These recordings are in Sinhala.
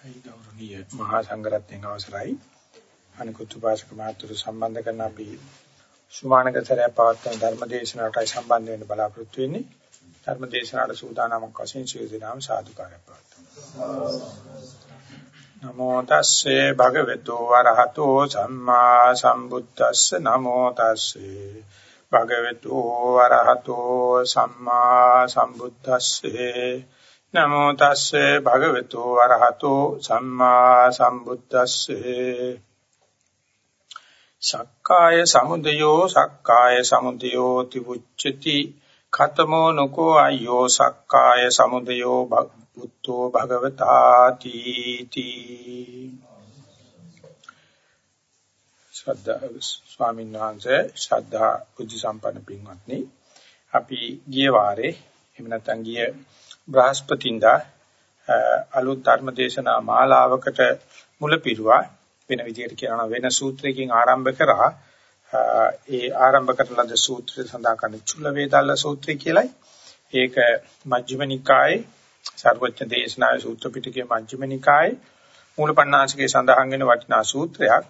ගෞරවනීය. මහා සංඝරත්නයන් අවසරයි. අනිකුත් උපාසක මාතුරු සම්බන්ධ කරන අපි සුමානකතරය පවත්වන ධර්මදේශනටයි සම්බන්ධ වෙන්න බලාපොරොත්තු වෙන්නේ. ධර්මදේශනට සූදානම්ක් වශයෙන් සියදිනාම සාදුකාරය පවත්වනවා නමෝ තස්සේ භගවතු වරහතෝ සම්මා සම්බුද්දස්ස. නමෝ තස්සේ භගවතු වරහතෝ සම්මා සම්බුද්දස්සේ. නමෝ තස්සේ භගවතු වරහතෝ සම්මා සම්බුද්දස්සේ. සක්කාය සමුදයෝ සක්කාය සමුදයෝ තිවුච්චති ඛතමෝ නකෝ අයෝ සක්කාය සමුදයෝ බුද්ධෝ භගවතාති තී. ශ්‍රද්ධා ස්වාමීන් වහන්සේ ශ්‍රද්ධා බුද්ධ සම්පන්න පින්වත්නි. අපි ගිය වාරේ එහෙම නැත්නම් ගිය බ්‍රහස්පතින්දා අලුත් ධර්ම දේශනා මාලාවකට මුල පිරුවා. වෙන විදිහට කියනවා වෙන සූත්‍රයකින් ආරම්භ කරා. ඒ ආරම්භ කරන ලද සූත්‍රය සඳහන් කරන චුල්ල වේදාල සූත්‍රය කියලයි. ඒක මජ්ක්‍ධිම නිකායේ සර්වඥ දේශනාවේ සූත්‍ර පිටකයේ මජ්ක්‍ධිම නිකායේ මූලපණ්ණාසිකේ සඳහන් වෙන වටිනා සූත්‍රයක්.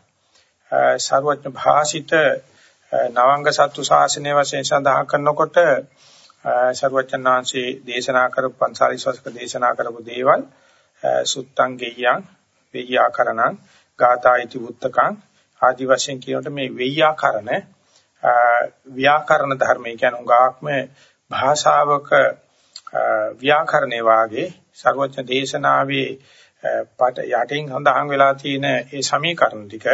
සර්වඥ භාසිත නවංග සත්තු ශාසනය වශයෙන් සඳහන් කරනකොට සර්වචන්නාංශේ දේශනා කරපු පන්සාලිස්වසක දේශනා කරපු දේවල් සුත්තං ගෙය්‍යං වෙය්‍යාකරණං ගාථායිති උත්තකං ආදි වශයෙන් කියනකොට මේ වෙය්‍යාකරණ ව්‍යාකරණ ධර්මය කියන්නේ උගාක්ම භාෂාවක ව්‍යාකරණේ වාගේ සර්වඥ දේශනාවේ පාට යටින් සඳහන් වෙලා තියෙන ඒ සමීකරණ ටික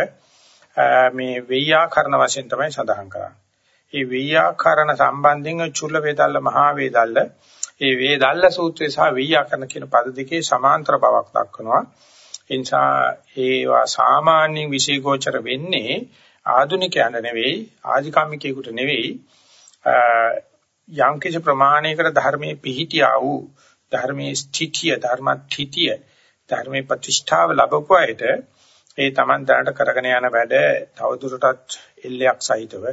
මේ වෙය්‍යාකරණ වශයෙන් තමයි සඳහන් කරන්නේ. ඒ වේයාකරණ සම්බන්ධයෙන් චුල්ල වේදල්ල මහා වේදල්ල ඒ වේදල්ල සූත්‍රය සහ වේයාකරණ කියන පද දෙකේ සමාන්තර බවක් දක්වනවා. ඒ නිසා ඒවා සාමාන්‍යයෙන් විශේෂෝචර වෙන්නේ ආධුනිකයන්ට නෙවෙයි ආධිකාමිකයෙකුට නෙවෙයි යම් කිසි ප්‍රමාණයකට ධර්මයේ පිහිටියා වූ ධර්මයේ ස්ථිතිය ධර්මත්‍ත්‍ය ධර්මයේ ප්‍රතිෂ්ඨාව ලැබපු අයට ඒ Taman දැනට කරගෙන යන වැඩ තවදුරටත් එල්ලයක් සහිතව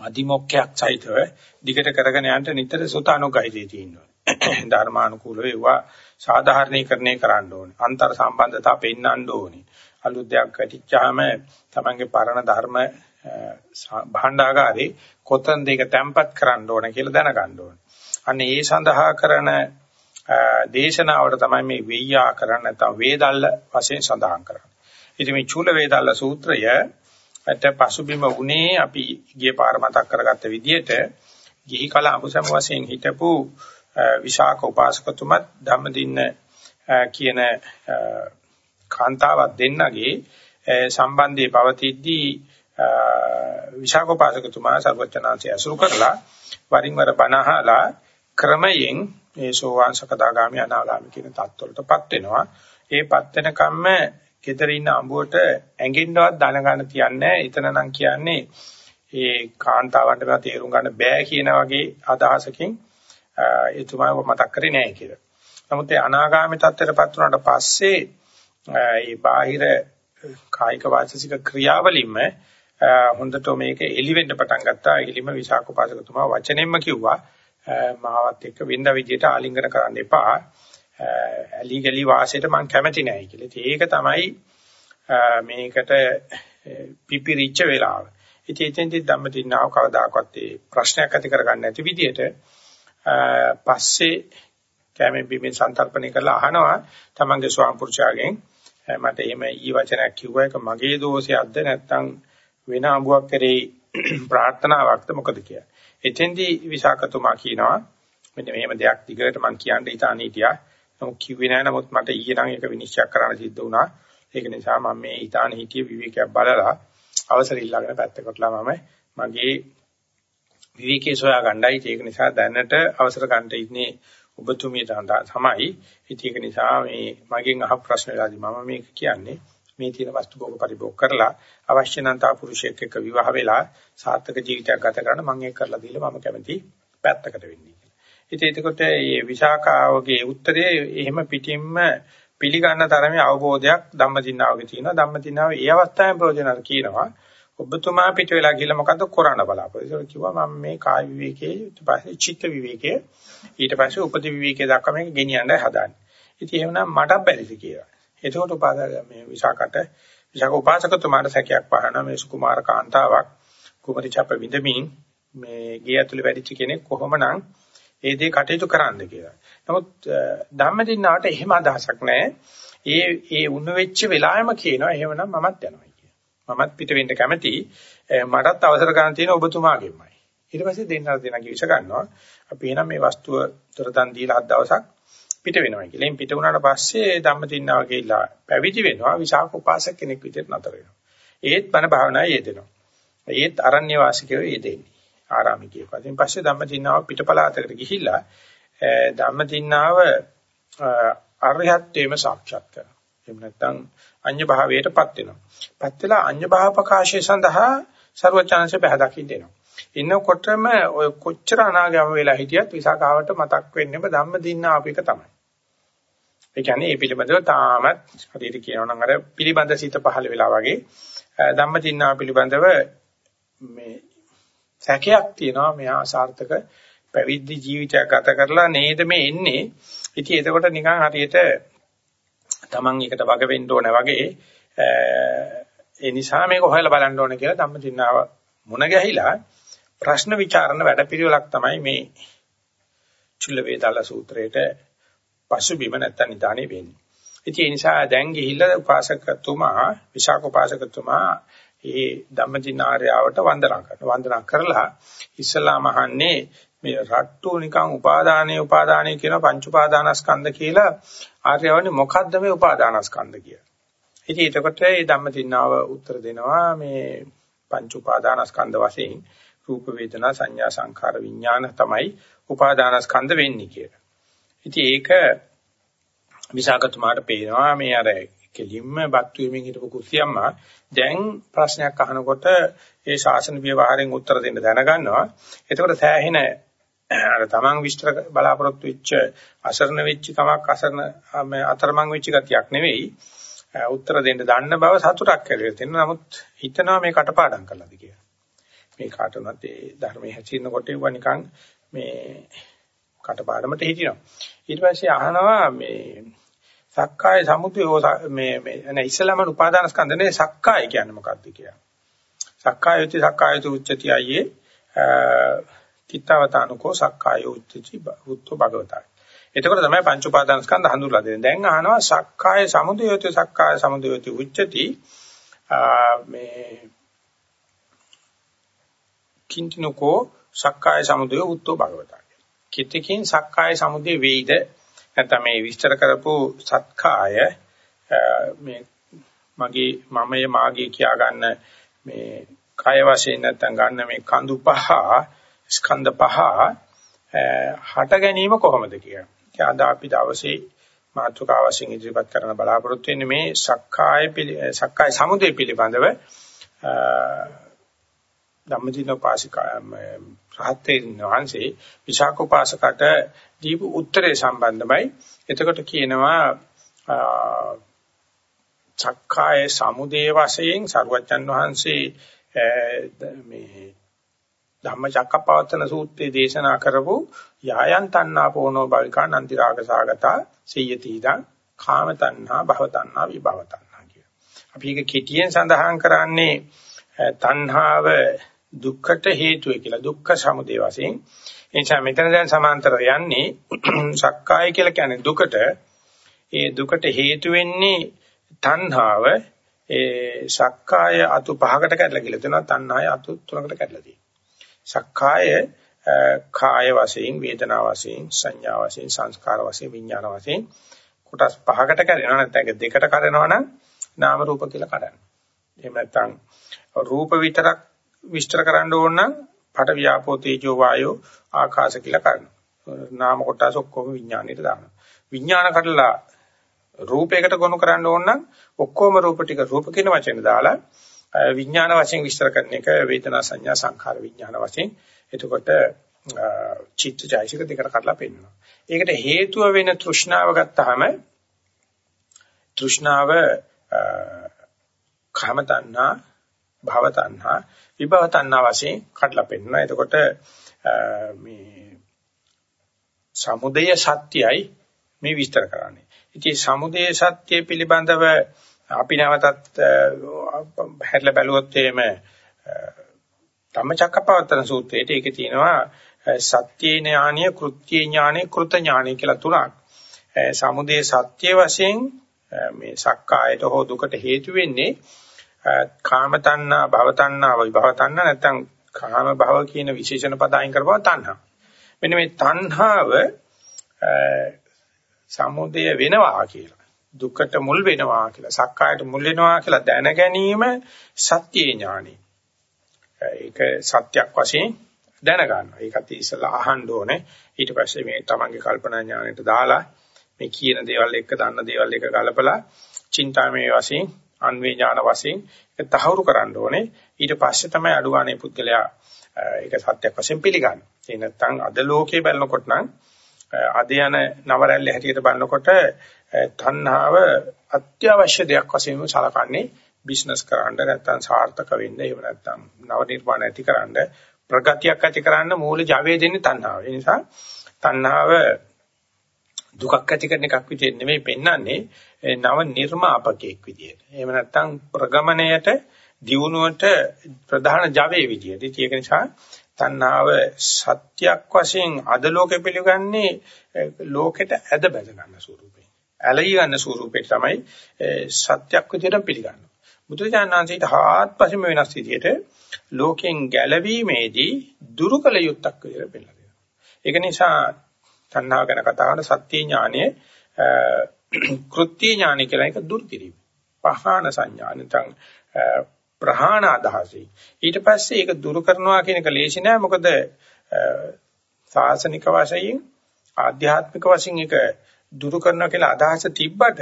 අදිමොක්කයක් සහිතව දිගට කරගෙන යන්න නිතර සුත අනුගහිතේ තියෙනවා. ධර්මානුකූලව ඒවා සාධාරණීකරණය කරන්න ඕනේ. අන්තර් සම්බන්ධතා පෙන්වන්න ඕනේ. අලුත් දෙයක් වැටිච්චාම තමන්ගේ පරණ ධර්ම භාණ්ඩාගාරේ කොතනද ඒක තැම්පත් කරන්න ඕන කියලා දැනගන්න ඕනේ. අන්න ඒ සඳහා කරන දේශනාවට තමයි මේ වෙయ్యා කරන්න නැත්නම් වේදල්ල වශයෙන් සඳහන් කරන්නේ. ඉතින් මේ චූල වේදල්ල සූත්‍රය අට පසුබිම උනේ අපි ගිය පාර මතක් කරගත්ත විදිහට ගිහි කල අමුසම වශයෙන් හිටපු විශාක උපාසකතුමත් ධම්මදින්න කියන කාන්තාවක් දෙන්නගේ සම්බන්ධයේ පවතිද්දී විශාක උපාසකතුමා සර්වඥාන්සේ අසුරු කරලා වරින් වර බණහලා ක්‍රමයෙන් මේ සෝවාන් සකදාගාමි අනාගාමි කියන தත්වලටපත් වෙනවා. ඒපත් වෙන කම්ම ගෙදර ඉන්න අඹුවට ඇඟෙන්නවත් දන ගන්න තියන්නේ එතන නම් කියන්නේ ඒ කාන්තාවන්ට මම තේරුම් ගන්න බෑ කියන වගේ අදහසකින් එතුමාව මතක් කරේ නෑ කියලා. නමුත් ඒ අනාගාමී තත්ත්වයටපත් වුණාට පස්සේ ඒ බාහිර කායික වාචසික ක්‍රියාවලින්ම හොඳට මේක එලිවෙන්න පටන් ගත්තා. එලිම විසාකෝපාසකතුමා වචනෙන්ම කිව්වා මාවත් එක්ක විඳ විදියට ආලිංගන කරන්න එපා. ඇලි ගලි වාසයට මම කැමති නැහැ කියලා. ඒක තමයි මේකට පිපිරිච්ච වෙලාව. ඉතින් එතෙන්දි ධම්මදිනාව කවදාකවත් ඒ ප්‍රශ්නයක් ඇති කරගන්න නැති විදියට පස්සේ කැමෙන් බිමින් සන්තරපණය කරලා අහනවා තමන්ගේ ස්වාම පුරුෂයාගෙන් මට එහෙම ඊ වචනයක් කිව්වා ඒක මගේ දෝෂයක්ද නැත්නම් වෙන අඹුවක් කරේ ප්‍රාර්ථනාවක්ද මොකද කියලා. එතෙන්දි විසාකතුමා කියනවා මෙන්න මෙහෙම දෙයක් දිගට මම කියන්න ඉතාලි හිටියා. නමුත් කිව්වේ නැහැ නමුත් මට ඊයේ නම් ඒක විනිශ්චය කරන්න සිද්ධ වුණා. ඒක නිසා මම මේ ඊතාන හිටිය විවේකයක් බලලා අවසර ඉල්ලාගෙන පැත්තකටලා මම මගේ විවේකයේ සොයා ගන්නයි ඒක නිසා දැනට අවසර ගන්න ඉන්නේ ඔබතුමියට තමයි. ඒක නිසා මේ මගෙන් අහ ප්‍රශ්න වලදී මම මේක කියන්නේ මේ තියෙන වස්තු භෝග පරිභෝග කරලා අවශ්‍ය නම් තා පුරුෂයෙක් එක්ක විවාහ වෙලා සාර්ථක ජීවිතයක් ගත කරන්න මම ඒක කරලා දීලා මම කැමති පැත්තකට වෙන්නේ. ඉතින් එතකොට මේ විසාකාවගේ උත්තරේ එහෙම පිටින්ම පිළිගන්න තරමේ අවබෝධයක් ධම්මදින්නාවගේ තියෙනවා. ධම්මදින්නාව ඒ අවස්ථාවේ ප්‍රයෝජනර කියනවා. ඔබතුමා පිට වෙලා ගිහලා මොකද කරන්න බලාපොරොත්තු වෙන්නේ කිව්වා මම මේ කාය විවේකයේ ඊට පස්සේ චිත්ත විවේකයේ ඊට පස්සේ උපදි විවේකයේ දක්වා මේක ගෙනියන්නයි හදාන්නේ. ඉතින් එහෙමනම් මට බැරිද කියලා. එතකොට උපාදාය මේ විසාකට විසාක උපාසකතුමාට සැකයක් පහන මේ සුකුමාර කාන්තාවක් කුමරි චප විඳමින් මේ ගේ ඇතුලේ වැඩිච්ච කෙනෙක් කොහොමනම් ඒ දේ කටයුතු කරන්නද කියලා. නමුත් ධම්මදින්නාට එහෙම අදහසක් නැහැ. ඒ ඒ උණ වෙච්ච වෙලාවෙම කියනවා එහෙමනම් මමත් යනවා කියලා. මමත් පිට වෙන්න කැමතියි. මටත් අවසර ගන්න තියෙන ඔබතුමාගෙමයි. ඊට පස්සේ දෙන්නා දෙනා කිවිස ගන්නවා. අපි එනම් මේ වස්තුව දොරතන් දීලා හත් දවසක් පිට වෙනවා කියලා. එයින් පිට වුණාට පස්සේ ධම්මදින්නාව කියලා පැවිදි වෙනවා. විසාක උපාසක කෙනෙක් විදිහට නතර වෙනවා. ඒත් බණ භාවනාවේ යෙදෙනවා. ඒත් අරණ්‍ය වාසිකයෝ යෙදෙන්නේ. ආරාමිකයෙක් වශයෙන්. පස්සේ ධම්මදින්නාව පිටපලාතකට ගිහිල්ලා ධම්මදින්නාව අරහත්ත්වෙම සාක්ෂාත් කරනවා. එහෙම නැත්නම් අඤ්ඤ භාවයටපත් වෙනවා. පත් වෙලා අඤ්ඤ භාව ප්‍රකාශය සඳහා ਸਰවචාන්සේ පහදකින් දෙනවා. ඉන්නකොටම ඔය කොච්චර අනාගම වෙලා හිටියත් විසාකාවට මතක් වෙන්නේම ධම්මදින්නාව එක තමයි. ඒ කියන්නේ මේ පිළිබඳව තාමත් හරියට කියනවා නම් අර පිළිබඳ සිත පහළ වෙලා වගේ ධම්මදින්නාව පිළිබඳව මේ සැකයක් තියෙනවා මෙහා අසාර්ථක පැවිදි ජීවිතයක් ගත කරලා නේද මේ එන්නේ. ඉතින් එතකොට නිකන් හරියට Taman එකට වග වෙන්න ඕන වගේ ඒ නිසා මේක හොයලා බලන්න ඕන කියලා ධම්මදින්නාව මුණ ගැහිලා ප්‍රශ්න විචාරණ වැඩපිළිවෙලක් තමයි මේ චුල්ල වේදාල සූත්‍රයේට පසුබිම නැත්තම් නිදානේ වෙන්නේ. ඉතින් ඒ නිසා දැන් ගිහිල්ලා උපාසකතුමා විශාක උපාසකතුමා ඒ ධම්මදිනාරයාවට වන්දනා කරනවා. වන්දනා කරලා ඉස්ලාම අහන්නේ මේ රට්ටු නිකන් උපාදානයේ උපාදානයේ කියන පංච උපාදානස්කන්ධ කියලා ආර්යවන්නේ මොකද්ද මේ උපාදානස්කන්ධ කියලා. ඉතින් එතකොට මේ ධම්මදිනාව උත්තර දෙනවා මේ පංච උපාදානස්කන්ධ වශයෙන් රූප වේදනා සංඥා සංඛාර විඥාන තමයි උපාදානස්කන්ධ වෙන්නේ කියලා. ඉතින් ඒක විසාකතුමාට පේනවා මේ අර කෙලින්ම බත් වීමෙන් හිටපු කුස්සියම්මා දැන් ප්‍රශ්නයක් අහනකොට ඒ ශාසන ව්‍යවහාරයෙන් උත්තර දෙන්න දැනගන්නවා. එතකොට සෑහෙන අර තමන් විස්තර බලාපොරොත්තු වෙච්ච අසරණ වෙච්ච කමක් අසරණ අතරමං වෙච්ච ගතියක් නෙවෙයි. උත්තර දෙන්න දන්න බව සතුටක් ඇති වෙනවා. නමුත් හිතනවා මේ කටපාඩම් කළාද කියලා. මේ කාටුණත් ඒ ධර්මයේ හැසිරෙනකොට ඒවා නිකන් මේ කටපාඩමට හිටිනවා. ඊට පස්සේ අහනවා මේ සක්කාය සමුදය මේ මේ නෑ ඉස්ලාම උපාදාන ස්කන්ධනේ සක්කාය කියන්නේ මොකක්ද කියලා. සක්කායති සක්කායතු උච්චති අයියේ කිත්තවතානුකෝ සක්කාය උච්චති උත්තු භගවතා. එතකොට තමයි පංච උපාදාන ස්කන්ධ හඳුන්වලා දෙන්නේ. දැන් අහනවා සක්කාය සමුදයති සක්කාය සමුදයති උච්චති මේ කින්තිනකෝ සක්කාය සමුදය උත්තු භගවතා. කිතකින් සක්කාය සමුදය වේද නැත්නම් මේ විස්තර කරපු සත්කාය මේ මගේ මමයේ මාගේ කියා ගන්න මේ කය වශයෙන් නැත්නම් ගන්න මේ කඳු පහ ස්කන්ධ පහ හට ගැනීම කොහොමද කියලා. ඒ අද අපි දවසේ මාතෘකා වශයෙන් ඉදිරිපත් කරන බලාපොරොත්තු වෙන්නේ මේ සක්කාය සක්කාය සමුදය පිළිබඳව ධම්මදින පාසිකා රහතෙන් වහන්සේ විශාක උපාසකට දීපු උත්තරේ සම්බන්ධමයි. එතකොට කියනවා චක්කාය සමුදේ වශයෙන් සරුවච්චන් වහන්සේ මේ ධම්මචක්කපවත්තන සූත්‍රයේ දේශනා කරපු යායන් තණ්හා පොනෝ භවිකා නන්ති රාග සාගතා සියති ඉදං කාම තණ්හා භව තණ්හා විභව තණ්හා කිය. අපි ඒක කෙටියෙන් සඳහන් කරන්නේ තණ්හාව දුක්ඛට හේතුව කියලා දුක්ඛ සමුදය වශයෙන්. එනිසා මෙතන දැන් සමාන්තර යන්නේ සක්කාය කියලා කියන්නේ දුකට. ඒ දුකට හේතු වෙන්නේ තණ්හාව. ඒ සක්කාය අතු පහකට කැඩලා කියලා තියෙනවා තණ්හාය අතු තුනකට කැඩලා තියෙනවා. සක්කාය කාය වශයෙන් වේදනා වශයෙන් සංඥා වශයෙන් සංස්කාර වශයෙන් විඥාන වශයෙන් කොටස් පහකට කැඩෙනවා. නැත්නම් දෙකට කඩනවා නම් නාම රූප කියලා කඩනවා. එහෙම නැත්නම් රූප විතරක් විස්තර කරන්න ඕන නම් පට වියාපෝ තේජෝ වායෝ ආකාශ කියලා කරනවා. නාම කොටස ඔක්කොම විඥාණයට දානවා. විඥාන කඩලා රූපයකට ගොනු කරන්න ඕන නම් ඔක්කොම රූප ටික රූප කියන වචන දාලා විඥාන වශයෙන් විස්තර කරන එක වේදනා සංඥා සංඛාර විඥාන වශයෙන් එතකොට චිත්තජයසික දෙකට කඩලා පෙන්නනවා. ඒකට හේතුව වෙන තෘෂ්ණාව ගත්තාම තෘෂ්ණාව කාම තණ්හා භව තණ්හා විභව තණ්හා වශයෙන් කඩලා පෙන්නනවා. එතකොට මේ සමුදය සත්‍යයි මේ විස්තර කරන්නේ. ඉතින් සමුදේ සත්‍ය පිළිබඳව අපි නැවතත් හැරලා බැලුවොත් එහෙම ධම්මචක්කපවත්තන සූත්‍රයේදී ඒකේ තියෙනවා සත්‍ය ඥානීය කෘත්‍ය ඥානීය කෘත ඥානීය කියලා තුනක්. සමුදේ සත්‍ය වශයෙන් මේ සක්කායට හෝ දුකට හේතු වෙන්නේ කාම තණ්හා භව තණ්හා විභව තණ්හා නැත්නම් කාම භව කියන විශේෂණ පද අයින් කරපුවා තණ්හා. මෙන්න මේ තණ්හාව සමුදය වෙනවා කියලා. දුකට මුල් වෙනවා කියලා. සක්කායට මුල් වෙනවා කියලා දැන ගැනීම සත්‍ය ඥානෙ. ඒක සත්‍යක් වශයෙන් දැන ගන්නවා. ඒකත් ඉස්සලා අහන්න ඕනේ. ඊට පස්සේ මේ තමන්ගේ කල්පනා ඥාණයට දාලා මේ කියන දේවල් එක්ක දන්න දේවල් එක ගලපලා චින්තාමය වශයෙන් අන්වේ ඥාන වශයෙන් ඒක තහවුරු කරන්න ඕනේ. ඊට පස්සේ තමයි අඩුවානේ පුද්ගලයා ඒක සත්‍යක් වශයෙන් පිළිගන්නේ. ඒ නැත්නම් අද ලෝකේ බලනකොට නම් අද යන නවරැල්ල හැටියට බලනකොට තණ්හාව අත්‍යවශ්‍ය දෙයක් වශයෙන් සලකන්නේ බිස්නස් කරන්න නැත්නම් සාර්ථක වෙන්න එහෙම නැත්නම් නව නිර්මාණ ඇති කරන්න ප්‍රගතියක් ඇති කරන්න මූල ජවයේ දෙන්නේ තණ්හාව. ඒ නිසා තණ්හාව දුකක් ඇති කරන එකක් විදිහට නෙමෙයි පෙන්වන්නේ නව නිර්මාපකයක් විදිහට. එහෙම නැත්නම් ප්‍රගමණයට දියුණුවට ප්‍රධාන ජවයේ විදිහට. ඒක නිසා තණ්හාව සත්‍යක් වශයෙන් අද ලෝකෙ පිළිගන්නේ ලෝකෙට ඇද බැඳ ගන්න ස්වරූපේ. ඇලී ගන්න ස්වරූපේ තමයි සත්‍යක් විදිහට පිළිගන්නේ. බුදුචානන්සේට හාත්පසෙම වෙනස් විදිහට ලෝකෙන් ගැලවීමේදී දුරුකල යුත්තක් විදිහට පෙන්නලා දෙනවා. ඒක නිසා තණ්හාව ගැන කතා කරන සත්‍ය ඥානයේ කෘත්‍ය ඥානය කියලා එක දුරු කිරීම. පහාන සංඥා නැත්නම් ප්‍රහාණ අදහසයි. ඊට පස්සේ ඒක දුරු කරනවා කියන එක ලේසි නෑ මොකද සාසනික වශයෙන් ආධ්‍යාත්මික වශයෙන් ඒක දුරු කරනවා කියලා අදහස තිබ්බට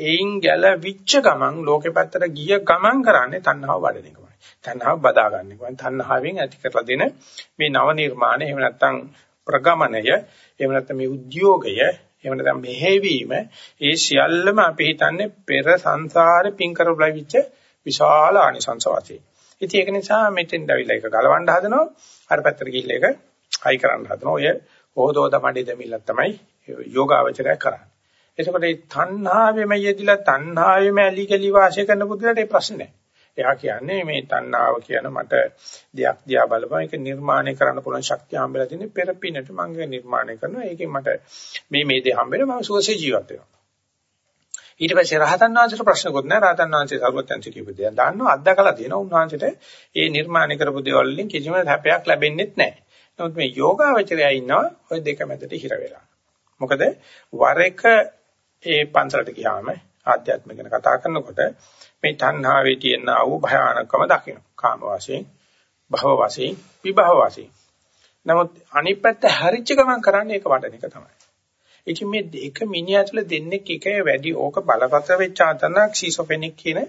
ඒයින් ගැලවිච්ච ගමන් ලෝකෙ පැත්තට ගිය ගමන් කරන්නේ තණ්හාව වඩන එකමයි. තණ්හාව බදා ගන්න එකමයි. තණ්හාවෙන් ඇති කරලා දෙන මේ නව නිර්මාණය එහෙම නැත්නම් ප්‍රගමණය එහෙම නැත්නම් මේ උද්‍යෝගය එහෙම නැත්නම් මෙහෙවීම ඒ සියල්ලම අපි හිතන්නේ පෙර සංසාරේ පින් කරලා විච්ච විශාල ආනිසංස වාසිය. ඉතින් ඒක නිසා මෙතෙන් දවිලා එක ගලවන්න හදනවා. අර පැත්තට ගිහිල්ලා ඒක හයි කරන්න හදනවා. ඔය හොදෝද මඩේ දෙමිල්ල තමයි යෝගාවචරය කරන්නේ. එතකොට මේ තණ්හාවෙම යෙදිලා තණ්හාවෙම ඇලි ගලි වාසය කරන පුදුලට ඒ ප්‍රශ්නේ නැහැ. එයා කියන්නේ මේ තණ්හාව කියන මට දෙයක් දිහා බලපුවා ඒක නිර්මාණය කරන්න පුළුවන් ශක්තිය හම්බෙලා තියෙන්නේ පෙර පිනට මම නිර්මාණය කරනවා. ඒකෙන් මට මේ මේ දේ හම්බෙලා මම සුවසේ ජීවත් වෙනවා. ඊට පස්සේ රහතන් වහන්සේට ප්‍රශ්නකුත් නැහැ. රහතන් වහන්සේ සර්වඥාන්සේ කියපු දේ දන්නවා අත්දකලා තියෙනවා. උන්වහන්සේට ඒ නිර්මාණය කරපු දේවල් වලින් කිසිම හැපයක් ලැබෙන්නේ නැහැ. නමුත් මේ යෝගාවචරය ඉන්නවා ওই දෙක මැදට හිර වෙලා. මොකද වර එක ඒ පන්සලට ගියාම ආධ්‍යාත්මික ගැන කතා කරනකොට මේ තණ්හාවේ තියෙන ආ වූ භයානකම දකින්න. කාම වශයෙන්, භව වශයෙන්, විභව වශයෙන්. නමුත් අනිත් පැත්ත හරිච්ච ගමන් කරන්නේ ඒක වඩන එක තමයි. ඉතින් මේ එක මිනිහා තුළ දෙන්නේ එකේ වැඩි ඕක බලපත්‍ර වෙච්ච අතනක් සිසොෆෙනික් කියන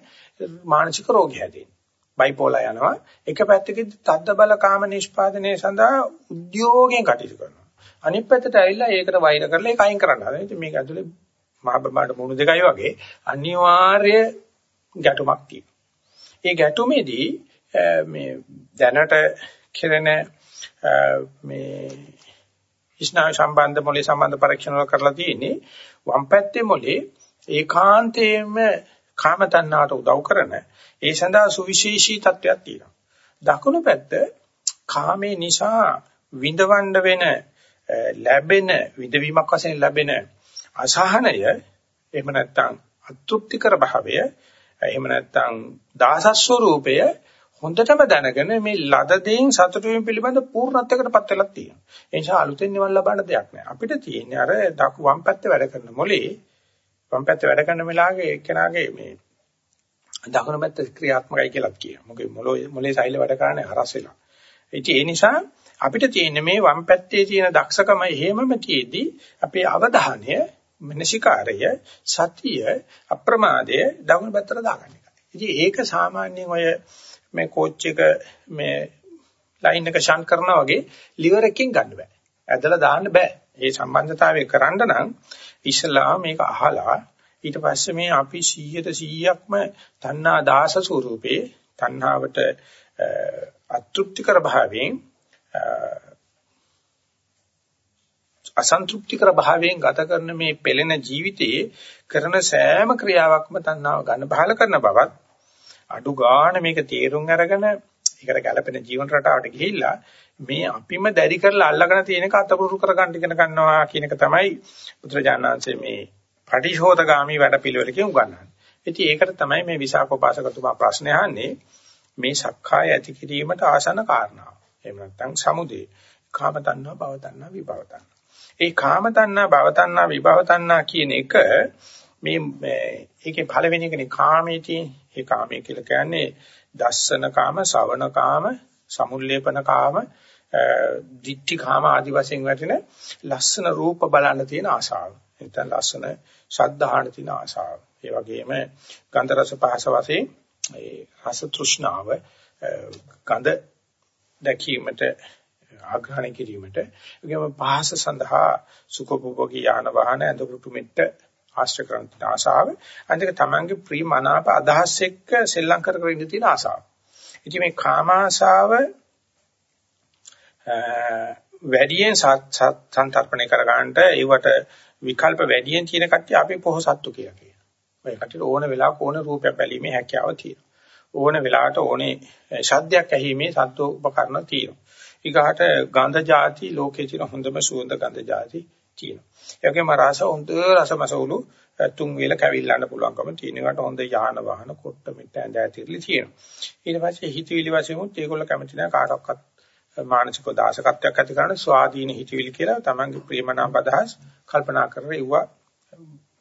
මානසික රෝගය හැදෙන්නේ. බයිපෝලා යනවා. එක පැත්තකදී තද්ද බල කාම නිෂ්පාදනයේ සඳහා උද්‍යෝගයෙන් කටයුතු කරනවා. අනිත් පැත්තට ඇවිල්ලා ඒකට වෛර කරලා ඒක අයින් කරන්න හදනවා. ඉතින් මේක ඇතුලේ මහ බඹාට මුණු දෙකයි වගේ අනිවාර්ය ගැටුමක් තියෙනවා. ඒ ගැටුමේදී මේ දැනට කෙරෙන මේ ස්නායු සම්බන්ධ මොලේ සම්බන්ධ පරීක්ෂණ වල කරලා තියෙන්නේ වම් පැත්තේ මොලේ ඒකාන්තයෙන්ම කාම තණ්හාවට උදව් කරන ඒ සඳහා සුවිශේෂී තත්වයක් තියෙනවා. දකුණු පැත්ත කාමේ නිසා විඳවන්න වෙන ලැබෙන විඳවීමක් වශයෙන් ලැබෙන අසහනය එහෙම නැත්නම් අතෘප්තිකර භාවය එහෙම නැත්නම් දාස ස්වરૂපය හොඳටම දැනගෙන මේ ලද දෙයින් සතුටු වීම පිළිබඳ පූර්ණත්වයකටපත් වෙලා තියෙනවා. ඒ නිසා අලුතෙන් නිවන් ලබන්න දෙයක් නෑ. අපිට තියෙන්නේ අර දකු වම් පැත්තේ වැඩ කරන මොලේ වම් පැත්තේ වැඩ කරන වෙලාවේ එක්කෙනාගේ මේ දකුණු පැත්ත ක්‍රියාත්මකයි කියලා කියනවා. මොකද මොලේ මොලේ සෛල වැඩ කරන්නේ හරස් වෙලා. ඉතින් ඒ නිසා අපිට තියෙන්නේ මේ වම් පැත්තේ තියෙන දක්ෂකම එහෙමම තියේදී අපේ අවධානය මනසිකාරය සතිය අප්‍රමාදය දකුණු පැත්තට දාගන්න එකයි. ඉතින් ඒක සාමාන්‍යයෙන් ඔය මේ කෝච් එක මේ ලයින් එක ෂන්ට් කරනවා වගේ liver එකකින් ගන්න බෑ. ඇදලා දාන්න බෑ. ඒ සම්බන්ධතාවය කරන්න නම් ඉස්සලා මේක අහලා ඊට පස්සේ මේ අපි 100ට 100ක්ම තණ්හා දාස ස්වරූපේ තණ්හාවට අතෘප්තිකර භාවයෙන් අසන්තුෂ්ටිකර භාවයෙන් ගත කරන මේ පෙළෙන ජීවිතයේ කරන සෑම ක්‍රියාවක්ම තණ්හාව ගන්න බහල කරන බවත් අඩු ගන්න මේක තේරුම් අරගෙන ඒකට ගැළපෙන ජීවන රටාවට ගිහිල්ලා මේ අපිම දැඩි කරලා අල්ලගෙන තියෙන එක අතපුරු කරගන්න ඉගෙන ගන්නවා කියන එක තමයි බුදුරජාණන්සේ මේ පටිශෝතගාමි වැඩපිළිවෙලකින් උගන්වන්නේ. ඉතින් ඒකට තමයි මේ විසාකෝපාසකතුමා ප්‍රශ්න අහන්නේ මේ සක්කාය ඇති කිරීමට ආසන කාරණා. එහෙම නැත්නම් සමුදේ කාම තණ්හා භව තණ්හා විභව තණ්හා. ඒ කාම තණ්හා භව තණ්හා විභව තණ්හා කියන එක මේ ඒකේ පළවෙනි එකනේ කාමයේ තියෙන. ඒ කාමයේ කියලා කියන්නේ දස්සන කාම, ශවණ කාම, සමුල්ලේපන කාම, දිට්ඨි කාම ආදි වශයෙන් වැටෙන ලස්සන රූප බලන්න තියෙන ආශාව. නැත්නම් ලස්සන ශබ්දහාන තියෙන ආශාව. ඒ වගේම ගන්ධ රස පහස වශයෙන් ඒ රස තෘෂ්ණාව ගඳ දැකීමට ආග්‍රහණය කිරීමට ඒගොම පහස සඳහා සුඛෝපභෝගී යාන වාහන ඇඳකුටු මෙට්ට ආශ්‍රය කරන ආශාව අනික තමන්ගේ ප්‍රිය මනාප අදහස් එක්ක සෙල්ලම් කර කර ඉන්න තියෙන ආශාව. ඉතින් මේ කාම ආශාව වැඩියෙන් සංතරපණය කර ගන්නට ඒවට විකල්ප වැඩියෙන් තියෙන කට්ටිය අපි පොහසත්තු කියලා කියනවා. මේ කට්ටියට ඕන වෙලාවක ඕන රූපයක් බැලීමේ හැකියාව තියෙනවා. ඕන වෙලාවට ඕනේ ශබ්දයක් ඇහිීමේ සත්ව උපකරණ තියෙනවා. ඊගාට ගන්ධ જાති ලෝකේ තියෙන හොඳම සුවඳ ගන්ධ જાති තියෙනවා. ඒ වගේම රස හොඳ රසමසවුලු තුන් වේල කැවිල්ලන්න පුළුවන්කම තියෙනකට හොඳ යාන වාහන කොට්ට මෙට්ට ඇඳ ඇතිරලි තියෙනවා. ඊට පස්සේ හිතවිලි වශයෙන් උත් ඒගොල්ලෝ කැමති නැහැ කාටවත් මානසික දාසකත්වයක් ඇති කරන ස්වාධීන හිතවිලි කියලා තමන්ගේ ප්‍රේමනාප අදහස් කල්පනා කරලා ඉුවා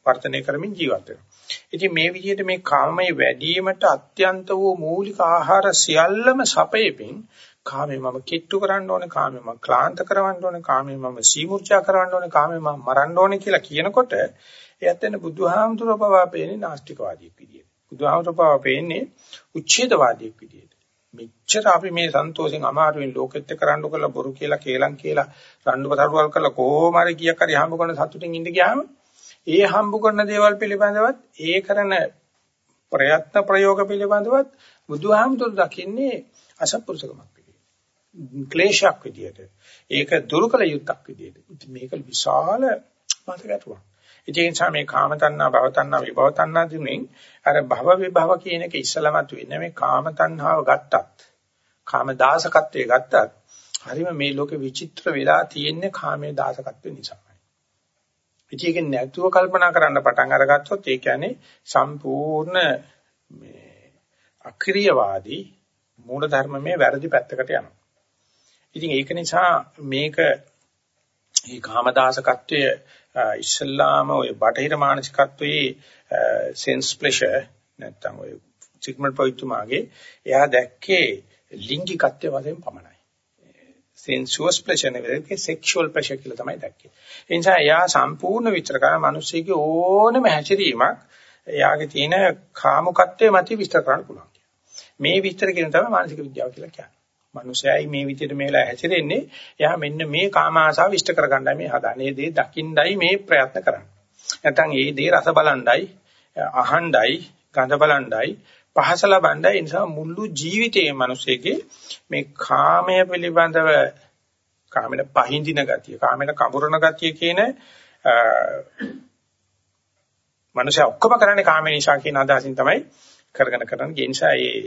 වර්ධනය කරමින් ජීවත් වෙනවා. ඉතින් මේ විදිහට මේ කාමයේ වැඩිවීමට අත්‍යන්ත වූ මූලික ආහාර සියල්ලම සපයමින් කාමේ මම කිට්ටු කරන්න ඕනේ කාමේ මම ක්ලාන්ත කරවන්න ඕනේ කාමේ මම සීමුර්ජා කරවන්න ඕනේ කාමේ මම මරන්න ඕනේ කියලා කියනකොට එයත් එන්න බුදුහාමුදුරුවෝ පවා පේන්නේ නාස්තිකවාදියෙක් විදියට. බුදුහාමුදුරුවෝ පවා පේන්නේ උච්ඡේදවාදියෙක් විදියට. මෙච්චර අපි මේ සන්තෝෂෙන් අමාරුවෙන් ලෝකෙත් එක්ක රණ්ඩු කරලා බොරු කියලා කේලම් කියලා රණ්ඩු කතරුවල් කරලා කොහොම හරි කීයක් හරි හම්බ කරන සතුටින් ඉඳ ගියාම ඒ හම්බ කරන දේවල් පිළිබඳවත් ඒ කරන ප්‍රයත්න ප්‍රයෝග පිළිබඳවත් බුදුහාමුදුරු දකින්නේ අසත්පුරුෂකමක් ක්ලේශයක් විදියට ඒක දුරු කළ යුත්තක් විදියට ඉතින් මේක විශාල මාතකටුවක් ඒ නිසා මේ කාමතණ්හා භවතණ්හා විභවතණ්හා තුනෙන් අර භව විභව කියන එක ඉස්සලමතු වෙන්නේ මේ කාමතණ්හාව ගත්තත් කාම දාසකත්වයේ ගත්තත් හරිම මේ ලෝකෙ විචිත්‍ර වෙලා තියෙන්නේ කාමයේ දාසකත්වය නිසායි. ඒක නැතුව කල්පනා කරන්න පටන් අරගත්තොත් ඒ කියන්නේ සම්පූර්ණ මේ අක්‍රීයවාදී මූලධර්මයේ වැරදි පැත්තකට යනවා. ඉතින් ඒක නිසා මේක මේ කාමදාසකත්වය ඉස්සල්ලාම ඔය බටහිර මානසිකත්වයේ සෙන්ස් ප්ලෙෂර් නැත්තම් ඔය සිග්මන්ඩ් ෆ්‍රොයිඩ්තුමාගේ එයා දැක්කේ ලිංගිකත්වය වශයෙන් පමණයි. sensuous pleasure නෙවෙයි sexual pleasure කියලා තමයි දැක්කේ. ඒ නිසා එයා සම්පූර්ණ විචාර කරන මිනිස්සෙගේ ඕනම හැසිරීමක් එයාගේ තියෙන කාමුකත්වයේ මත විස්තර කරන්න පුළුවන්. මේ විස්තර කියන තමයි මානසික විද්‍යාව කියලා කියන්නේ. මනුෂයයි මේ විදිහට මේලා හැසිරෙන්නේ එයා මෙන්න මේ කාම ආසාව ඉෂ්ට කරගන්නයි මේ හදන්නේ. මේ දේ දකින්නයි මේ ප්‍රයත්න කරන්නේ. නැත්නම් ඒ දේ රස බලණ්ඩයි, අහණ්ඩයි, ගඳ බලණ්ඩයි, පහස ලබණ්ඩයි නිසා මුළු ජීවිතයේ මිනිසෙගේ මේ කාමය පිළිබඳව කාමෙට පහින්දින ගතිය, කාමෙට කඹරන ගතිය කියන මනුෂයා ඔක්කොම කරන්නේ කාම නිසා කියන අදහසින් තමයි කරගෙන කරන ඒ නිසා ඒ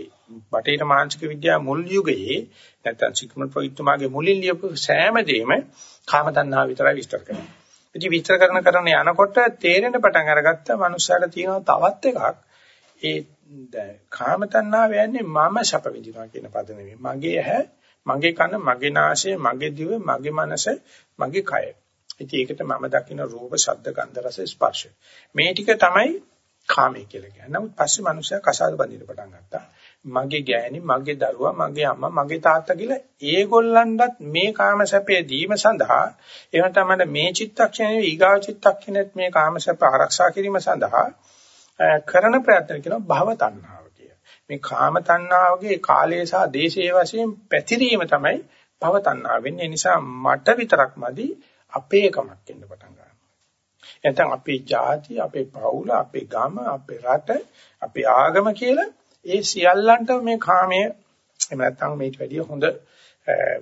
බටේර මානසික විද්‍යාව මුල් යුගයේ නැත්නම් සිග්මන්ඩ් ෆ්‍රොයිඩ් තුමාගේ මුලින් ලියපු සෑම දෙයක්ම කාම තණ්හාව විතරයි විස්තර කරන්නේ. ඉතින් විස්තර කරන කරන යනකොට තේරෙන පටන් අරගත්ත මනුස්සයාට තියෙනවා තවත් එකක්. ඒ කාම තණ්හාව යන්නේ මම සැප විඳිනවා කියන පද නෙමෙයි. මගේ ඇහැ, මගේ කන, මගේ නාසය, මගේ දිව, මගේ මනස, මගේ කය. ඉතින් ඒකට මම දකින රූප, ශබ්ද, ගන්ධ, රස, ස්පර්ශ. මේ ටික තමයි කාමයේ කියලා කියන්නේ. නමුත් පස්සේ මිනිස්සයා කසාද බඳින්න පටන් ගත්තා. මගේ ගෑණි, මගේ දරුවා, මගේ අම්මා, මගේ තාත්තා කියලා ඒගොල්ලන්ටත් මේ කාම සැපේ දීම සඳහා එහෙම තමයි මේ චිත්තක්ෂණේ ඊගාව චිත්තක්ෂණෙත් මේ කාම සැප ආරක්ෂා කිරීම සඳහා කරන ප්‍රයත්න කියනවා භව තණ්හාව කිය. මේ කාම තණ්හාවගේ කාලය සහ දේශයේ වශයෙන් පැතිරීම තමයි භව තණ්හාව වෙන්නේ. ඒ නිසා මට විතරක් මදි අපේකමක් එන්න පටන් ගන්නවා. නැත්නම් අපේ ජාති, අපේ පවුල, අපේ ගම, අපේ රට, අපේ ආගම කියලා ඒ සියල්ලන්ට මේ කාමයේ එහෙම නැත්නම් මේට වැඩිය හොඳ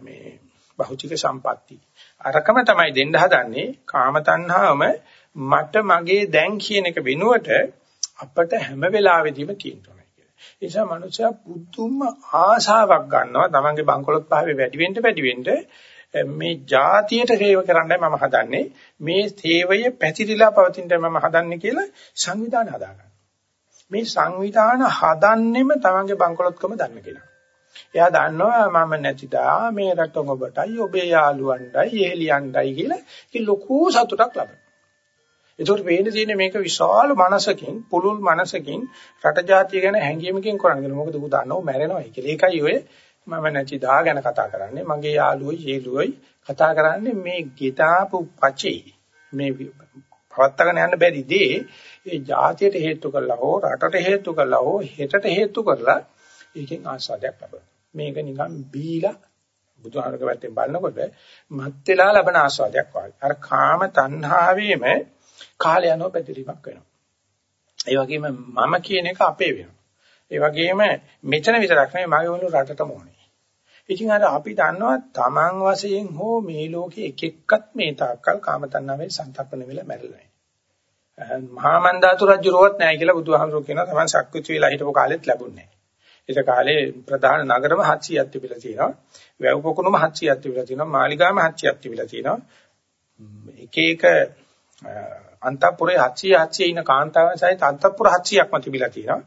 මේ භෞතික සම්පatti. අරකම තමයි දෙන්න හදන්නේ කාම තණ්හාවම මට මගේ දැන් කියන එක වෙනුවට අපට හැම වෙලාවෙදීම තියෙනවා කියලා. ඒ නිසා මනුස්සයා පුදුම ආශාවක් ගන්නවා තමන්ගේ බංකොලොත් භාවය වැඩි වෙන්න වැඩි වෙන්න මේ જાතියට සේව කරන්නයි මම හදන්නේ මේ සේවය පැතිරිලා පවතින්නයි මම හදන්නේ කියලා සංවිධානය හදාගන්න. මේ සංවිධාන හදන්නෙම තමන්ගේ බංකොලොත්කම දන්න කෙනා. එයා දන්නවා මම නැතිදා මේ රට ඔබටයි ඔබේ යාළුවන්ටයි එහෙලියන්ටයි කියලා ඒ ලොකු සතුටක් ලබනවා. ඒකට වෙන්න තියෙන්නේ මේක විශාල මනසකින් පුළුල් මනසකින් රට ජාතිය ගැන හැඟීමකින් කරන්නේ. මොකද ඌ දන්නව මැරෙනවා කියලා. ඒකයි ඔය මම නැතිදා ගැන කතා කරන්නේ. මගේ යාළුවෝයි යෙළුවෝයි කතා කරන්නේ මේ ගිතාපු පචේ මේ පවත්තගෙන යන්න බැරි දේ ඒ ජාතියට හේතු කරලා හෝ රටට හේතු කරලා හෝ හෙටට හේතු කරලා ඒකෙන් ආස්වාදයක් ලබනවා. මේක නිකන් බීලා බුදුහාමරක පැත්තෙන් බලනකොට මත් වෙලා ලබන ආස්වාදයක් වගේ. අර කාම තණ්හාවේම කාලය යනවා පැතිරීමක් වෙනවා. ඒ වගේම මම කියන එක අපේ වෙනවා. ඒ වගේම මෙතන විතරක් නෙවෙයි මගේ වුණු රටටම ඕනේ. ඉතින් අර අපි දන්නවා තමන් වශයෙන් හෝ මේ ලෝකේ එක එක්කත් මේ තාක්කල් කාම තණ්හාවේ සන්තප්පන වෙලා මැරෙලා නැහැ. මහා මන්දාතු රජුරුවත් නැහැ කියලා බුදුහාමුදුරුවෝ කියනවා තමන් සක්විති වෙලා හිටපු කාලෙත් ලැබුණේ නැහැ. ඒක කාලේ ප්‍රධාන නගරම 700ක් තිබිලා තියෙනවා. වැව් පොකුණුම 700ක් තිබිලා තියෙනවා. මාලිගාම 700ක් තිබිලා තියෙනවා. එක එක අන්තපුරේ 700 700 ඉන්න කාන්තාවන් සහිත අන්තපුර 700ක්ම තිබිලා තියෙනවා.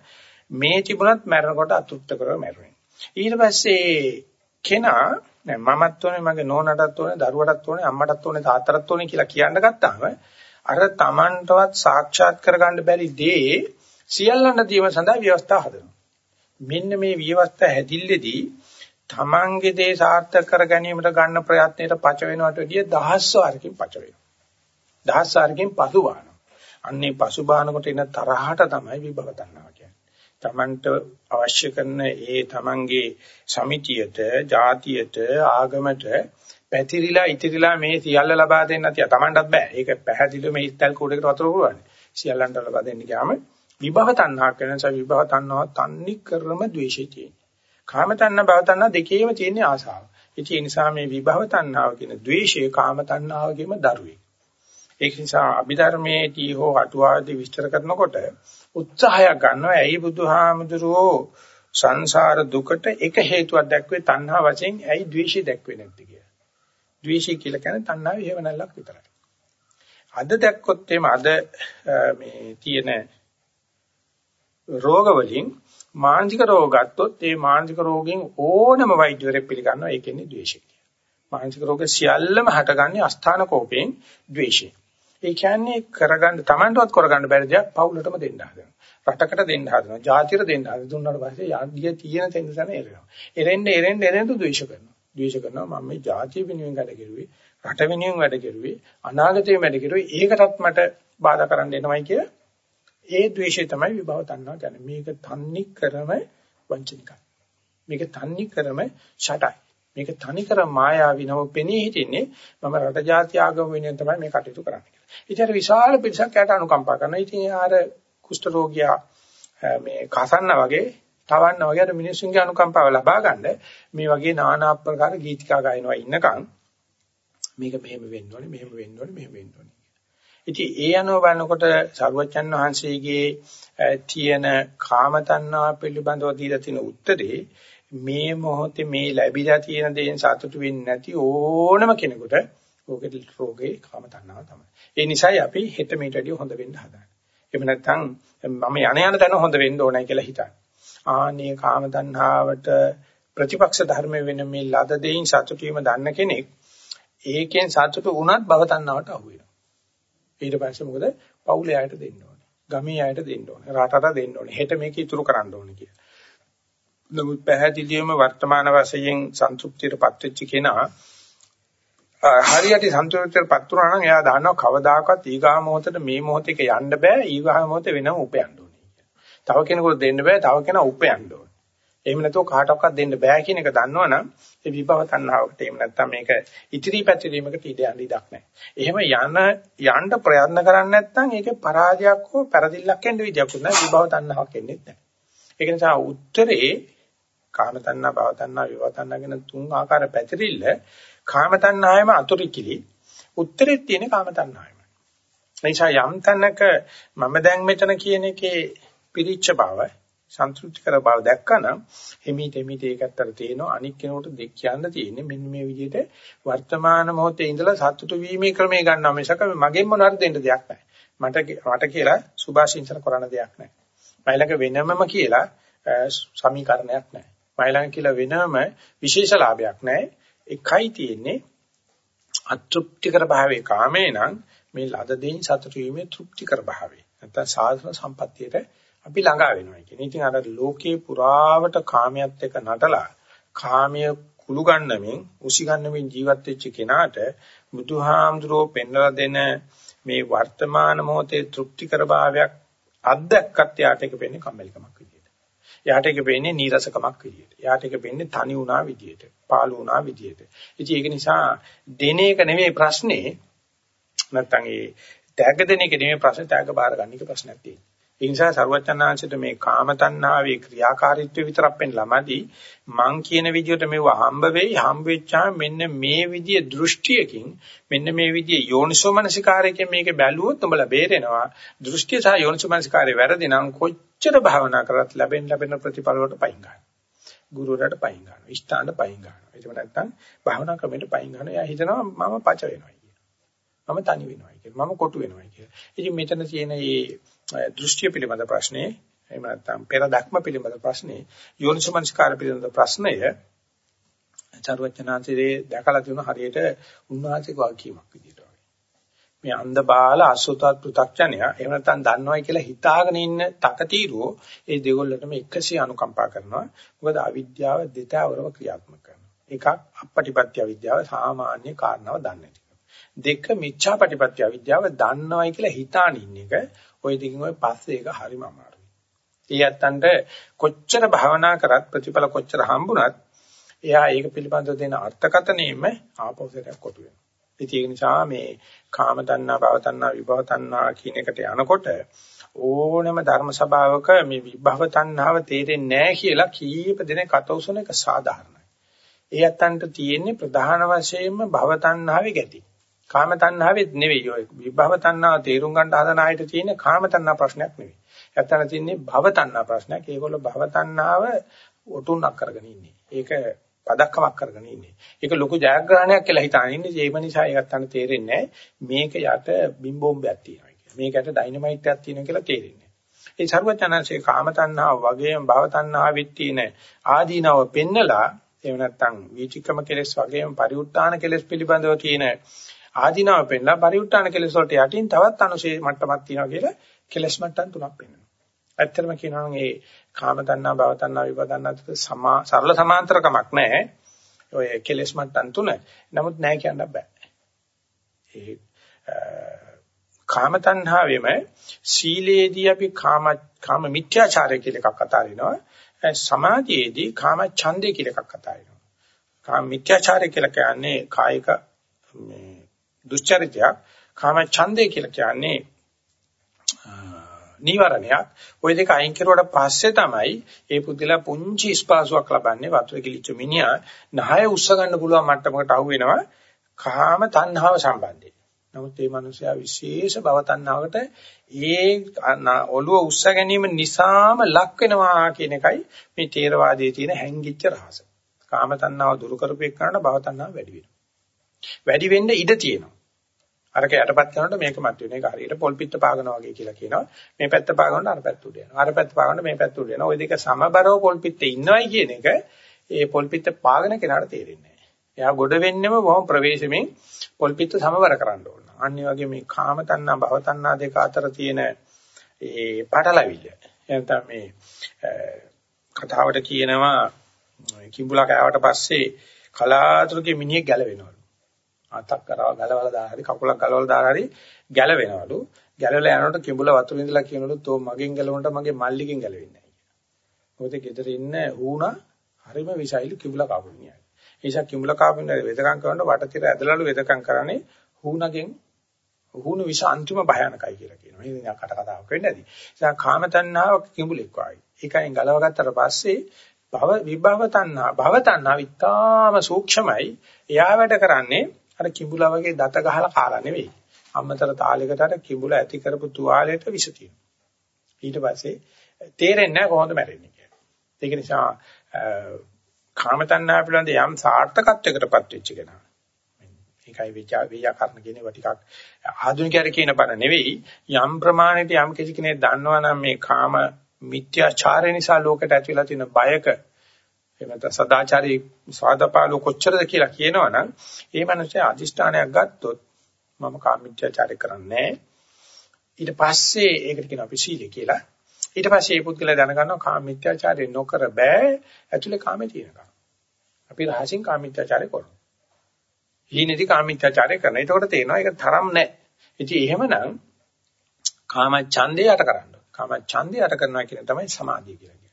මේ තිබුණත් මැරෙනකොට අතුත්ත කරව මැරුණේ. ඊට පස්සේ කෙනා දැන් මමත් ඕනේ මගේ නෝනටත් ඕනේ දරුවටත් ඕනේ අම්මටත් ඕනේ තාත්තටත් ඕනේ කියලා කියන්න ගත්තාම අර Tamanටවත් සාක්ෂාත් කරගන්න බැරි දේ සියල්ලන්න දීම සඳහා ව්‍යවස්ථා හදනවා. මෙන්න මේ විවස්ථා හැදිල්ලේදී තමන්ගේ දේ සාර්ථක කර ගැනීමට ගන්න ප්‍රයත්නයේ පච වෙනවට වැඩිය දහස් වාරකින් පච වෙනවා. දහස් වාරකින් පසු බානවා. අන්නේ පසු බානකොට එන තරහට තමයි විභව තණ්හාව කියන්නේ. තමන්ට අවශ්‍ය කරන ඒ තමන්ගේ සමිතියට, ಜಾතියට, ආගමට පැතිරිලා ඉතිරිලා මේ සියල්ල ලබා දෙන්න තියා. තමන්ටත් බෑ. ඒක පැහැදිලිව මේ ඉස්තල් කෝඩයකට වතුර පුරවන්නේ. සියල්ලන්ට ලබා දෙන්න ගියාම විභව තණ්හා කරන නිසා විභව තණ්හාව තන්නි කරම ද්වේෂය තියෙනවා. කාම තණ්හා භව තණ්හා දෙකේම තියෙන ආසාව. ඒ නිසා මේ විභව තණ්හාව කියන ද්වේෂය කාම තණ්හාවගේම දරුවේ. ඒක නිසා අභිධර්මයේදී හෝ අටුවාදී විස්තර කරනකොට උත්සාහයක් ගන්නවා. ඇයි බුදුහාමුදුරුවෝ සංසාර දුකට එක හේතුවක් දැක්වේ තණ්හා වශයෙන් ඇයි ද්වේෂය දැක්වේ නැත්තේ කියලා. ද්වේෂය කියලා කියන්නේ තණ්හාවේ හේවණල්ලක් විතරයි. අද දැක්කොත් එimhe අද මේ තියෙන රෝග වලින් මානසික රෝග ගත්තොත් ඒ මානසික රෝගෙන් ඕනම වෛද්‍යවරයෙක් පිළිගන්නවා ඒ කියන්නේ ද්වේෂය. මානසික රෝග සියල්ලම හටගන්නේ අස්ථාන කෝපයෙන් ද්වේෂයෙන්. ඒ කියන්නේ කරගන්න Tamanටවත් කරගන්න බැරි දේක් පවුලටම දෙන්න හදනවා. රටකට දෙන්න හදනවා. ජාතියට දෙන්න හදනවා. දුන්නාට පස්සේ යන්නේ තියෙන තැන තැන එරෙනවා. එරෙන්න එරෙන්න එරෙන්න ද්වේෂ කරනවා. ද්වේෂ කරනවා මම මේ ජාතිය වෙනුවෙන් වැඩ කෙරුවේ, රට වෙනුවෙන් වැඩ කෙරුවේ, අනාගතේ වැඩ කෙරුවේ. ඒකටත් මට බාධා කරන්න එනවයි කියලා ඒ ද්වේෂය තමයි විභව තණ්හා කියන්නේ. මේක තන්නි කරම වංචනිකයි. මේක තන්නි කරම ෂටයි. මේක තනි කර මායාවිනව පෙනී හිටින්නේ මම රට ජාති ආගම වෙනුවෙන් තමයි මේ කටයුතු කරන්නේ කියලා. ඉතින් විශාල පිරිසක් යට අනුකම්පා කරනවා. ඉතින් ආර කුෂ්ඨ රෝගියා මේ කසන්න වගේ තවන්න වගේ අර මිනිස්සුන්ගේ අනුකම්පාව ලබා ගන්න මේ වගේ নানা ආකාර ගීතිකා ගායනවා ඉන්නකම් මේක මෙහෙම වෙන්න ඕනේ මෙහෙම වෙන්න ඕනේ මෙහෙම වෙන්න ඕනේ ඉතින් ඒ අනුව බලනකොට සරුවච්චන් වහන්සේගේ තියෙන කාම තණ්හා පිළිබඳව දීලා තියෙන උත්තරේ මේ මොහොතේ මේ ලැබිලා තියෙන දේෙන් සතුටු වෙන්නේ නැති ඕනම කෙනෙකුට ඕකේ රෝගේ කාම තණ්හාව තමයි. ඒ නිසායි අපි හෙට මේට වැඩිය හොඳ වෙන්න හදන්නේ. එහෙම නැත්නම් මම යණ යන තැන හොඳ වෙන්න ඕනයි කියලා හිතන්නේ. ආනේ කාම තණ්හාවට ප්‍රතිපක්ෂ ධර්ම වෙන මේ ලද දෙයින් සතුටු වීම දන්න කෙනෙක් ඒකෙන් සතුටු වුණත් භව තණ්හාවට අහු වෙනවා. ඊට පස්සේ මොකද පවුලේ අයට දෙන්න ඕනේ. ගමේ අයට දෙන්න ඕනේ. රටට දෙන්න ඕනේ. හෙට මේක ඉතුරු කරන්න ඕනේ කියලා. නමුත් පැහැදිලිවම වර්තමාන වශයෙන් සන්තුෂ්ටියටපත් වෙච්ච කෙනා හරියට සන්තුෂ්ටියටපත් වුණා නම් එයා දන්නවා කවදාකවත් ඊගා මොහොතට මේ මොහොතේක යන්න බෑ ඊගා මොහොතේ වෙනම උපයන්න ඕනේ. තව කෙනෙකුට දෙන්න බෑ තව කෙනා උපයන්න ඕනේ. එහෙම නැතුව කාටවත් දෙන්න බෑ කියන එක දන්නවනම් ඒ විභව තණ්හාවකට එහෙම නැත්නම් මේක ඉතිරි පැතිරීමකට ඉඩ යන්න ඉඩක් නැහැ. එහෙම යන යන්න ප්‍රයත්න කරන්නේ නැත්නම් ඒකේ පරාජයක් හෝ පෙරදිල්ලක් එන්න විදියක් නැහැ. විභව තණ්හාවක් එන්නේ නැහැ. ඒක නිසා උත්තරේ කාම තණ්හා, භව තණ්හා, විභව තණ්හා කියන තුන් ආකාර පැතිරිල්ල කාම තණ්හාවම අතුරුකිලි උත්තරෙත් තියෙන කාම තණ්හාවම. නිසා යම් තැනක මම දැන් මෙතන කියන එකේ පිරිච්ච බව සන්තුෂ්ටි කර බව දැක්කනම් හිමීට හිමීට ඒකත් අර තේනවා අනික් කෙනෙකුට දෙක් කියන්න තියෙන්නේ මෙන්න මේ විදිහට වර්තමාන මොහොතේ ඉඳලා සතුටු වීමේ ක්‍රමය ගන්නවා මිසක මගෙන් මොනවාරි දෙන්න දෙයක් නැහැ. මට මට කියලා සුභාශිංසන කරන්න දෙයක් නැහැ. මයිලක වෙනමම කියලා සමීකරණයක් නැහැ. මයිලක කියලා වෙනම විශේෂ ලාභයක් නැහැ. එකයි තියෙන්නේ අතෘප්තිකර භාවයේ කාමේ නම් මේ ලද දෙයින් සතුටු වීමේ තෘප්තිකර භාවය. නැත්නම් සාධන සම්පත්තියට අපි ළඟා වෙනවා කියන්නේ. ඉතින් අර ලෝකේ පුරාවට කාමයට එක නටලා කාමයේ කුළු ගන්නමින් උසි ගන්නමින් ජීවත් වෙච්ච කෙනාට බුදුහාමුදුරෝ පෙන්වලා දෙන මේ වර්තමාන මොහොතේ තෘප්තිකර භාවයක් අත්දැක්කත් යාට එක වෙන්නේ කම්මැලිකමක් විදියට. යාට එක වෙන්නේ නීරසකමක් විදියට. යාට එක වෙන්නේ තනි වුණා විදියට. පාළු වුණා විදියට. ඉතින් ඒක නිසා දෙන එක නෙමෙයි ප්‍රශ්නේ. නැත්තම් ඒ තෑග දෙන එක නෙමෙයි ප්‍රශ්නේ තෑග බාර ගන්න එක ප්‍රශ්නයක් තියෙන්නේ. ඒ නිසා ਸਰවචනාංශයට මේ කාම තණ්හාවේ ක්‍රියාකාරීත්වය විතරක් පෙන්නලාමදි මං කියන විදිහට මේව හම්බ වෙයි හම්බ වෙච්චාම මෙන්න මේ විදිහේ දෘෂ්ටියකින් මෙන්න මේ විදිහේ යෝනිසෝමනසිකාරයෙන් මේක බැලුවොත් උඹලා බේරෙනවා දෘෂ්ටිය සහ යෝනිසෝමනසිකාරය වැරදි නම් කොච්චර භාවනා කරත් ලැබෙන්න ලැබෙන ප්‍රතිඵල වලට පයින් ගන්නවා. ගුරුවරයාට පයින් ගන්නවා. ඉෂ්ඨාන්ට පයින් ගන්නවා. ඒක නැත්තම් භාවනා ක්‍රමයට පයින් ගන්නවා. එයා හිතනවා මම පච වෙනවා කියලා. මම තනි වෙනවා කියලා. මම කොටු වෙනවා කියලා. ඉතින් මෙතන තියෙන මේ දෘෂ්ටිය පිළිබඳ ප්‍රශ්නේ එහෙම නැත්නම් පෙර දක්ම පිළිබඳ ප්‍රශ්නේ යෝනිසමනස්කාර පිළිබඳ ප්‍රශ්නය චරවචනාංශයේ දැකලා තියෙන හරියට උන්වහන්සේක වාක්‍යයක් විදිහට. වගේ. මේ අන්ධ බාල අසුතත් පෘ탁ඥයා එහෙම නැත්නම් දන්නවයි කියලා හිතාගෙන ඉන්න තකතිරෝ ඒ දෙගොල්ලටම එකසේ අනුකම්පා කරනවා මොකද අවිද්‍යාව දෙතාවරව ක්‍රියාත්මක කරනවා එකක් අපපටිපත්‍ය අවිද්‍යාව සාමාන්‍ය කාරණාව දන්නේ දෙක මිච්ඡා පටිපත්‍ය අවිද්‍යාව දන්නවයි කියලා හිතාන ඉන්න එක ওই දෙකින් ওই පස්සේ එක හරිම අමාරුයි. ඒ යත්තන්ට කොච්චර භවනා කරත් ප්‍රතිඵල කොච්චර හම්බුණත් එයා ඒක පිළිබඳව දෙන අර්ථකතනෙම ආපෞසරයක් කොටු වෙනවා. ඉතින් ඒක නිසා මේ කාම තණ්හා, භව තණ්හා, විභව තණ්හා කියන එකට යනකොට ඕනෑම ධර්ම සභාවක මේ විභව තණ්හාව තේරෙන්නේ නැහැ කියලා කීප දෙනෙක් අතවසන එක සාධාරණයි. ඒ යත්තන්ට තියෙන්නේ ප්‍රධාන වශයෙන්ම භව තණ්හාවේ ගැටි. කාම තණ්හාවෙත් නෙවෙයි ඔය විභව තණ්හාව තේරුම් ගන්න හදන ආයත තියෙන කාම තණ්හා ප්‍රශ්නයක් නෙවෙයි. ඇත්තට තියෙන්නේ භව තණ්හා ප්‍රශ්නයක්. ඒගොල්ලෝ භව තණ්හාව ඔටුන්නක් කරගෙන ඉන්නේ. ඒක පදක්කමක් කරගෙන ඉන්නේ. ඒක ලොකු ජයග්‍රහණයක් කියලා හිතාන ඉන්නේ. ඒ නිසා ඒකට අන්න තේරෙන්නේ මේක යට බිම්බෝම්බයක් තියෙනවා කියලා. මේකට ඩයිනමයිට්යක් තියෙනවා කියලා තේරෙන්නේ. ඒ ਸਰවඥාන්සේ කාම තණ්හාව වගේම භව තණ්හාවෙත් තියෙන ආදීනව පෙන්නලා එහෙම නැත්නම් වීචිකම කෙලෙස් වගේම පරිඋත්තාන කෙලෙස් පිළිබඳව කියන ආදීනව පෙන්නලා පරිඋත්තාන කෙලෙස් වලට යටින් තවත් අනුශේ මට්ටමක් තියෙනවා කියලා කෙලෙස් මට්ටම් තුනක් පෙන්නනවා. ඇත්තටම කියනවා නම් ඒ කාම තණ්හා භව තණ්හා විභව තණ්හා සමා සරල සමාන්තරකමක් නැහැ. ඔය කෙලස් මට්ටම් තුන. නමුත් නැහැ කියන්න බෑ. ඒ කාම තණ්හාවෙම සීලේදී අපි කාම කාම මිත්‍යාචාරය කියලා එකක් කතා කරනවා. සමාධියේදී කාම ඡන්දය කියලා එකක් කතා කරනවා. කාම මිත්‍යාචාරය කියලා කියන්නේ කායික මේ දුස්චරිතයක් කාම ඡන්දය කියලා කියන්නේ නීවරණයක්. ওই දෙක අයින් කරුවට පස්සේ තමයි ඒ පුද්ගලයා පුංචි ස්පාසුවක් ලබන්නේ වතුර කිලිච්ච මිනිහා නහය උස්ස ගන්න පුළුවන් මට්ටමකට අහු වෙනවා කාම තණ්හාව සම්බන්ධයෙන්. නමුත් මේ මිනිසයා විශේෂ භව තණ්හාවකට ඒ ඔළුව උස්ස ගැනීම නිසාම ලක් වෙනවා කියන එකයි මේ තේරවාදයේ තියෙන හැංගිච්ච රහස. කාම තණ්හාව දුරු කරපු එක්කනට භව තණ්හාව වැඩි වෙනවා. වැඩි වෙන්න ඉඩ තියෙනවා. අරක යටපත් කරනකොට මේක මත වෙන එක හරියට පොල් පිට පාගනවා වගේ කියලා කියනවා. මේ පැත්ත පාගනකොට අර පැත්ත උඩ යනවා. අර පැත්ත පාගනකොට මේ පැත්ත උඩ යනවා. ওই දෙක සමබරව පොල් පිටේ ඉන්නවයි කියන එක ඒ පොල් පිට පාගන කෙනාට තේරෙන්නේ නැහැ. එයා ගොඩ වෙන්නෙම බොහොම ප්‍රවේශමෙන් පොල් පිට සමබර කරන්න ඕන. අනිත් වගේ මේ කාම තණ්හා භව තණ්හා දෙක අතර තියෙන ඒ පාටලවිල්ල. එතන මේ කතාවට කියනවා කිඹුලා කෑවට පස්සේ කලාතුරකින් මිනිහෙක් ගැලවෙනවා. අතක් කරව ගලවලා දාලා හරි කකුලක් ගලවලා දාලා හරි ගැලවෙනවලු. ගැලවලා යනකොට කිඹුල වතුර ඉඳලා කියනලු තෝ මගෙන් ගැලවුණට මගේ මල්ලිගෙන් ගැලවෙන්නේ නැහැ කියලා. මොකද ගෙදර ඉන්න ඌණා හරිම විසයිලු කිඹුල කාපුණියයි. ඒ නිසා කිඹුල කාපුණ වෙදකම් කරනකොට වටතිර ඇදලාලු වෙදකම් කරන්නේ ඌණගෙන් ඌණ විස අන්තිම භයානකයි කියලා කියනවා. මේ කට කතාවක් වෙන්නේ නැති. ඒ නිසා කාම තණ්හාව කිඹුලෙක් වගේ. ඒකෙන් ගලව ගත්තට පස්සේ භව විභව තණ්හා භව තණ්හා විතාම සූක්ෂමයි. එයා වැඩ කරන්නේ අර කිඹුලා වගේ දත ගහලා කාලා නෙවෙයි. අම්මතර තාලයකට අර කිඹුලා ඇති කරපු තුවාලයට විස තියෙනවා. ඊට පස්සේ තේරෙන්නේ නැහැ කොහොමද මැරෙන්නේ කියලා. ඒක නිසා කාම තණ්හා පිළිබඳ යම් සාර්ථකත්වයකටපත් වෙච්ච කෙනා. ඒකයි විචා ව්‍යාකරණ කියන ඒවා ටිකක් ආධුනිකයර කියන බණ නෙවෙයි යම් ප්‍රමාණයට යම් කිසි කෙනෙක් දන්නවනම් මේ කාම මිත්‍යාචාරය නිසා ලෝකයට ඇති වෙලා තියෙන බයක එහෙම නැත්නම් සදාචාරී සාදපාලු කොච්චරද කියලා කියනවනම් ඒ මනසේ අදිෂ්ඨානයක් ගත්තොත් මම කාමීත්‍යාචාරය කරන්නේ ඊට පස්සේ ඒකට කියන අපි සීලය කියලා. ඊට පස්සේ මේ පුද්ගලයා දැනගන්නවා කාමීත්‍යාචාරය නොකර බෑ. ඇතුලේ කාමේ තියෙනවා අපි රහසින් කාමීත්‍යාචාරය කරනවා. හීනෙදි කාමීත්‍යාචාරය කරනවා. එතකොට තේනවා ඒක තරම් නැහැ. ඉතින් එහෙමනම් කාම ඡන්දේ යට කරන්න කාම ඡන්දේ යට කරනවා කියන තමයි සමාධිය කියලා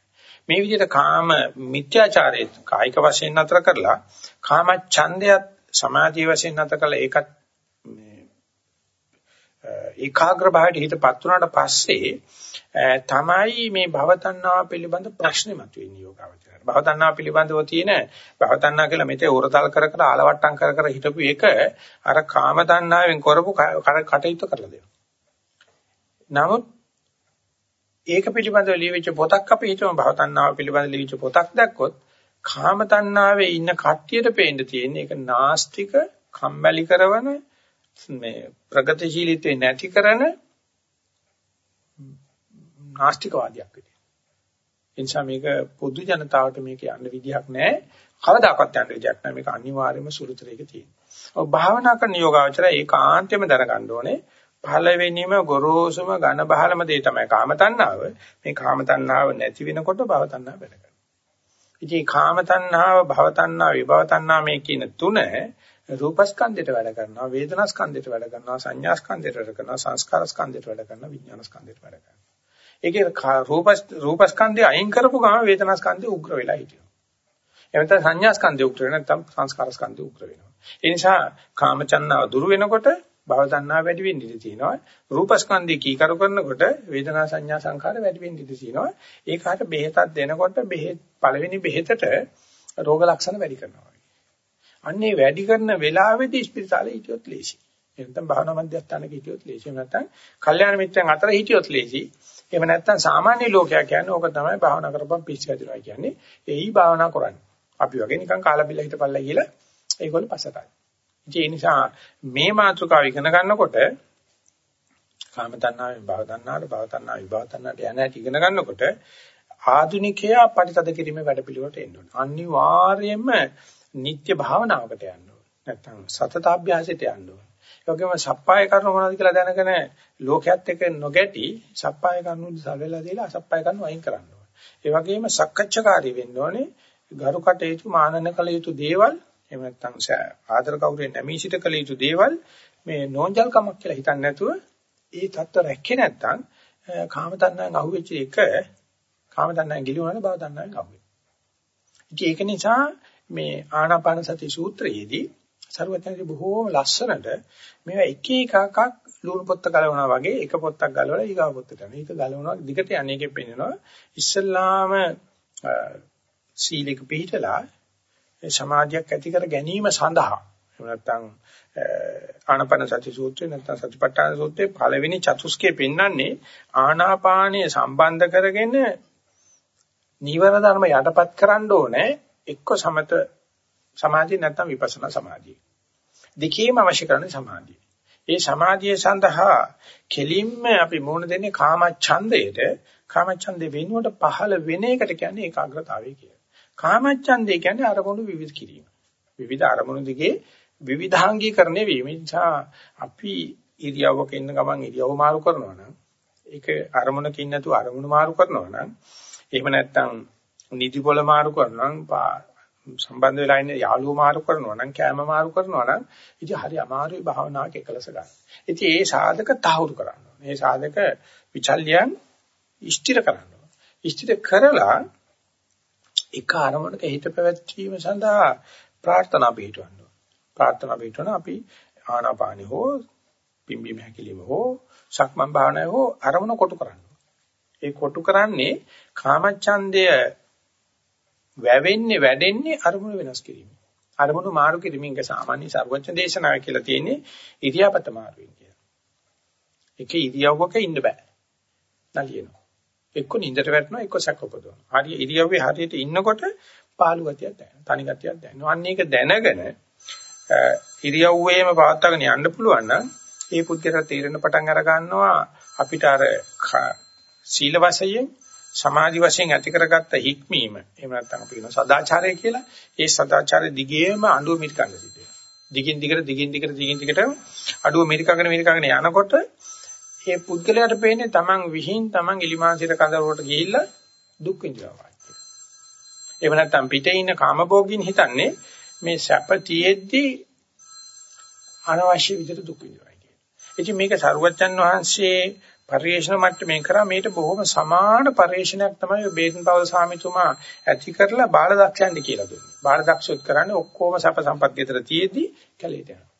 මේ විදිහට කාම මිත්‍යාචාරයේ කායික වශයෙන් නතර කරලා කාම ඡන්දයත් සමාධිය වශයෙන් නතර කරලා ඒකත් ඒකාග්‍ර භාවයට හිතපත් වුණාට පස්සේ තමයි මේ භවතණ්ණාව පිළිබඳ ප්‍රශ්නේ මතුවෙන්නේ යෝගාවචරයට. භවතණ්ණාව පිළිබඳව තියෙන භවතණ්ණා කියලා මෙතේ උරතල් කර කර ආලවට්ටම් කර කර හිටපු එක අර කාම තණ්හාවෙන් කරපු කටයුතු කරලා දෙනවා. නමුත් ඒක පිළිබඳව ලියවිච්ච පොතක් අපි හිතමු භව තණ්හාව පිළිබඳව ලියවිච්ච පොතක් දැක්කොත් කාම තණ්හාවේ ඉන්න කට්ටියට පේන්න තියෙන එක නාස්තික කම්මැලි කරන මේ ප්‍රගතිශීලීත්වේ නැති කරන නාස්තිකවාදයක් විදියට. එනිසා මේක පොදු ජනතාවට මේක යන්න විදියක් නැහැ. කවදාකවත් යන්න විදියක් නැහැ. මේක අනිවාර්යයෙන්ම සුළුතරයක තියෙනවා. ඔව් භාවනා කරන යෝගාවචරය ඒකාන්තයෙන්ම දැනගන්න ඕනේ. පළවෙනිම ගොරෝසුම ඝන බහලම දේ තමයි කාම තණ්හාව. මේ කාම තණ්හාව නැති වෙනකොට භව තණ්හාව වැඩ කරනවා. ඉතින් කාම තණ්හාව, භව තණ්හාව, විභව තණ්හාව මේ කියන තුන රූපස්කන්ධයට වැඩ කරනවා, වේදනාස්කන්ධයට වැඩ කරනවා, සංඥාස්කන්ධයට වැඩ කරනවා, සංස්කාරස්කන්ධයට වැඩ කරනවා, විඥානස්කන්ධයට වැඩ කරනවා. ඒකේ රූප රූපස්කන්ධය අයින් කරපු ගමන් වේදනාස්කන්ධය උග්‍ර වෙලා හිටිනවා. එහෙම නැත්නම් සංඥාස්කන්ධය උග්‍ර වෙනවා නැත්නම් සංස්කාරස්කන්ධය උග්‍ර වෙනවා. ඒ නිසා කාමචන්නාව දුරු වෙනකොට භව තණ්හා වැඩි වෙන්න ඉඩ තියෙනවා. රූපස්කන්ධය කීකරු කරනකොට වේදනා සංඥා සංඛාර වැඩි වෙන්න ඉඩ තියෙනවා. ඒකට බෙහෙතක් දෙනකොට බෙහෙත් පළවෙනි බෙහෙතට රෝග ලක්ෂණ වැඩි කරනවා. අන්නේ වැඩි කරන වෙලාවෙදී ස්පිරිතාලේ හිටියොත් ලේසි. එහෙනම් භාවනා මධ්‍යස්ථානක හිටියොත් ලේසි. එහෙම නැත්නම් කල්යාණ මිත්‍රයන් අතර හිටියොත් ලේසි. එහෙම නැත්නම් සාමාන්‍ය ලෝකයා කියන්නේ ඕක තමයි භාවනා කරපම් පිස්සු හැදිනවා කියන්නේ. එයි භාවනා කරන්නේ. අපි වගේ නිකන් කාලා බිල්ල හිටපල්ලා කියලා ඒගොල්ලෝ පස්සට ඒ නිසා මේ මාතෘකාව ඉගෙන ගන්නකොට කාම තණ්හාවෙන් භව තණ්හාවට භව තණ්හා විභව තණ්හාවට යන හැටි ඉගෙන ගන්නකොට ආධුනිකයා පරිතද කිරීමේ වැඩපිළිවෙලට එන්න ඕනේ. අනිවාර්යයෙන්ම නිත්‍ය භාවනාවකට යන්න ඕනේ. නැත්තම් සතතාභ්‍යාසයට යන්න ඕනේ. ඒ වගේම සප්පාය කරන මොනවද කියලා දැනගෙන ලෝකයේත් එක්ක නොගැටි සප්පාය කරනු සලෙලා දීලා අසප්පාය කරනු අයින් කරන්න ඕනේ. ඒ වගේම සක්කච්ඡාකාරී වෙන්න ඕනේ. ගරු කටයුතු මානන කළ යුතු දේවල් එහෙම නැත්නම් ආදර කවුරුෙන් නැමී සිට කළ යුතු දේවල් මේ නෝන්ජල්කමක් කියලා හිතන්නේ නැතුව ඒ தත්ත්ව රැක්කේ නැත්නම් කාම තණ්හාවෙන් අහුවෙච්ච එක කාම තණ්හාවෙන් ගිලිුණාට භව තණ්හාවෙන් අහුවේ. ඉතින් ඒක නිසා මේ ආනාපාන සති සූත්‍රයේදී සර්වඥාගේ බොහෝම ලස්සනට මේවා එක එකකක් ලුණු පොත්ත ගලවනවා වගේ එක පොත්තක් ගලවලා ඊගාව පොත්තට යනවා. ඒක ගලවනවා දිගට යන්නේකෙ පෙන්නනවා. ඉස්සල්ලාම සීලෙක පිළිතලා සමාධියක් ඇති කර ගැනීම සඳහා එහෙම නැත්නම් ආනාපාන සති සූත්‍රය නැත්නම් සතිපට්ඨාන සූත්‍රයේ පළවෙනි චතුස්කයේ පෙන්වන්නේ ආනාපානය සම්බන්ධ කරගෙන නීවර ධර්ම යටපත් කරන්න ඕනේ එක්ක සමත සමාධිය නැත්නම් විපස්සනා සමාධිය. දෙකේම අවශ්‍ය කරන සමාධිය. ඒ සමාධිය සඳහා කෙලින්ම අපි මුණ දෙන්නේ කාමච්ඡන්දයට කාමච්ඡන්දේ වෙනුවට පහළ වෙන එකට කියන්නේ ඒකාග්‍රතාවය කියලා. කාමච්ඡන්දේ කියන්නේ අරමුණු විවිධ කිරීම. විවිධ අරමුණු දිගේ විවිධාංගීකරණය වීම. නිසා අපි ඉරියව්වක ඉන්න ගමන් ඉරියව්ව මාරු කරනවා නම් ඒක අරමුණකින් නැතුව අරමුණු මාරු කරනවා නම් එහෙම නැත්නම් නිදි පොළ මාරු කරනවා නම් සම්බන්ධ වෙලා ඉන්න යාළුවෝ මාරු කරනවා නම් කැම මාරු කරනවා නම් ඉතින් හරි අමාරුයි භාවනාවක එකලස ගන්න. ඉතින් ඒ සාධක තහවුරු කරන්න ඕනේ. මේ සාධක විචල්යන් ඉෂ්ටිර කරන්න ඕනේ. ඉෂ්ටිර කරලා එක අරමුණක හිත පැවැත්වීම සඳහා ප්‍රාර්ථනා පිටවන්න ඕනේ. ප්‍රාර්ථනා පිටවන අපි ආනාපානි හෝ පිම්බීම හැකිලිම හෝ සක්මන් භාවනාව හෝ අරමුණ කොටු කරන්න. ඒ කොටු කරන්නේ කාමච්ඡන්දය වැවෙන්නේ වැඩෙන්නේ අරමුණු වෙනස් කිරීම. අරමුණු මාරු කිරීමෙන් සාමාන්‍ය සර්වඥ දේශනාව කියලා තියෙන්නේ ඉරියාපත මාරුවෙන් කියලා. එක ඉරියව්වක ඉන්න බෑ. නලියනවා. එක්ක නින්දට වැටෙනවා එක්ක සැක උපදවනවා. හරිය ඉරියව්වේ හරියට ඉන්නකොට පාළු ගතියක් දැනෙනවා. තනි ගතියක් දැනෙනවා. අන්න ඒක දැනගෙන ඉරියව්වේම පවත්වාගෙන යන්න පුළුවන් නම් ඒ පුද්ගලයා තීරණ පටන් අර ගන්නවා අපිට අර සීල වශයෙන් සමාධි වශයෙන් ඇති කරගත්ත හික්මීම එහෙම නැත්නම් අපි කියන සදාචාරය කියලා ඒ සදාචාරය දිගේම අඬුව මිරිකන්න සිද්ධ වෙනවා. දිගින් දිගට දිගින් දිගට දිගින් දිගට අඩුව මිරිකගෙන මිරිකගෙන යනකොට ඒ පුද්ගලයාට පේන්නේ Taman විහිං Taman ඉලිමාසිර කඳවුරට ගිහිල්ලා දුක් විඳිනවා කියලා. එහෙම නැත්නම් පිටේ ඉන්න කාමභෝගින් හිතන්නේ මේ සැප තියෙද්දි අනවශ්‍ය විදිහට දුක් විඳිනවා කියලා. ඉතින් මේක සරුවච්චන් වහන්සේ පරිේශන මට්ටමින් කරා මේට බොහොම සමාන පරිේශනයක් තමයි බේදන් පවල් සාමිතුමා ඇති කරලා බාලදක්ෂයන්ට කියලා දුන්නේ. බාලදක්ෂොත් කරන්නේ ඔක්කොම සැප සම්පත් ගෙදර තියෙද්දි කැලේට යනවා.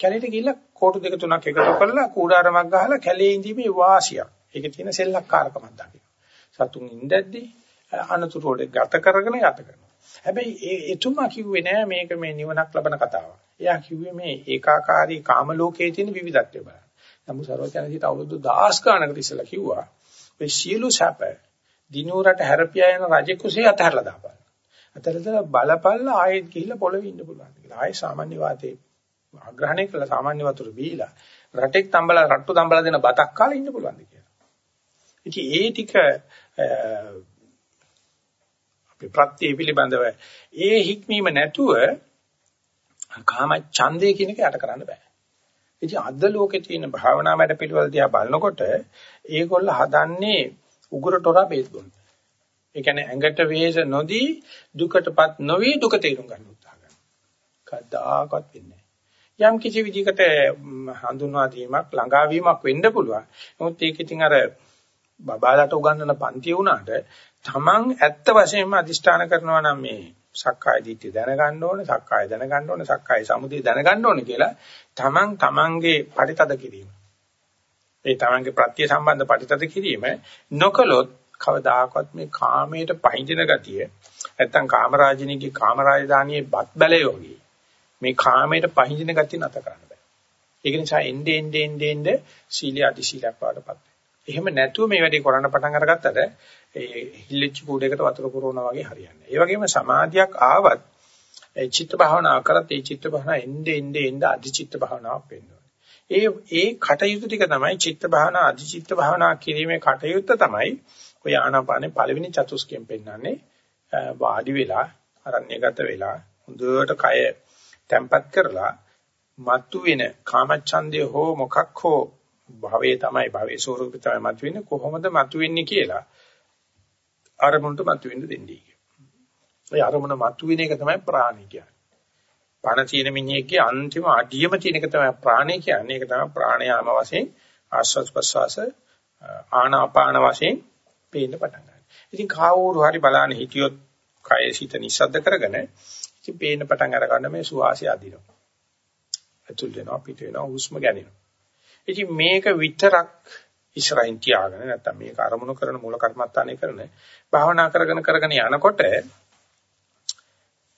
කැලේට ගිහිල්ලා කෝටු දෙක තුනක් එකතු කරලා කූඩාරමක් ගහලා කැලේ ඉඳීමේ වාසියක්. ඒකේ තියෙන සෙල්ලක්කාරකමක් දකින්න. සතුන් ඉඳද්දි අනතුරු වල ගත කරගෙන ගත කරනවා. හැබැයි ඒ එතුමා කිව්වේ නෑ මේක මේ නිවනක් ලබන කතාවක්. එයා කිව්වේ මේ ඒකාකාරී කාම ලෝකයේ තියෙන විවිධත්වය බලන්න. නමුත් සර්වඥාන්සිට අවුරුදු 10 ගානකට ඉස්සලා කිව්වා මේ සියලු සැප දිනුරට හැරපියා යන රජ කුසේ අතහැරලා දාපන්. අතහැරලා බලපල්ලා ආයෙත් ගිහිල්ලා පොළවේ ඉන්න පුළුවන් කියලා. ආයෙ සාමාන්‍ය වාතේ ආග්‍රහණය කළා සාමාන්‍ය වතුර බීලා රටෙක් තම්බලා රට්ටු තම්බලා දෙන බතක් කාලා ඉන්න පුළුවන්ද කියලා. ඉතින් ඒ ටික අපි ප්‍රත්‍ය පිළිබඳව ඒ හික්මීම නැතුව කාම ඡන්දය කියන එක යට කරන්න බෑ. ඉතින් අද ලෝකේ තියෙන භාවනා වැඩ පිළිවෙල දිහා බලනකොට ඒගොල්ල හදන්නේ උගුරටොරා බේත් බොන්න. ඒ කියන්නේ ඇඟට වේස නොදී දුකටපත් නොවි දුක තේරුම් ගන්න උත්සාහ කරනවා. කවදාකවත් වෙන්නේ යම් කිසි විදිහකට හඳුන්වා දීමක් ළඟාවීමක් වෙන්න පුළුවන්. නමුත් ඒක ඉතින් අර බබාලට උගන්වන පන්ති වුණාට තමන් ඇත්ත වශයෙන්ම අදිෂ්ඨාන කරනවා නම් මේ සක්කාය දිට්ඨිය දැනගන්න ඕනේ, සක්කාය දැනගන්න ඕනේ, සක්කාය සමුදය දැනගන්න ඕනේ කියලා තමන් තමන්ගේ පරිතද කිරීම. ඒ තමන්ගේ ප්‍රත්‍ය සම්බන්ධ පරිතද කිරීම නොකලොත් කවදාකවත් මේ කාමයට පහඳින ගතිය නැත්තම් කාමරාජිනීගේ කාමරාජධානියේ බත් බැලේ වගේ මේ කාමයට පහඳින ගතිය නැත කරන්න බෑ. ඒක නිසා එnde ende ende ende සීලිය අධි සීලයක් වඩපත්. එහෙම නැතුව මේ වැඩේ කරන්න පටන් අරගත්තට ඒ හිල්ලෙච්ච කූඩේකට වතුර පුරවනවා වගේ හරියන්නේ. ඒ වගේම සමාධියක් ආවත් ඒ චිත්ත භාවනාව කරත් ඒ චිත්ත භාවනාව එnde ende ende අධි චිත්ත භාවනාවක් වෙනවා. ඒ ඒ කටයුතු ටික තමයි චිත්ත භාවනා අධි චිත්ත භාවනා කිරීමේ කටයුත්ත තමයි ඔය ආනාපානේ පළවෙනි චතුස්කයෙන් පෙන්වන්නේ වාඩි වෙලා අරණ්‍යගත වෙලා හොඳට කය තැම්පත් කරලා මතු වෙන කාමච්ඡන්දය හෝ මොකක් හෝ භවයේ තමයි භවයේ ස්වરૂපය තමයි මතු වෙන්නේ කොහොමද මතු වෙන්නේ කියලා අරමුණට මතු වෙන්න දෙන්නේ. ඒ අරමුණ මතු වෙන එක තමයි ප්‍රාණය කියන්නේ. පණ තියෙන මිනිහෙක්ගේ අන්තිම අඩියම තියෙන එක තමයි ප්‍රාණය කියන්නේ. ඒක තමයි ප්‍රාණයාම වශයෙන් ආස්වාද ප්‍රසවාස ආනාපාන වශයෙන් පේන්න පටන් ගන්නවා. ඉතින් කාවෝරු හරි බලන්න හිටියොත් කය සිත නිස්සද්ද කරගෙන ඉතින් පේන්න පටන් අර ගන්න මේ සුවාසය අදිනවා. ඇතුල් වෙනවා පිට වෙනවා හුස්ම ගැනෙනවා. ඉතින් මේක විතරක් ඉස්සරහින් තියාගෙන නැත්තම් මේක අරමුණු කරන මූල කර්මත්තානේ කරන භාවනා කරගෙන කරගෙන යනකොට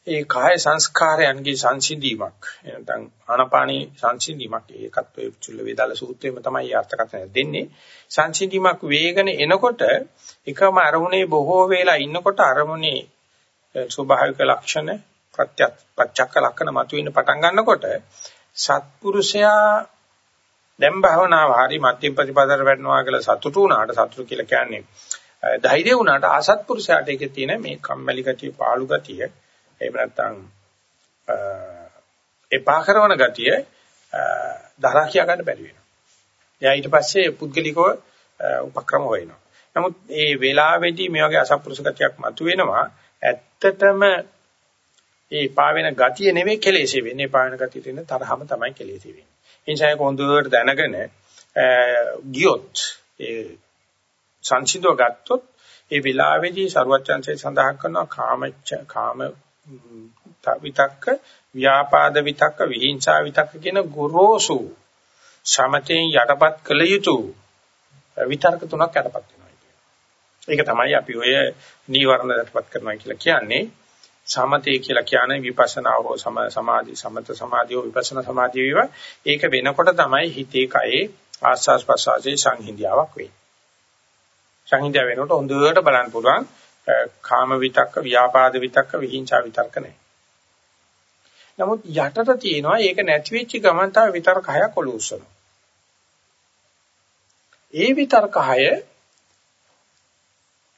ඒ කාය සංස්කාරයන්ගේ සංසිඳීමක් නැත්නම් ආනාපානී සංසිඳීමක් ඒකත් ඔය චුල්ල වේදාල සූත්‍රයේම තමයි අර්ථකථනය දෙන්නේ සංසිඳීමක් වේගන එනකොට එකම අරමුණේ බොහෝ වේලා ඉන්නකොට අරමුණේ ස්වභාවික ලක්ෂණ ප්‍රත්‍යක්ෂ ලක්ෂණ මතුවෙන්න පටන් ගන්නකොට සත්පුරුෂයා දැන් භාවනාව හරි මධ්‍යම ප්‍රතිපදාවට වැටෙනවා කියලා සතුටු වුණාට සතුටු කියලා කියන්නේ ධෛර්ය වුණාට අසත්පුරුෂයාට ඒකේ තියෙන මේ කම්මැලි ගතිය, පාළු ගතිය, එහෙම නැත්නම් එපා කරන ගතිය දරා කියා ගන්න බැරි වෙනවා. එයා ඊට පස්සේ පුද්ගලිකව උපක්‍රම හොයනවා. නමුත් මේ වෙලාවේදී මේ වගේ අසත්පුරුෂ ගතියක් මතුවෙනවා. ඇත්තටම ඒ පාවෙන ගතිය නෙවෙයි කෙලෙසේ වෙන්නේ. පාවෙන ගතියට එන තරහම තමයි කෙලෙසේ වෙන්නේ. එනිසා ඒක හොඳට දැනගෙන ගියොත් ඒ සංසිඳව ගත්තොත් ඒ විලාවේදී සරුවච්චන්සේ සඳහන් කරනවා කාමච්ච කාම විතක්ක ව්‍යාපාද විතක්ක විහිංසා විතක්ක කියන ගොරෝසු සමතෙන් යටපත් කළ යුතු විතර්ක තුනක් යටපත් වෙනවා කියන්නේ. ඒක තමයි අපි ඔය නීවරණ දක්වත් කරනවා කියලා කියන්නේ. සමතේ කියලා කියන්නේ විපස්සනා හෝ සමාධි සමත සමාධිය හෝ විපස්සනා සමාධිය වේවා. ඒක වෙනකොට තමයි හිතේ කයේ ආස්වාස් ප්‍රසආසයේ සංහිඳියාවක් වෙන්නේ. සංහිඳිය වෙනකොට හොඳට බලන්න පුළුවන් කාම විතක්ක, ව්‍යාපාද විතක්ක, විහිංසා විතක්ක නැහැ. නමුත් යටට තියෙනවා ඒක නැති වෙච්ච ගමන් තව විතර්ක හයක් ඔලුස්සනවා. ඒ විතර්ක හය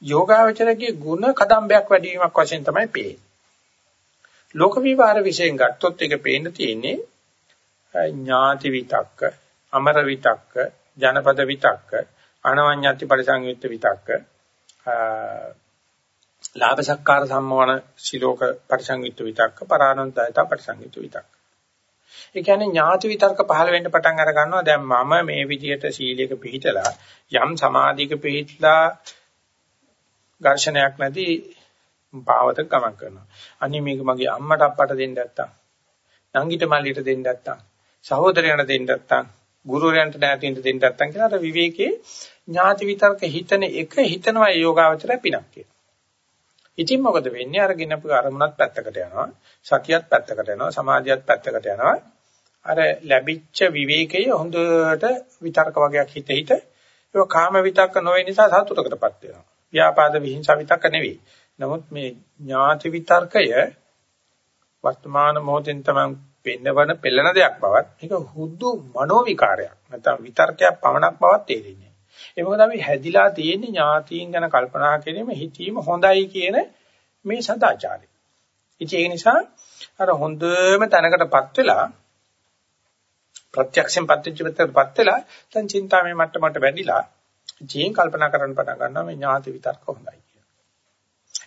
යෝගාවචරයේ ಗುಣ කදම්බයක් වැඩි වීමක් වශයෙන් තමයි පේන්නේ. ලෝක විවර විශයෙන් ගත්තොත් ඒක පේන්න තියෙන්නේ ඥාති විතක්ක, අමර විතක්ක, ජනපද විතක්ක, අනවඤ්ඤාති පරිසංයුක්ත විතක්ක, ලාභ සක්කාර සම්මෝහන සිලෝක පරිසංයුක්ත විතක්ක, පරානන්තයත පරිසංයුක්ත විතක්ක. ඒ කියන්නේ ඥාති විතර්ක පහළ වෙන්න පටන් අර ගන්නවා. දැන් මම මේ විදිහට සීලයක පිළිහිටලා යම් සමාධියක පිළිහිටලා ඝර්ෂණයක් නැති පාවත ගමන් කරනවා. අනිත් මේක මගේ අම්මට අප්පට දෙන්න නැත්තම්, නංගිට මල්ලිට දෙන්න නැත්තම්, සහෝදරයන්ට දෙන්න නැත්තම්, ගුරුවරයන්ට නැතින්ට දෙන්න නැත්තම් කියලා අර විවේකේ ඥාති විතර්ක හිතන එක හිතනවා යෝගාවචරය පිනක් කියලා. ඉතින් මොකද වෙන්නේ අර ගිනපු අරමුණත් පැත්තකට යනවා, සතියත් පැත්තකට යනවා, සමාධියත් පැත්තකට යනවා. අර ලැබිච්ච විවේකය හොඳට විතර්ක වගේක් හිත හිත ඒක කාම විතක්ක නොවේ නිසා සතුටකටපත් වෙනවා. ව්‍යාපාද විහිංසාව විතක්ක නෙවෙයි. නමුත් මේ ඥාති විතර්කය වර්තමාන මොහොතෙන් තමයි පෙන්නවන පෙළෙන දෙයක් බවත් මේක හුදු මනෝ විකාරයක්. නැත්නම් විතර්කයක් පමණක් බවත් තේරෙන්නේ. ඒ මොකද අපි හැදිලා තියෙන ඥාතීන් ගැන කල්පනා කිරීම හිතීම හොඳයි කියන මේ සදාචාරය. ඉතින් ඒ නිසා අර හොඳම තැනකටපත් වෙලා ප්‍රත්‍යක්ෂයෙන් පත්‍ච්චපත්තපත් වෙලා දැන් චින්තාමේ මට්ටමට වැඩිලා ජීන් කල්පනා කරන්න පටන් ගන්නවා මේ ඥාති විතර්ක හොඳයි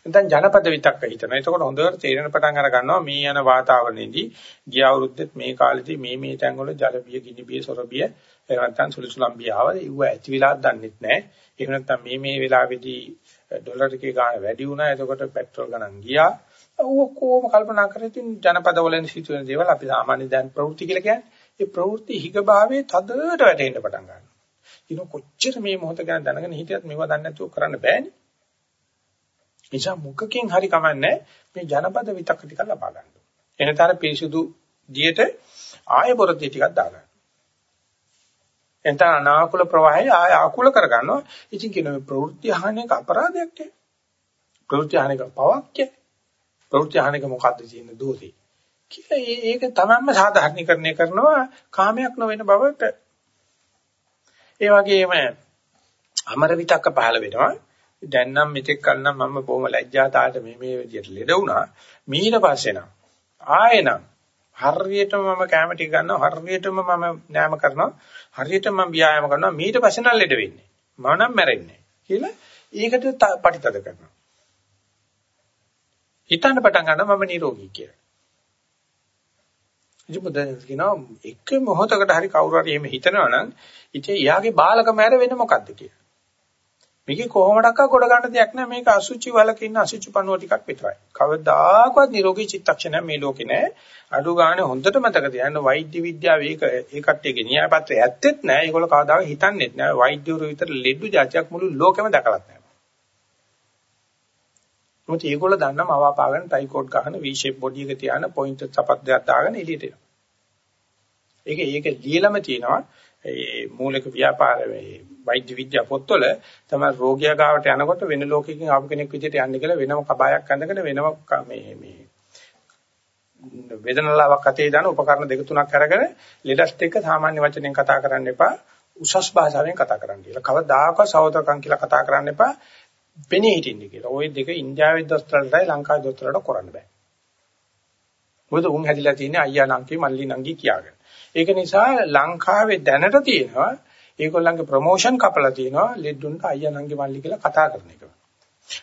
කියලා. දැන් ජනපද විතක්ක හිතනවා. එතකොට හොඳට තේරෙන පටන් අර ගන්නවා මේ යන වාතාවරණයේදී ගිය අවුරුද්දෙත් මේ කාලෙදී මේ මේ තැන්වල ජල බිය, ගිනි බිය, සොර බිය, එහෙම නැත්නම් සුළුසුලම් බිය ආවද ඒව ඇති වෙලාවක් දන්නෙත් නැහැ. එහෙම නැත්නම් මේ මේ වෙලාවේදී ඩොලර් එකේ ගාණ වැඩි වුණා. එතකොට පෙට්‍රල් ගණන් ගියා. ඔක්කොම කල්පනා කරලා ජනපද වලින් සිදුවෙන දේවල් අපි සාමාන්‍ය දැන් ප්‍රවෘත්ති කියලා කියන්නේ. ඒ ප්‍රවෘත්ති හිගභාවයේ තදට වැටෙන්න පටන් ගන්නවා. කිනු කොච්චර මේ මොහොත ගැන දැනගෙන හිටියත් මේවා දන්නේ නැතුව කරන්න බෑනේ. නිසා මුඛකින් හරි කමන්නේ මේ ජනපද විතක් ටික ලබා ගන්න. එනතර පිරිසුදු දියට ආය බොරදී ටිකක් දාගන්න. එතන අනාකූල ප්‍රවාහය ආය ආකූල කරගන්නවා. ඉතින් කියන මේ ප්‍රවෘත්ති හානියක අපරාධයක් නේ. ප්‍රවෘත්ති හානියක පවක් නේ. ප්‍රවෘත්ති හානියක මොකද්ද තියෙන දෝෂේ? කියලා ඒක තමන්ම සාධාරණීකරණය කරනවා කාමයක් නොවන බවට ඒ වගේම අමර විතක්ක පහළ වෙනවා. දැන් නම් මෙතෙක් කල නම් මම බොහොම ලැජ්ජාතාවට මේ මේ විදියට ලෙඩ වුණා. මීට පස්සේ නම් ආයෙනම් හරියටම මම කැම ටික ගන්නවා හරියටම මම නෑම කරනවා හරියටම මම ව්‍යායාම කරනවා මීට පස්සේ නම් ලෙඩ වෙන්නේ. මම නම් මැරෙන්නේ කියලා ඒකට පරිතද කරනවා. හිතන්න පටන් ගන්නවා මම නිරෝගී කියලා. ඉතින් බුදුන් කියනවා එක මොහොතකට හරි කවුරු හරි එහෙම හිතනවා නම් ඉතින් එයාගේ බාලකම ඇර වෙන්නේ මොකද්ද කියලා. මේකේ කොහොමඩක්ක ගොඩ ගන්න දෙයක් නෑ මේක අසුචි වලක ඉන්න අසුචි පණුව ටිකක් විතරයි. කවදාකවත් නිරෝගී චිත්තක්ෂණය මේ ලෝකේ නෑ. අඩු ගානේ හොඳට මතක තියාගන්න වෛද්‍ය විද්‍යාව ඒක ඒ කට්ටියගේ න්‍යාය පත්‍රය ඇත්තෙත් නෑ. ඒගොල්ලෝ කවදාක හිතන්නේත් නෑ. වෛද්‍යවරු විතර ලෙඩු જાතියක් මුළු ලෝකෙම දැකලත් නෑ. මොකද ඒගොල්ලෝ දන්නම අවාපාගෙන ටයි කෝඩ් ගහන V shape body එක තියාන පොයින්ට් සපත් දෙයක් දාගෙන එළියට එනවා. ඒක ඒක ලියලම තියෙනවා ඒ මූලික ව්‍යාපාර මේ වෛද්‍ය විද්‍යා පොත්වල තමයි රෝගියා ගාවට යනකොට වෙන ලෝකයකින් ආපු කෙනෙක් විදිහට යන්නේ කියලා වෙනම කබායක් අඳගෙන වෙනම මේ මේ වේදනාවක් අතේ දාන උපකරණ දෙක තුනක් අරගෙන ලෙඩස්ත් එක්ක සාමාන්‍ය වචනෙන් කතා කරන්න එපා උසස් භාෂාවෙන් කතා කරන්න කියලා. කවදාකවත් සහෝදරකම් කියලා කතා කරන්න එපා. පෙනී හිටින්න කියලා. ওই දෙක ඉන්දියාවේ දොස්තරලටයි ලංකාවේ දොස්තරලට කරන්න බෑ. මොකද උන් හැදිලා තියෙන්නේ අයියා නංගි මල්ලි නංගි කියාගෙන. ඒක නිසා ලංකාවේ දැනට තියෙනවා ඒගොල්ලන්ගේ ප්‍රොමෝෂන් කපලා තියෙනවා ලෙඩුන්ට අයියා නංගි මල්ලි කියලා කතා කරන එක.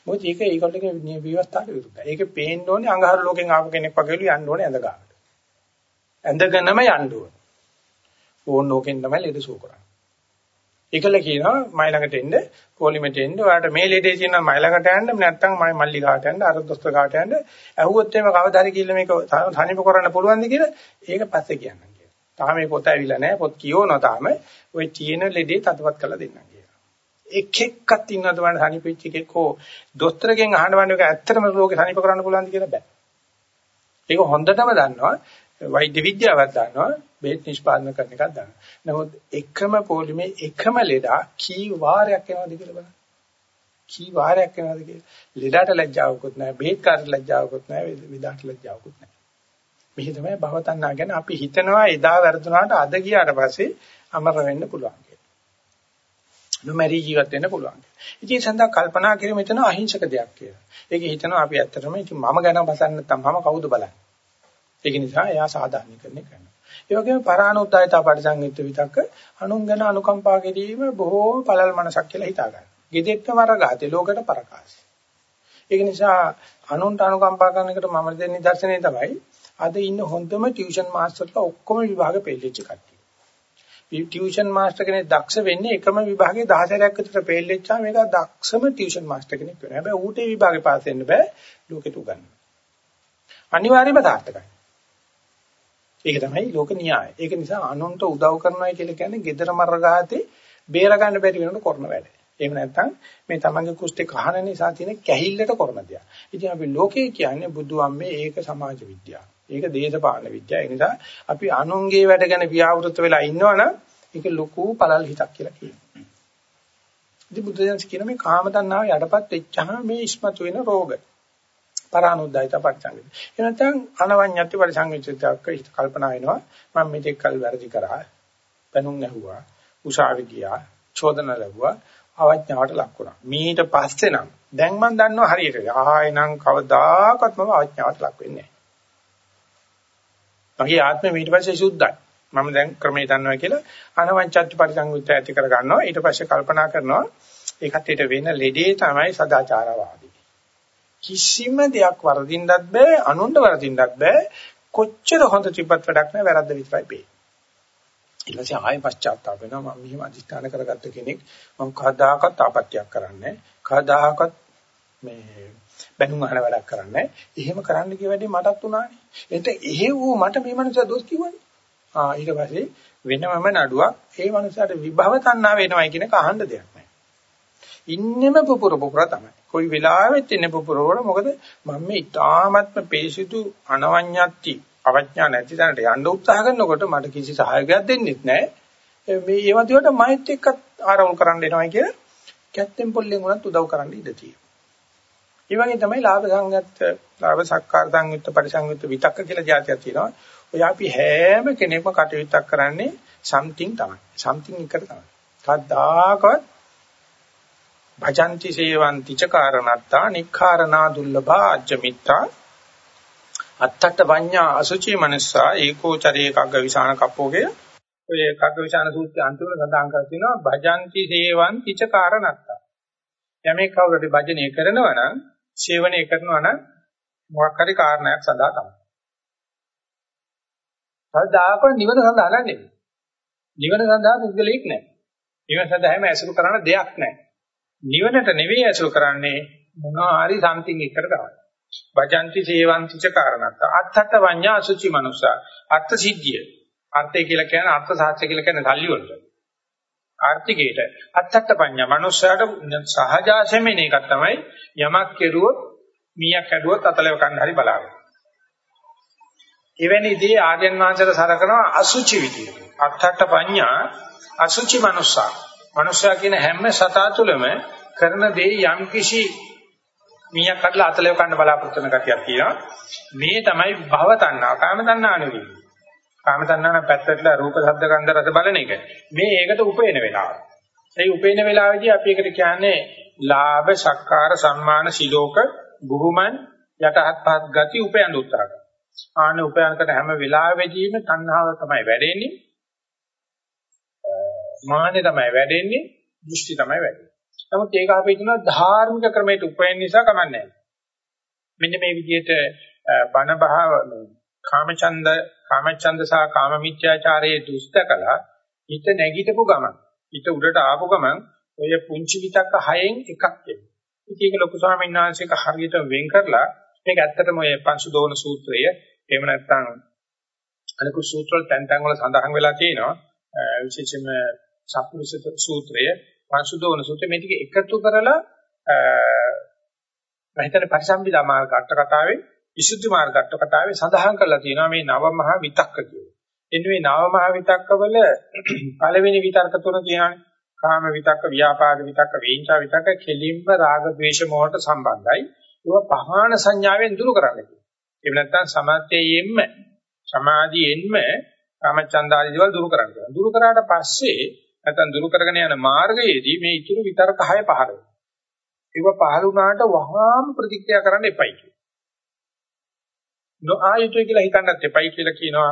මොකද ඒක ඒගොල්ලන්ගේ විවස්ථාවට විරුද්ධයි. ඒකේ පේන්න ඕනේ අඟහරු ලෝකෙන් ආපු කෙනෙක් වගේලු යන්න ඕනේ ඇඳ ගන්නට. ඇඳගෙනම යන්න ඕනේ. ඕන ලෝකෙන් තමයි ලෙඩ සුව කරන්නේ. ඒකල කියනවා මයි ළඟට එන්න පොලිමෙට එන්න ඔයාලට මේ ලෙඩේ තියෙනවා මයි ළඟට යන්න නැත්නම් මයි මල්ලි ගාට යන්න අර දොස්තර ගාට යන්න ඇහුවොත් එimhe කවදා හරි කියලා මේක තනිප කරන්න පුළුවන්ද කියලා ඒක පස්සේ කියන්නම් කියලා. තාම මේ පොත ඇවිල්ලා නැහැ පොත් කියවනවා තාම ওই තියෙන ලෙඩේ තදවත් කරලා දෙන්නම් කියලා. එක එක්කත් ඉන්නවද බලන්න සනීපෙච්ච එකෙක් හෝ දොස්තරගෙන් අහන්න වන්නේ ඒක ඇත්තටම රෝගේ සනීප කරන්න පුළුවන්ද කියලා බෑ. ඒක හොඳටම දන්නවා වෛද්‍ය විද්‍යාවක් දන්නවා බෙහෙත් නිෂ්පාදනය කරන එකක් දන්නවා. නමුත් එකම පොලිමේ එකම ලෙඩා කී වාරයක් එනවද කියලා බලන්න. කී වාරයක් එනවද කියලා. ලෙඩට ලැජ්ජාවකුත් නැහැ, බෙහෙත් කාට ලැජ්ජාවකුත් නැහැ, විදාට ලැජ්ජාවකුත් නැහැ. මෙහි තමයි භවතණ්ණා ගැන අපි හිතනවා එදා වැරදුනාට අද ගියාට පස්සේ අමර වෙන්න පුළුවන් කියලා. නොමරි ජීවත් වෙන්න පුළුවන්. ඉතින් සඳහා කල්පනා කිරීම එතන අහිංසක දෙයක් කියලා. ඒක හිතනවා අපි ඇත්තටම ඉතින් මම ගැන බසන්න නැත්නම් මම කවුද බලන්නේ. ඒක නිසා එයා සාධාරණීකරණය කරනවා. ඒ වගේම පරානුද්යතා පරිසංයුක්ත විතක්ක අනුන් ගැන අනුකම්පා කිරීම බොහෝ පළල් මනසක් කියලා හිතා ගන්න. gedekka වරගාතේ ලෝකයට පරකාසයි. ඒක නිසා අනුන්ට අනුකම්පා කරන එකට මම දෙන නිදර්ශනය තමයි අද ඉන්න හොඳම ටියුෂන් මාස්ටර්ලා ඔක්කොම විභාග පෙළෙච්ච කට්ටිය. ටියුෂන් මාස්ටර් කෙනෙක් දක්ෂ වෙන්නේ එකම විභාගේ 10 විතර ෆේල් වෙච්චාම ඒක දක්ෂම ටියුෂන් මාස්ටර් කෙනෙක් වෙනවා. හැබැයි ඌට ඒ විභාගේ පාස් වෙන්න බෑ ලෝකෙට උගන්න. අනිවාර්යයෙන්ම සාර්ථකයි. ඒක තමයි ලෝක න්‍යාය. ඒක නිසා අනුන්ට උදව් කරනවා කියලා කියන්නේ gedara marragaate බේර ගන්න බැරි වෙනකොට කරන වැඩ. එහෙම නැත්නම් මේ තමන්ගේ කුස්ටේ කහන නිසා තියෙන කැහිල්ලට කරන දෙයක්. ඉතින් අපි ලෝකේ කියන්නේ බුදු අම්මේ ඒක සමාජ විද්‍යාව. ඒක දේශපාලන විද්‍යාව. ඒ නිසා අපි අනුන්ගේ වැඩ ගැන ව්‍යවෘත වෙලා ඉන්නවනම් ඒක ලොකු පළල් හිතක් කියලා කියනවා. ඉතින් බුදුදහම කියන මේ කාම තණ්හාව යටපත් වෙච්චහම මේ ඉස්මතු වෙන රෝග. පරානුද්යත පරිසංගිත. ඒ නැත්නම් අනවඤ්ඤත්ති පරිසංගිතයක් හිත කල්පනා වෙනවා. මම මෙතෙක් කල් වැරදි කරා. බැනුම් ඇහුවා. උසාවි ගියා. චෝදන ලැබුවා. අවඥාවට ලක් වුණා. මීට පස්සේ නම් දැන් මම දන්නවා හරියට. ආයෙනම් කවදාකවත් මම අවඥාවට ලක් වෙන්නේ නැහැ. මගේ ආත්මය ඊට පස්සේ සුද්ධයි. මම දැන් ක්‍රමේ දන්නවා කියලා අනවංචත්‍ය පරිසංයුක්ත ඇති කර ගන්නවා. ඊට පස්සේ කල්පනා කරනවා ඒකට ඊට වෙන ලෙඩේ තමයි සදාචාරවාදී. කිසිම දෙයක් වරදින්නත් බෑ, අනුන්ට වරදින්නත් බෑ. කොච්චර හොඳ තිබ්බත් වැඩක් නෑ වැරද්ද විතරයි පේන්නේ. ඊට පස්සේ ආයෙ පශ්චාත්තාප වෙනවා මම මෙහිම අධිෂ්ඨාන කරගත්ත කෙනෙක් මම කවදාකවත් ආපත්‍යක් කරන්නේ කවදාකවත් මේ බැනුම් අහන වැඩක් කරන්නේ. එහෙම කරන්න කිය වැඩි මටත් උනානේ. එතන එහෙව් මට මේ මනුස්සයා දොස් කිව්වනේ. ආ ඊට පස්සේ වෙනමම නඩුවක් ඒ මනුස්සයාට විභව තණ්හා වෙනවයි කියන එක අහන්න දෙයක් නැහැ. ඉන්නෙම පුපුර පුපුර තමයි. කොයි වෙලාවෙත් ඉන්නේ පුපුර වල මොකද මම මේ ඊ타ත්ම පේසිතු අනවඤ්ඤත්ති අවඥා නැති තැනට යන්න උත්සාහ කරනකොට මට කිසි සහායකයක් දෙන්නෙත් නැහැ. මේ ඒවදිවට මයිත් එක්ක ආරවුල් කරන්න එනවා කිය කැත්තෙන් පොල්ලෙන් උනත් උදව් කරන්න ඉඩ තියෙනවා. ඒ වගේ තමයි ලාභ සංගත, ලාභ සක්කාර සංයුක්ත, පරිසංයුක්ත විතක්ක කියලා જાතියක් තියෙනවා. ඔය අපි හැම කෙනෙක්ම කටයුත්තක් කරන්නේ something තමයි. something එකට තමයි. කද්දාකවත් භජନ୍ତି සේවନ୍ତି ච කාරණත්තා නික්ඛාරණා දුර්ලභා අජ්ජමිත්තා අත්තට වඤ්ඤා අසුචි මනසා ඒකෝ චරේ කග්ග විසාන කප්පෝගේ ඔය කග්ග විසාන සූත්‍රයේ අන්තිම සඳහන් කර තිනවා භජନ୍ତି සේවନ୍ତି ච කාරණත්තා යමේ කවුරුටි භජනය කරනවා නම් සේවනය කරනවා නම් මොකක් හරි කාරණයක් සඳහා තමයි. කවදාකවත් නිවන සඳහා නෙමෙයි. නිවන සඳහා පුද්ගලෙක් නැහැ. නිවන සඳහා හැම ඇසුරු කරන දෙයක් නැහැ. නිවනට නෙවෙයි ඇසුරු කරන්නේ මොනවා හරි සම්තිං එකට තමයි. වජන්ති සේවಂತಿ ච කාරණත් අත්තට වඤ්ඤා අසුචි මනුසා අර්ථ සිද්ධිය. අර්ථය කියලා කියන්නේ අර්ථ සාත්‍ය කියලා කියන්නේ සල්ලි වලට. ආර්ථිකයට අත්තට පඤ්ඤා මනුස්සයාට සහජාසයෙන් එන එකක් තමයි යමක් කෙරුවොත් මීයක් ඇදුවොත් අතලව කන්න හරි බලාගෙන. එවැනි දේ ආර්යයන් වහන්සේට සලකනවා අසුචි විදියට. අත්තට පඤ්ඤා අසුචි මනුස්සා. මනුස්සයා කියන හැම සතා තුළම කරන දේ යම් කිසි මීයක් කඩලා අතලව කන්න බලාපොරොත්තු වෙන කතියක් තියෙනවා. මේ තමයි භව තණ්හා, කාම තණ්හා නෙවෙයි. කාම තණ්හාන පැත්තටලා රූප ශබ්ද ගන්ධ රස බලන එක. මේ ඒකට උපේන වෙලාව. ඒ උපේන වෙලාවේදී අපි ඒකට කියන්නේ ලාභ, සක්කාර, සම්මාන, සිලෝක, බුහුමන් යටහත් පහත් ගති උපයන උත්සාහ කරනවා. ආන උපයන කරන හැම වෙලාවෙදීම තණ්හාව තමයි වැඩෙන්නේ. මාන්නේ තමයි වැඩෙන්නේ, දෘෂ්ටි තමයි වැඩෙන්නේ. නමුත් ඒක අපි කියනවා ධාර්මික ක්‍රමයට උපයන නිසා කමන්නේ නැහැ. මෙන්න මේ විදිහට බණ භාව කාමචන්ද කාමචන්ද සහ කාමමිත්‍යාචාරයේ දුස්තකලා හිත නැගිටපු ගමන් හිත උඩට ආපු ගමන් ඔය පුංචි විතක්ක හයෙන් එකක් එනවා. ඉතින් ඒක ලොකු ස්වාමීන් වහන්සේක හරියට වෙන් කරලා මේක ඇත්තටම ඔය පංසුදෝන සූත්‍රය එහෙම නැත්නම් අනිකුත් සූත්‍ර වල තැන් තැන් වල සඳහන් වෙලා තියෙනවා. විශේෂයෙන්ම සප්පුරුෂ සූත්‍රය වංශුදෝන සූත්‍රය මේ ටික එකතු කරලා මම හිතන්නේ පරිසම්පදා මාර්ග අට කතාවේ විසුද්ධි මාර්ග අට කතාවේ සඳහන් කරලා තියෙනවා මේ නව මහ විතක්ක කියලා. එන්නේ මේ නව මහ විතක්කවල පළවෙනි විතර්ක තුන කියනවානේ. කාම විතක්ක, ව්‍යාපාද විතක්ක, වේංචා විතක්ක කෙලින්ම රාග, ద్వේෂ, මොහට සම්බන්ධයි. ඒවා පහාන සංඥාවෙන් දුරු කරන්න කියනවා. එහෙම නැත්නම් සමාධියෙන්ම සමාධියෙන්ම කාමචන්දාදී දේවල් දුරු කරන්න කියනවා. දුරු කරාට පස්සේ නැත්නම් දුරු කරගෙන යන මාර්ගයේදී මේ ඉතුරු විතර්ක හය පහළ වෙනවා. ඒව පහළ වුණාට වහාම ප්‍රතික්‍රියා කරන්න එපයි කියනවා. නොආයුතුයි කියලා හිතන්නත් එපයි කියලා කියනවා.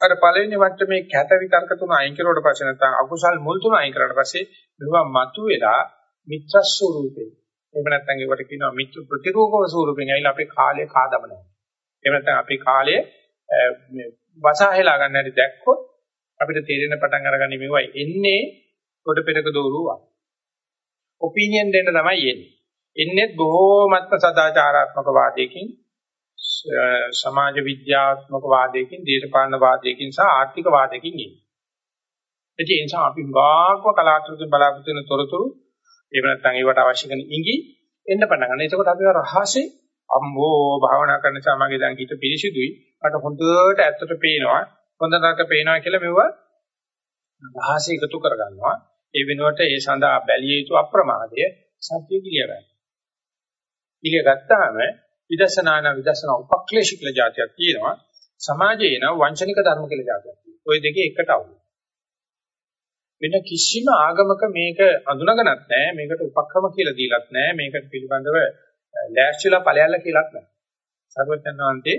අර පළවෙනි මට්ටමේ කැත විතර්ක තුන අයින් කරුවට පස්සේ නැත්නම් අකුසල් මුල් තුන අයින් කරාට පස්සේ මේවා මතුවෙලා මිත්‍ර ස්වරූපේ. එහෙම නැත්නම් ඒකට කියනවා මිත්‍ර ප්‍රතිරූපක ස්වරූපෙන් ඇවිල්ලා අපේ කාලය කාදමනවා. එහෙම නැත්නම් අපේ කාලය මේ වසහායලා ගන්න හැටි දැක්කොත් අපිට තේරෙන පටන් අරගන්නේ මේවයි එන්නේ කොට පෙරක දෝරුවා. ඔපිනියන් දෙන්න තමයි එන්නේ. එන්නේ බොහෝමත්ම සදාචාරාත්මක වාදයකින් සමාජ විද්‍යාත්මක වාදයකින් දේශපාලන වාදයකින් සහ ආර්ථික වාදයකින් ඉන්නේ. ඒ නිසා අපි වාක්ව කලාතුරකින් බලාපොරොත්තු වෙන තොරතුරු එහෙම නැත්නම් ඒවට අවශ්‍ය කරන ඉඟි එන්න පටන් ගන්නවා. එතකොට අපි රහසේ අම්මෝ භාවනා කරන සමාගයේ දැන් හිත පිරිසිදුයි. මට හොඳට ඇත්තට පේනවා. හොඳ නරක පේනවා කියලා මෙවුවා රහසේ එකතු කරගන්නවා. ඒ වෙනුවට ඒ සඳහා බැලිය යුතු අප්‍රමාදය සත්‍ය කිලිය ගන්න. කිලිය ගත්තාම විදර්ශනාන විදර්ශනා උපක්ලේශ කියලා જાතියක් තියෙනවා. සමාජයේ නම් වංචනික ධර්ම කියලා જાතියක් තියෙනවා. ওই දෙකේ එකට අවුල. වෙන කිසිම ආගමක මේක අඳුනගනත් නැහැ. මේකට උපක්‍රම කියලා දීලත් නැහැ. මේකට පිළිබඳව ලෑස්තිලා ඵලයල්ලා කියලාත් නැහැ. සර්වඥාන්තේ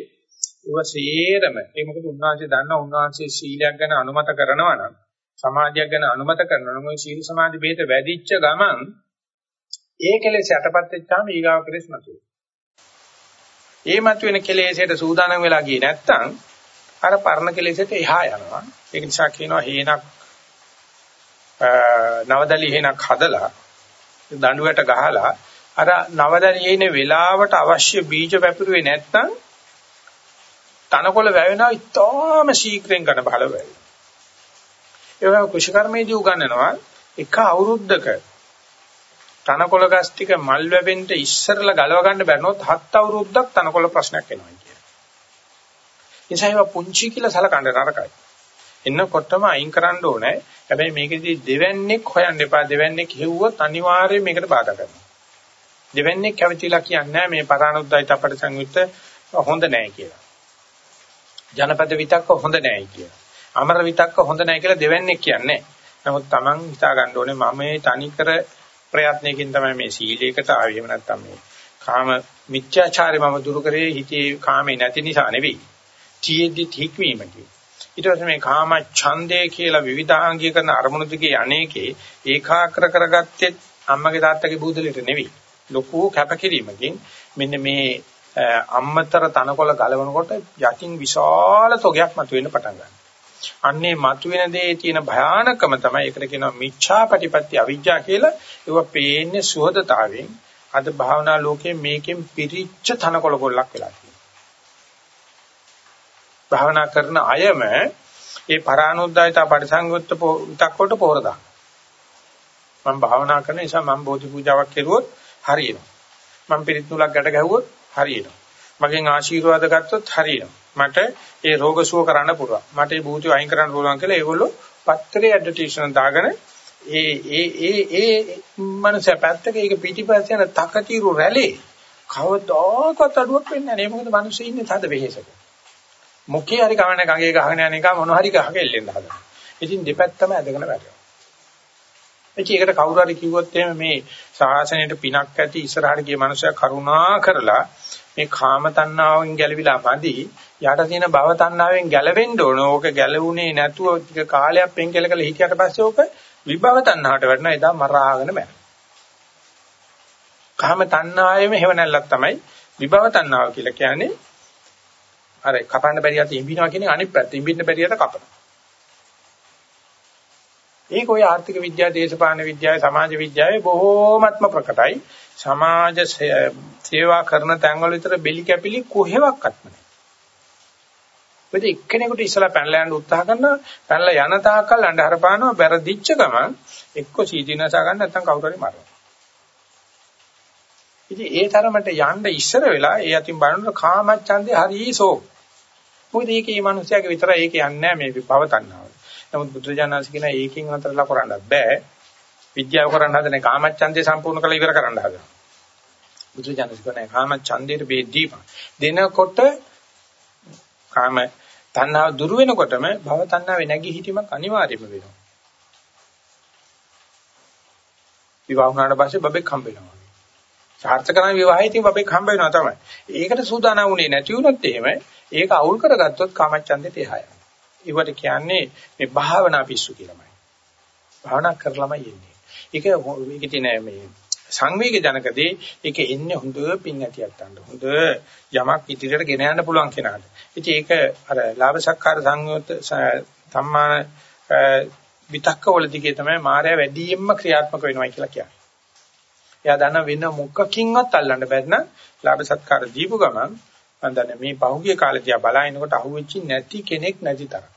ඒව සේරම ඒ මොකද උන්වහන්සේ දන්නා උන්වහන්සේ සීලයක් ගැන අනුමත කරනවා නම් සමාධියක් ගැන අනුමත කරනවා නම් සීල සමාධි ભેද වැඩිච්ච ගමන් ඒ කෙලෙස් යටපත් වෙච්චාම ඊගාව කෙලෙස් නැතුයි. ඒ මතුවෙන කෙලෙසට සූදානම් වෙලා ගියේ නැත්තම් අර පරණ කෙලෙසට එහා යනවා. ඒක නිසා කියනවා හේනක් නවදලි හේනක් හදලා දඬුවට ගහලා අර නවදලියේ ඉන වෙලාවට අවශ්‍ය බීජ වැපිරුවේ නැත්තම් තනකොළ වැවෙනවා ඉතාම ශීඝ්‍රයෙන් ගන්න බල වෙයි. ඒ වගේම කුෂිකර්මයේදී උගන්වනවා එක අවුරුද්දක තනකොළ ගස් ටික මල් වැවෙන්න ඉස්සරලා ගලව ගන්න බැරනොත් හත් අවුරුද්දක් තනකොළ ප්‍රශ්නයක් එනවා කියන. නිසා ඒවා පුංචි කියලා සලකන්න නරකයි. එන්නකොටම අයින් කරන්න ඕනේ. හැබැයි මේකෙදී දෙවන්නේක් හොයන්න එපා. දෙවන්නේක් හෙව්වොත් අනිවාර්යයෙන් මේකට බාධා කරනවා. දෙවන්නේක් කැවිතිලා කියන්නේ මේ පරානුද්යත අපට සංයුක්ත හොඳ නැහැ කියලා. ජනපද විතක්ක හොඳ නැහැ කියලා. අමර විතක්ක හොඳ නැහැ කියලා දෙවන්නේක් කියන්නේ. නමුත් Taman හිතා ගන්න ඕනේ මම මේ තනිකර ප්‍රයත්නයකින් තමයි මේ සීලයකට ආවේ. එහෙම නැත්නම් මේ කාම මිත්‍යාචාරය මම දුරු කරේ හිතේ කාමේ නැති නිසා නෙවෙයි. තියෙද්දි හික්වීමකි. ඊට පස්සේ මේ කාම ඡන්දය කියලා විවිධාංගීකරණ අරමුණු දිගේ අනේකේ ඒකාග්‍ර කරගත්තේ අම්මගේ තාත්තගේ බූදලෙට නෙවෙයි. ලොකු කැපකිරීමකින් මෙන්න මේ අම්මතර තනකොළ ගලවනකොට යටින් විශාල තොගයක් මතුවෙන්න පටන් ගන්නවා. අන්නේ මතුවෙන දේ තියෙන භයානකම තමයි ඒකට කියනවා මිච්ඡා ප්‍රතිපත්ති අවිජ්ජා කියලා. ඒක පේන්නේ සුහදතාවෙන්. අද භාවනා ලෝකයේ මේකෙන් පිරිච්ච තනකොළ ගොල්ලක් වෙලා තියෙනවා. භාවනා කරන අයම ඒ පරානුද්යතා පරිසංයුක්ත විතක්කොට පොර දාන. මම භාවනා කරන නිසා මම බෝධි පූජාවක් කෙරුවොත් හරියනවා. මම පිරිත් නූලක් ගැට ගැහුවොත් හරියනවා. මගෙන් ආශිර්වාද ගත්තොත් හරියනවා. මට ඒ රෝග සුව කරන්න පුළුවන්. මට ඒ භූතිය අයින් කරන්න පුළුවන් කියලා ඒගොල්ලෝ පත්තරේ ඇඩ්වර්ටයිස්මන්ට් දාගෙන ඒ ඒ ඒ ඒ මනස පැත්තක ඒක පිටිපස්ස යන තකතිරු රැළේ කවදාකවත් අඩුවක් වෙන්නේ නැහැ. මොකද මිනිස්සු ඉන්නේ තද වෙහෙසක. මොකේ හරි කවන්න ගඟේ ගහගෙන යන එක මොන හරි ගහක එල්ලෙන්න හදනවා. ඉතින් දෙපැත්තම ඇදගෙන වැටෙනවා. ඒකට කවුරු හරි කිව්වොත් එහෙම මේ සාසනයට පිනක් ඇති ඉස්සරහට ගිය මනුස්සයා කරුණා කරලා මේ කාම තණ්හාවෙන් ගැලවිලා මදි යට තියෙන භව තණ්හාවෙන් ගැලවෙන්න ඕන. ඕක ගැලවුනේ නැතුව ටික කාලයක් පෙන්කෙල කළ හිටියට පස්සේ ඕක විභව තණ්හාවට වැටෙනවා. එදා මරාගෙන බෑ. කාම තණ්හාවෙම හේව නැල්ලක් තමයි විභව තණ්හාව කියලා කියන්නේ. අර කපන්න බැරි යත ඉඹිනවා කියන්නේ අනිත් පැත්ත. ඉඹින්න බැරි යත කපනවා. ඒක ඔය ආර්ථික විද්‍යාව, දේශපාලන විද්‍යාව, සමාජ විද්‍යාවේ බොහෝමත්ම ප්‍රකටයි. සමාජ සේවා කරන තැන්වල විතර බෙලි කැපිලි කොහෙවත් නැහැ. මොකද එක්කෙනෙකුට ඉස්සලා පැනලා යන්න උත්සාහ කරනවා පැනලා යන තාක්කල් අnder හරපානවා බැරදිච්ච ගමන් එක්ක සීදීනසා ගන්න නැත්නම් කවුරු හරි මරනවා. ඉතින් ඒ තරමට යන්න ඉස්සර වෙලා ඒ අතින් බලනකොට කාමච්ඡන්දේ හරිසෝ. මොකද ඒකේ මේ මිනිස්යාගේ විතරයි ඒක යන්නේ නැහැ මේ භව තණ්හාව. නමුත් බුදුරජාණන්සේ කියන ඒකෙන් අතරලා කරන්නත් බෑ. විද්‍යාව කරන්න හදනේ කාමච්ඡන්දේ සම්පූර්ණ කරලා ඉවර කරන්න හදනවා. බුදුරජාණන්සේ කියන කාමච්ඡන්දේට බෙදීම දෙනකොට කාම තණ්හාව දුරු වෙනකොටම භව තණ්හාවේ නැගී හිටීමක් අනිවාර්යම වෙනවා. විවාහ වුණාට පස්සේ බබෙක් හම්බ වෙනවා. සාර්ථකන විවාහයේ තියෙන බබෙක් හම්බ වෙනවා තමයි. ඒකට සූදානම් වුණේ නැති වුණොත් එහෙම ඒක අවුල් කරගත්තොත් කාමච්ඡන්දෙට එහා යනවා. ඒවට කියන්නේ මේ භාවනා පිස්සු කියලාමයි. භාවනා කරලාමයි එන්නේ. ඒක මේකේ තියෙන මේ සංවේග ජනකදී ඒක එන්නේ හොඳ පිං ඇතියක් ගන්න. හොඳ යමක් ඉදිරියට ගෙන යන්න පුළුවන් කෙනාට. ඉතින් ඒක අර ලාභ සක්කාර සංයෝත සම්මාන විතක්ක වලදී තමයි මායя වැඩියෙන්ම ක්‍රියාත්මක වෙනවා කියලා කියන්නේ. එයා දන්න වෙන මොකකින්වත් අල්ලන්න බැරි නම් ලාභ සත්කාර දීපු ගමන් මම දන්නේ මේ පහුගිය කාලේ දිහා බලනකොට අහුවෙච්චි නැති කෙනෙක් නැති තරම්.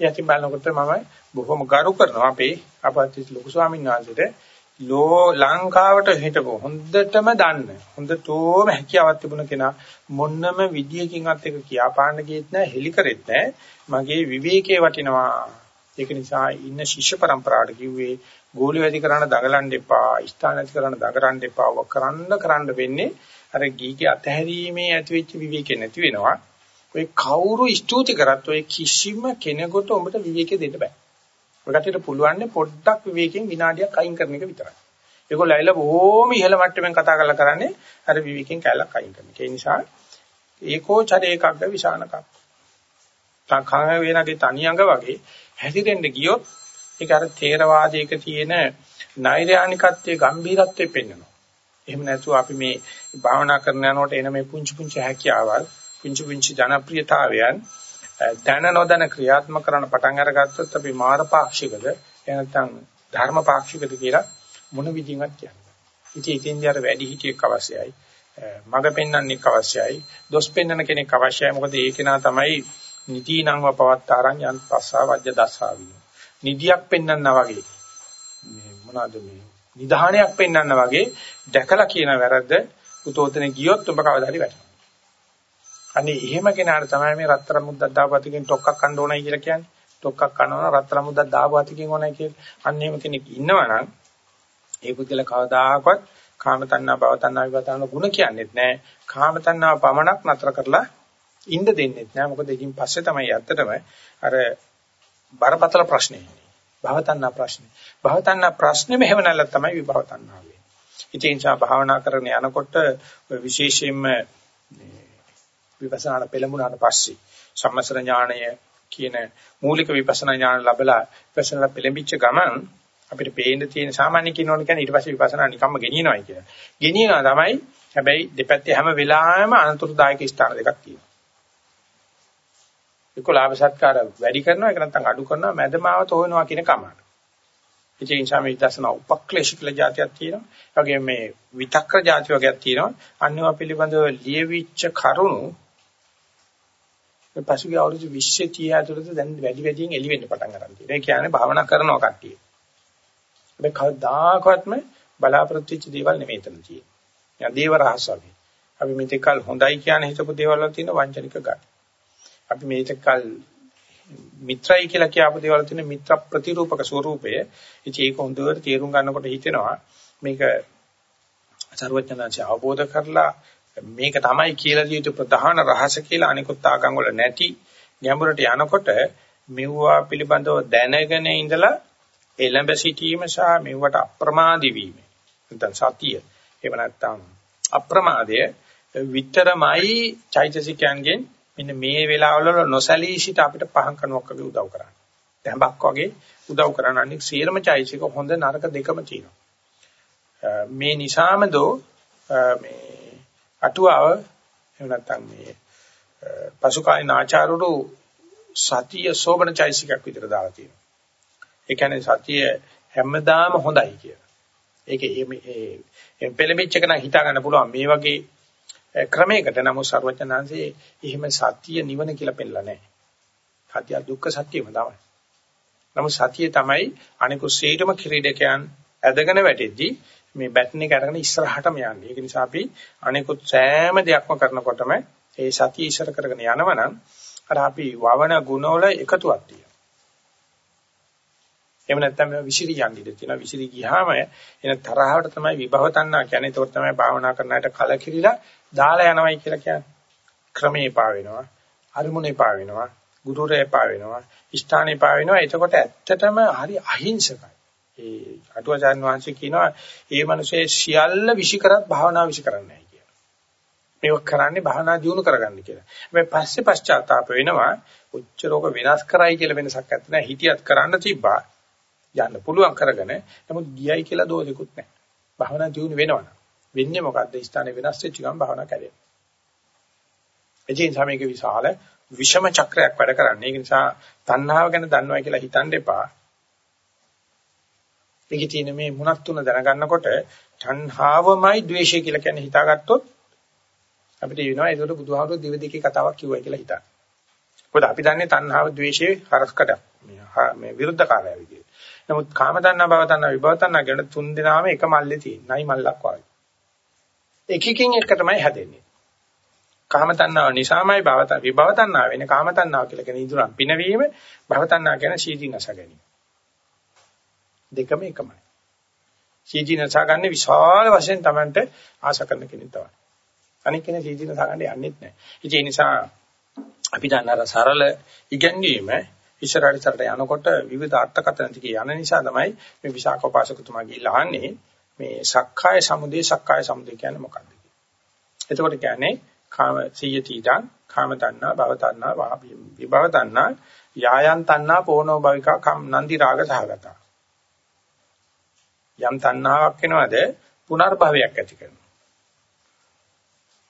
යටි බලනකොට මම බොහොම ගරු කරනවා අපේ අපත්‍ති ලොකු ස්වාමීන් වහන්සේට ලෝ ලංකාවට හිටපො හොඳටම දන්න හොඳටම හැකියාවක් තිබුණ කෙනා මොන්නම විදියකින්වත් එක කියාපාන්න ගියෙත් නැහැ හෙලි කරෙත් නැහැ මගේ විවේකයේ වටිනවා ඒක නිසා ඉන්න ශිෂ්‍ය પરම්පරාවට කිව්වේ ගෝලි වැඩි කරන්න දඟලන්න එපා, ස්ථාන ඇති කරන්න දඟලන්න එපා. වක් කරන්න කරන්න වෙන්නේ අර ගීගේ අතහැරීමේ ඇතිවෙච්ච විවේකේ නැති වෙනවා. ඔය කවුරු ස්තුති කරත් ඔය කිසිම කෙනෙකුට උඹට විවේකේ දෙන්න බෑ. ඔයකට පුළුවන් පොඩ්ඩක් විවේකයෙන් විනාඩියක් අයින් කරන එක විතරයි. ඒගොල්ලෝ ඇවිල්ලා බොහොම ඉහළ මට්ටමින් කතා කරලා කරන්නේ අර විවේකයෙන් කැලක් අයින් කරන එක. ඒ නිසා ඒකෝ චරේකග්ග විසානකක්. තං කහ වේනගේ තනියඟ වගේ හැදිරෙන්න ගියොත් ඒක අර තේරවාදයක තියෙන නෛර්යානිකත්වයේ ගැඹීරත්වයේ පෙන්වනවා. එහෙම නැතුව අපි මේ භාවනා කරන යනකොට එන මේ පුංචි පුංචි හැකියාවල්, පුංචි පුංචි ජනප්‍රියතාවයන් දැන නොදැන ක්‍රියාත්මක කරන පටන් අරගත්තොත් අපි මාර පාක්ෂිකද එහෙනම් ධර්ම පාක්ෂිකද කියලා මොන විදිහකට කියන්නේ. ඉතින් ඉතින්දී අර වැඩි හිටියෙක් අවශ්‍යයි. මඟ පෙන්වන්නෙක් අවශ්‍යයි. දොස් පෙන්වන කෙනෙක් අවශ්‍යයි. මොකද ඒ කෙනා තමයි නිදීනංව පවත්තාරං යන් පස්සා වජ්‍ය දස්සාවින. නිදියක් පෙන්වන්නා වගේ මේ මොනවාද මේ නිධානයක් පෙන්වන්නා වගේ දැකලා කියන වැරද්ද උතෝතනේ ගියොත් ඔබ කවදා හරි වැටෙනවා. අනේ එහෙම කෙනාට තමයි මේ රත්තරන් මුද්දක් දාපතිකින් ටොක්ක්ක් කන්න ඕනයි කියලා කියන්නේ. ටොක්ක්ක් කනවා රත්තරන් මුද්දක් දාපතිකින් ඕනයි කියලා. අන්න එහෙම කෙනෙක් ඉන්නවනම් ඒ පුද්ගල කවදාකවත් කාම තණ්හා භව තණ්හා විපතන ගුණ කියන්නේත් නැහැ. කාම තණ්හා පමණක් නතර කරලා ඉන්න දෙන්නේ නැහැ. මොකද එකින් පස්සේ තමයි ඇත්තටම අර බරපතල ප්‍රශ්නේ එන්නේ. භවතණ්ණා ප්‍රශ්නේ. භවතණ්ණා ප්‍රශ්නේම හැවනල්ල තමයි විභවතණ්ණා වෙන්නේ. ඉතින් ඒ නිසා භාවනා කරන යනකොට විශේෂයෙන්ම විපස්සනාට පෙළඹුණාට පස්සේ සම්මස්ර ඥාණය කියන මූලික විපස්සනා ඥාන ලැබලා විපස්සනා පෙළඹිච්ච ගමන් අපිට පේන්න තියෙන සාමාන්‍ය කියනෝන කියන්නේ ඊට පස්සේ විපස්සනා නිකම්ම ගෙනියනවා කියලා. ගෙනියනවා තමයි හැබැයි දෙපැත්තේ හැම වෙලාවෙම අනතුරුදායක ස්ථාන දෙකක් තියෙනවා. එක්ක ලාභ සත්කාර වැඩි කරනවා ඒක නැත්නම් අඩු කරනවා මැදමාවත හොයනවා කියන කමාන. ඒ නිසා මේ විදර්ශනා උපක්ලේශිකල જાතියක් තියෙනවා. ඒ වගේම මේ විතක්‍ර જાති වර්ගයක් තියෙනවා. අන්‍යව පිළිබඳව ලියවිච්ච කරුණු පසුගිය අවුරුදු 20 30 ඇතුළත දැන් වැඩි වැඩියෙන් එළි වෙන්න පටන් ගන්න තියෙනවා. ඒ කියන්නේ භාවනා කරනවා කට්ටිය. මේ කවදාකවත්ම බලාපොරොත්තු වෙච්ච දේවල් නෙමෙයි එතන තියෙන්නේ. යා දේව රහස වගේ. අපි මෙතෙක්කල් හොඳයි කියන හිතපු දේවල් වල තියෙන වංචනික ගති. අපි මේකකල් මිත්‍රයි කියලා කියපු දේවල් තියෙන මිත්‍ර ප්‍රතිරූපක ස්වરૂපය. ඉතින් ඒක හොඳට තේරුම් ගන්නකොට හිතෙනවා මේක සර්වඥාන්සේ අවබෝධ කරලා මේක තමයි කියලා දිය යුතු ප්‍රධාන රහස කියලා අනිකුත් ආගම් වල නැති ගැඹුරට යනකොට මෙවුවා පිළිබඳව දැනගෙන ඉඳලා එළඹ සිටීම සහ මෙව්වට අප්‍රමාදී වීම. නැත්නම් සතිය. එහෙම නැත්නම් අප්‍රමාදය විතරමයි චෛතසිකයන්ගෙන් මෙන්න මේ වෙලාවවල නොසැලී සිට අපිට පහන් කනුවක් වගේ උදව් කරන්නේ. දැඹක් වගේ උදව් කරන අනික සියලුම චෛසික හොඳ නරක දෙකම තියෙනවා. මේ නිසාම දෝ මේ අටුවාව එහෙම නැත්නම් මේ පසුකාලීන ආචාර්යවරු සතිය සෝබන චෛසිකයක් විතර දාලා තියෙනවා. ඒ කියන්නේ සතිය හැමදාම හොඳයි කියලා. ඒක මේ පෙළඹෙච්ච එක නම් හිතා ගන්න පුළුවන් මේ වගේ ක්‍රමයකට නමුත් ਸਰවඥාන්සේ එහෙම සත්‍ය නිවන කියලා පෙන්නලා නැහැ. සත්‍ය දුක්ඛ සත්‍යම තමයි. නමුත් සතිය තමයි අනිකුත් සීටම කිරීඩකයන් ඇදගෙන වැටෙද්දී මේ බැටන් එක අරගෙන ඉස්සරහටම යන්නේ. ඒක නිසා අපි අනිකුත් සෑම දෙයක්ම කරනකොටම ඒ සතිය ඉස්සර කරගෙන යනවනම් අර අපි වවන ගුණවල එකතුවක් තියෙනවා. එහෙම නැත්නම් මේවා විසිරි යන්න ඉඩ තියෙනවා. විසිරි ගියාම එන තරහවට තමයි විභව තණ්හා කියන්නේ. ඒක තමයි භාවනා කරන අයට කලකිරිලා දාලා යනවයි කියලා කියන්නේ. ක්‍රමේ පා වෙනවා. අරමුණේ පා වෙනවා. ගුරුරේ පා වෙනවා. ස්ථානේ පා වෙනවා. එතකොට ඇත්තටම හරි අහිංසකයි. ඒ අටුවාචාන් වහන්සේ කියනවා ඒ මිනිස්සේ සියල්ල විසි කරත් භාවනා විසි කරන්නේ නැහැ කියලා. මේක කරන්නේ භාවනා දියුණු කරගන්න කියලා. හැබැයි පස්සේ පශ්චාත්තාප වෙනවා. උච්චරෝග විනාශ කරයි කියලා වෙනසක් නැත්නම් හිතියත් කරන්න තිබ්බා. යන්න පුළුවන් කරගෙන නමුත් ගියයි කියලා දෝෂිකුත් නැහැ. භාවනා දියුණු වෙනවනම් වෙන්නේ මොකද්ද? ස්ථානේ වෙනස් වෙච්ච ගමන් භාවනා කැඩෙනවා. එදින සමයක විශාල විෂම චක්‍රයක් වැඩ කරන්නේ. ඒක නිසා තණ්හාව ගැන දන්නවා කියලා හිතන්න එපා. මේකේ තියෙන මේ මුණක් තුන දැනගන්නකොට තණ්හාවමයි ද්වේෂය කියලා කියන්නේ හිතාගත්තොත් අපිට වෙනවා ඒකට බුදුහාමුදුරු දිව දෙකේ කතාවක් කිව්වයි කියලා හිතන්න. මොකද අපි දන්නේ තණ්හාව ද්වේෂයේ හරස්කඩ මේ විරුද්ධ කාර්යය විදියට. නමුත් කාම තණ්හා භව තණ්හා විභව තණ්හා කියන තුන් දෙනාම එක මල්ලේ තියෙන. නයි මල්ලක් වගේ. එකකින් එක තමයි හැදෙන්නේ. කාම තණ්හාව නිසාමයි භව විභව තණ්හාව වෙන්නේ. කාම තණ්හාව කියලා කියන ඉදurang පිනවීම භව තණ්හා කියන සීදීනස ගැනීම. දෙකම එකමයි. සීදීනස ගන්න විශාල වශයෙන් Tamanට ආශ කරන කෙනෙක් තමයි. අනික කෙනෙක් සීදීනස ගන්න යන්නේත් නැහැ. ඒ නිසා අපි දන්න අර සරල ඉගැන්වීම ඉස්සරහට ඉස්සරහට යනකොට විවිධ අර්ථකථන ටික යන නිසා තමයි මේ විසාක උපාසකතුමා ගිහිල්ලා අහන්නේ මේ සක්කාය සමුදය සක්කාය සමුදය කියන්නේ මොකක්ද කියලා. එතකොට කියන්නේ කාම සියතිදං කාම තණ්හා භව තණ්හා විභව තණ්හා යායන් තණ්හා පෝනෝ භවිකා කම් නන්දි රාග සහගතා. යම් තණ්හාවක් වෙනවද පුනර්භවයක් ඇති කරනවා.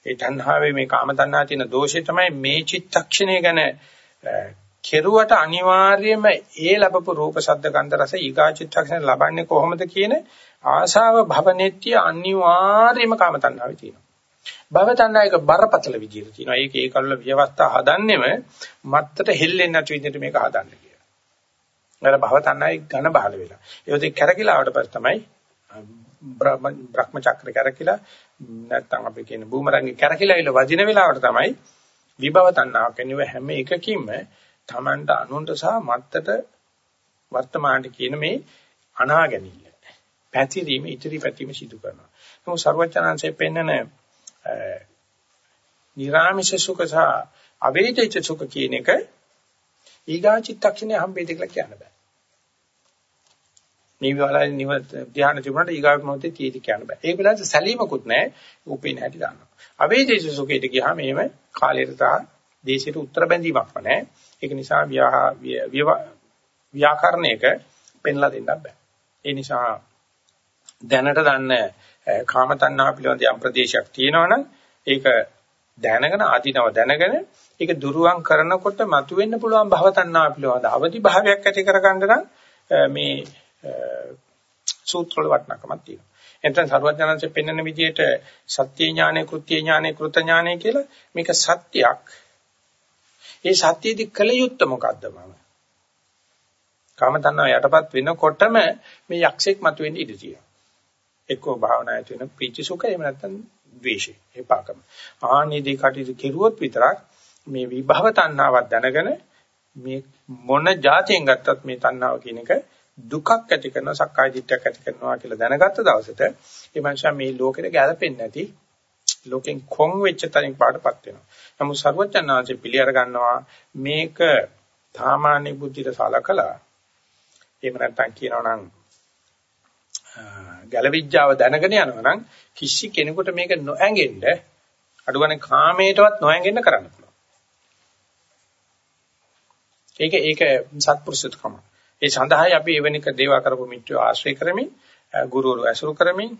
ඒ තණ්හාවේ මේ කාම තණ්හා තියෙන දෝෂය තමයි මේ චිත්තක්ෂණය ගැන කෙරුවට අනිවාර්යයෙන්ම ඒ ලැබපු රූප ශබ්ද ගන්ධ රස ඊගාචිත්තක්ෂණ ලබන්නේ කොහොමද කියන ආශාව භවනෙත්‍ය අනිවාර්යයෙන්ම කාම තණ්හාවේ තියෙනවා. භව තණ්හායක බරපතල විදියට තියෙනවා. ඒක ඒකවල ව්‍යවස්ථා හදන්නෙම මත්තට හෙල්ලෙන්නේ නැති විදිහට මේක හදන්න කියලා. නේද භව තණ්හායි ඝන බහල වෙලා. ඒ වගේ කැරකිලාවට පස්සේ තමයි බ්‍රහ්ම චක්‍ර කැරකිලා නැත්නම් අපි කියන බූමරංගේ කැරකිලා ඉල වදින වෙලාවට තමයි විභව තණ්හාව කියන්නේ හැම එකකින්ම Tamanට අනුන්ට සහ මත්තට වර්තමානට කියන මේ අනාගැනීම පැතිරීම ඉදිරි පැතීම සිදු කරනවා. නමුත් ਸਰවචනාංශයේ පෙන්නන නිරාමිෂ සුඛ සහ අවේදිත සුඛ කියන එක ඊගා චිත්තක්ෂණේ හම්බෙයිද කියලා කියන්න බෑ. මේ වෙලාවේ නිව ධ්‍යාන තිබුණාට ඊගා මොහොතේ තියෙදි කියන්න බෑ. ඒ වෙලාවට සැලීමකුත් නැහැ. උපේන හැටි දානවා. අවේදිත සුඛයට ගියාම එහෙම කාලයට තා දේශයට උත්තර බැඳීමක්ම නැහැ. ඒක නිසා ව්‍යාකරණයක පෙන්ලා දෙන්නත් බෑ. ඒ නිසා දැනට දන්න කාම තණ්හා පිළිබඳ යම් ප්‍රදේශයක් තියෙනවනම් ඒක දැනගෙන ආධිනව දැනගෙන ඒක දුරුවන් කරනකොට මතුවෙන්න පුළුවන් භව තණ්හා පිළිබඳ අවදි භාවයක් ඇති කරගන්න නම් මේ සූත්‍ර වල වටිනාකමක් තියෙනවා. එතෙන් සර්වඥාන්සේ පෙන්වන විදිහට සත්‍ය ඥානෙ, කෘත්‍ය ඥානෙ, කෘත ඥානෙ කියලා මේක සත්‍යයක්. ඒ සත්‍යයේදී කල යුත්තේ මොකද්ද මම? කාම තණ්හාව යටපත් වෙනකොටම මේ යක්ෂයෙක් මතුවෙන්න ඉඩ තියෙනවා. එක්කෝ භාවනා ඇති වෙන පීචි සුඛ එහෙම නැත්නම් ද්වේෂය එපාකම ආන්නේ දෙක කටයුතු කෙරුවොත් විතරක් මේ විභව තණ්හාවක් දැනගෙන මේ මොන જાතියෙන් ගත්තත් මේ තණ්හාව කියන එක දුකක් ඇති කරන සක්කාය දිට්ඨියක් ඇති කරනවා කියලා දැනගත්ත දවසට ඒ මනුෂයා මේ ලෝකෙට ගැලපෙන්නේ නැති ලෝකෙන් කොන් වෙච්ච තරින් පාටපත් වෙනවා. නමුත් සර්වඥාන්සේ පිළිඅර ගන්නවා මේක සාමාන්‍ය බුද්ධියට සලකලා එහෙම නැත්නම් කියනවා නම් ගැලවිඥාව දැනගෙන යනවා නම් කිසි කෙනෙකුට මේක නොඇඟෙන්න අඩුගානේ කාමයටවත් නොඇඟෙන්න කරන්න පුළුවන්. ඒක ඒක සත්පුරුෂත්වකම. ඒ සඳහායි අපි එවැනික දේවා කරපු මිත්‍රව ආශ්‍රය කරමින් ගුරුවරු ඇසුරු කරමින්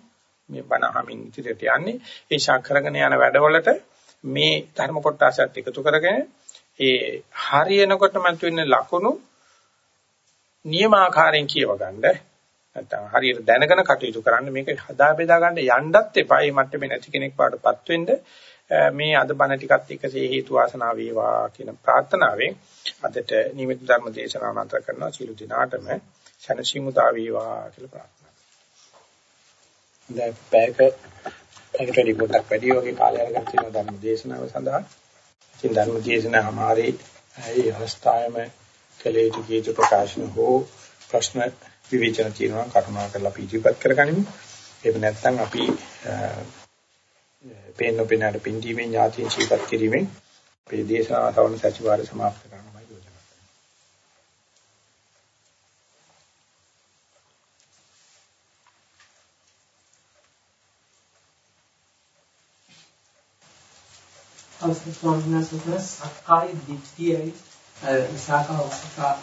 මේ බණ අහමින් ඉදිරියට යන්නේ. ඒ ශාකරගෙන යන වැඩවලට මේ ධර්ම කොටසත් එකතු කරගෙන ඒ හරියනකොට මතුවෙන ලකුණු නියමාකාරයෙන් කියව ගන්න නැත්නම් හරියට දැනගෙන කටයුතු කරන්න මේක හදා බෙදා ගන්න යන්නත් එපා. මේ මට්ටමේ නැති කෙනෙක් පාටපත් වෙන්න මේ අද බණ ටිකත් එකසේ හේතු වාසනා වේවා කියන ප්‍රාර්ථනාවෙන් අදට නිමිති ධර්ම දේශනාව නතර කරනවා සියලු දිනාටම සනසිමුදා වේවා කියලා ප්‍රාර්ථනා. දැන් පැයක පැයකට වැඩි කොටක් වැඩි වගේ කාලය අරගෙන තියෙන ධර්ම දේශනාව සඳහා ඉතින් ධර්ම දේශනාවමාරේ ඒ අවස්ථාවේම කලේ යුතු කීතු ප්‍රකාශන හෝ ප්‍රශ්න විවේචන තියෙනවා කරුණා කරලා අපි ඉදිරිපත් කරගනිමු. එහෙම නැත්නම් අපි පේන පේනට පින්දීමේ ඥාතින් ජීවත් කිරීමෙන් අපේ දේශනාව සවන සතිವಾರ සමාප්ත කරනවා යෝජනා කරනවා. අවසන් ස්වාමීන් වහන්සේ සක්කාය දිට්ඨියයි විසාක ඔක්කා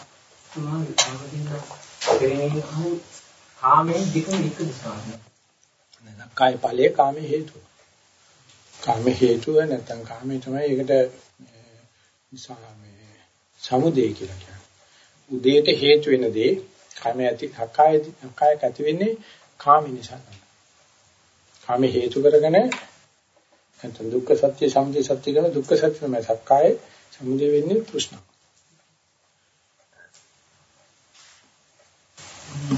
තුමා විපාකින්න පෙරේන අහු කාමෙන් දෙකම එක දිශාවක්. නක්කාය ඵලයේ කාම හේතුව. කාම හේතුව නැත්නම් කාමේ තමයි ඒකට මේ සමුදේ කියලා කියන්නේ. උදේට හේතු වෙන දේ කාම ඇති අකාය අකාය ඇති වෙන්නේ කාම නිසා තමයි. කාම හේතු කරගෙන නැත්නම් දුක්ඛ සත්‍ය සමුදය සත්‍ය කියන දුක්ඛ සත්‍ය තමයි සක්කාය සමුදය වෙන්නේ තෘෂ්ණාව.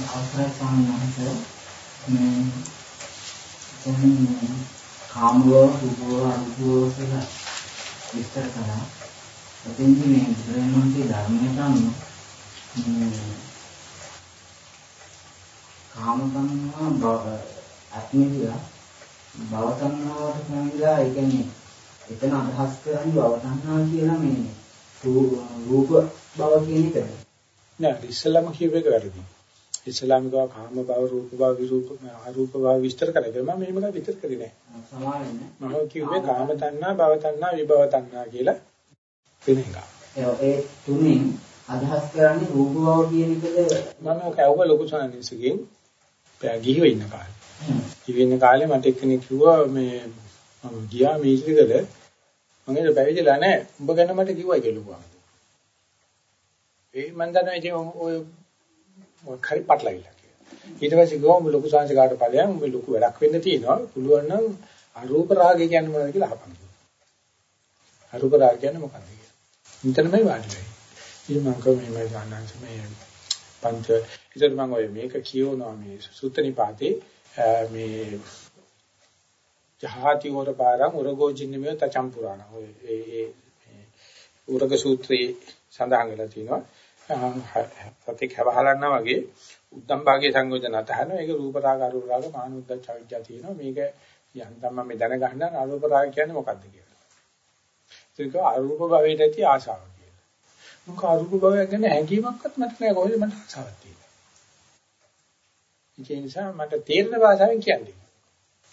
අවසරයි ස්වාමීන් වහන්සේ මේ දැන් කාමෝ රූපෝ අරූපෝ කියලා විස්තර කරා. එතෙන්දි මේ බුදුරජාණන්ගේ ධර්මයට අනුව කාම සංඥා බව අත්මිදිලා භව සංඥාවට සංවිලා ඒ කියන්නේ එතන අදහස් කරන්නේ භව සංඥා කියලා මේ රූප භව කියන එකද නෑ ඉස්සලම කියව එක වැරදි ඉස්ලාමික බව, කාම බව, රූප බව, විරූප අරූප බව විස්තර කරගෙන මම මේක විතර කරේ නෑ. සමානයි නේ. මම කිව්වේ කාම තණ්හා, භව තණ්හා, විභව තණ්හා කියලා වෙන එක. ඒ තුنين අදහස් කරන්නේ රූප බව කියන එකද? මම ඔක ඇහුව ලොකු සානිසකින් ගිහිව ඉන්න කාලේ. ගිහිව ඉන්න කාලේ මට එක්කෙනෙක් කිව්වා මේ මම ගියා මීටිකල මම ඒක පැවිදිලා නෑ. උඹ ගැන මට කිව්වයි කියලා. ඒ මන් දන්නවා ඉතින් ඔය මොකක් හරි පටලවිලා කියලා. ඊට පස්සේ ගෝම ලොකු සංස්කාරට ඵලයන් උඹ ලොකු වැඩක් වෙන්න තියෙනවා. පුළුවන් නම් අරූප රාගය කියන්නේ මොනවද කියලා අහපන්. අරූප රාගය කියන්නේ මොකක්ද කියලා. නිතරමයි වාඩි වෙන්නේ. ඉතින් මම කව මේ ගානන්ස මේ පංච ඉතින් මම ඔය මේක කියවනවා මේ සුත්තනිපාතේ මේ ජහාති වර පාරං උරගෝජින්නමය තචම් පුරාණ ඔය ඒ ඒ උරග සූත්‍රයේ සඳහන් වෙලා තියෙනවා සතෙක් හැවහලන්නා වගේ උද්දම් භාගයේ සංයෝජන අතහන ඒක රූප රාග අරූප රාග මානුද්ද චවිජ්ජා තියෙනවා මේක යන්තම් මම දැන ගන්න අරූප රාග කියන්නේ මොකක්ද කියලා. ඒක අරූප භවයට ඇති ආශාව කියලා. මොකක් අරූප භවය ගැන හැඟීමක්වත් මට නෑ කොහෙද මට ආශාවක් තියෙන්නේ. ඒ නිසා මට තේරෙන භාෂාවෙන් කියන්නේ.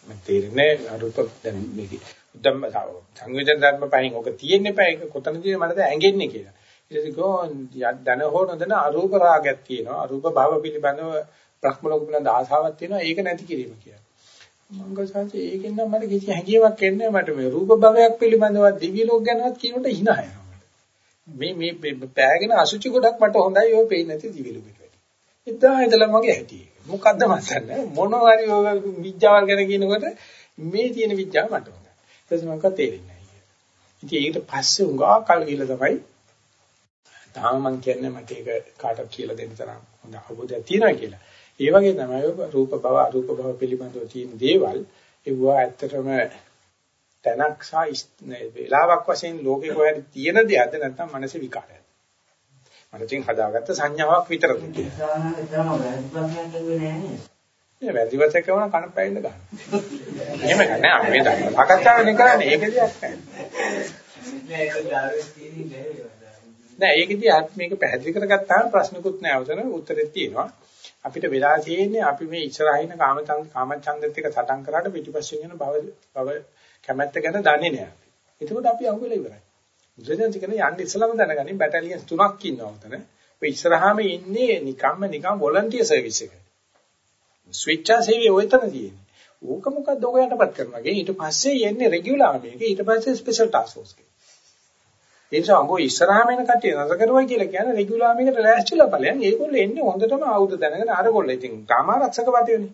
මම තේරෙන්නේ අරූප දැන් මේක උද්දම් සංයෝජන ධර්ම පහින් ඔක තියෙන්නේ පහ ඒක කොතනදී මටද ඇඟෙන්නේ කියලා. ඒකෝ දන හෝ නොදන අරූප රාගයක් තියෙනවා අරූප භව පිළිබඳව බ්‍රහ්ම ලෝක පිළිබඳ ආසාවක් තියෙනවා ඒක නැති කිරීම කියලා. මංගසාචේ ඒකෙන් නම් මට කිසි හැඟීමක් එන්නේ මට මේ රූප භවයක් පිළිබඳව දිව්‍ය ලෝක ගැනවත් කියනකොට hina යනවා. මේ මේ පෑගෙන අසුචි ගොඩක් මට හොඳයි ඔය පේන්නේ නැති දිව්‍ය ලෝකෙට වැඩි. ඉතින් ඉතලා මගේ හැටි. මොකද්ද මතන්නේ මොනවාරි ඔය විද්‍යාවල් ගැන කියනකොට මේ තියෙන විද්‍යාව මට හොඳයි. ඊට පස්සේ මම කතා තේරෙන්නේ නැහැ. ඉතින් ඒකට පස්සේ උඟා කල් ගිහලා තමයි තාම මම කියන්නේ මට ඒක කාටවත් කියලා දෙන්න තරම් හොඳ අවබෝධයක් තියෙනවා කියලා. ඒ වගේ තමයි රූප භව අරූප භව පිළිබඳව තියෙන දේවල් ඒවා ඇත්තටම තනක් සහ වේලාවක් වශයෙන් ලෝකේ කොහෙද තියෙන දෙයක්ද නැත්නම් මනසේ විකාරයක්ද? මනසින් හදාගත්ත සංඥාවක් විතරද කියලා. ඒ වැරදි වචක කරන කන පැයින්න ගන්න. එහෙම නෑ අපි දැන් සාකච්ඡාවෙන් කරන්නේ ඒක දෙයක් නෑ. නෑ ඒක දාරුවේ තියෙන්නේ නෑ ඒකෙදී ආත් මේක පැහැදිලි කරගත්තාම ප්‍රශ්නකුත් නෑ අවසන උත්තරෙත් තියෙනවා. අපිට වෙලා තියෙන්නේ අපි මේ ඉස්සරහින කාමචන්ද කාමචන්දෙත් එක සටන් කරාට පිටිපස්සෙන් යන බව බව කැමැත්ත ගැන දන්නේ නෑ. එතකොට අපි අහුවෙලා ඉවරයි. බුදුසෙන් කියන්නේ යන්න ඉස්සලම දැනගනින් බැටලියන් තුනක් ඉන්නවා උතන. ඔය ඉස්සරහාම ඉන්නේ නිකම්ම නිකම් වොලන්ටියර් සර්විස් එක. ස්විච්චා සේවය ඔය තන තියෙන්නේ. ඕක මොකද්ද ඔක යටපත් කරනවා. ඊට පස්සේ යන්නේ රෙගියුලාර් මේක. ඊට පස්සේ ස්පෙෂල් ටාස්ක් ෆෝස් එක. ඒ නිසා අඟෝ ඉස්සරහාම එන කට්ටිය නතර කරුවයි කියලා කියන්නේ රෙගියුලාර් මේකට ලෑස්තිලා ඵලයන් ඒගොල්ලෝ එන්නේ හොඳටම ආයුධ දැනගෙන අරගොල්ලෝ ඉතින් කාමාරක්ෂක වදේනේ.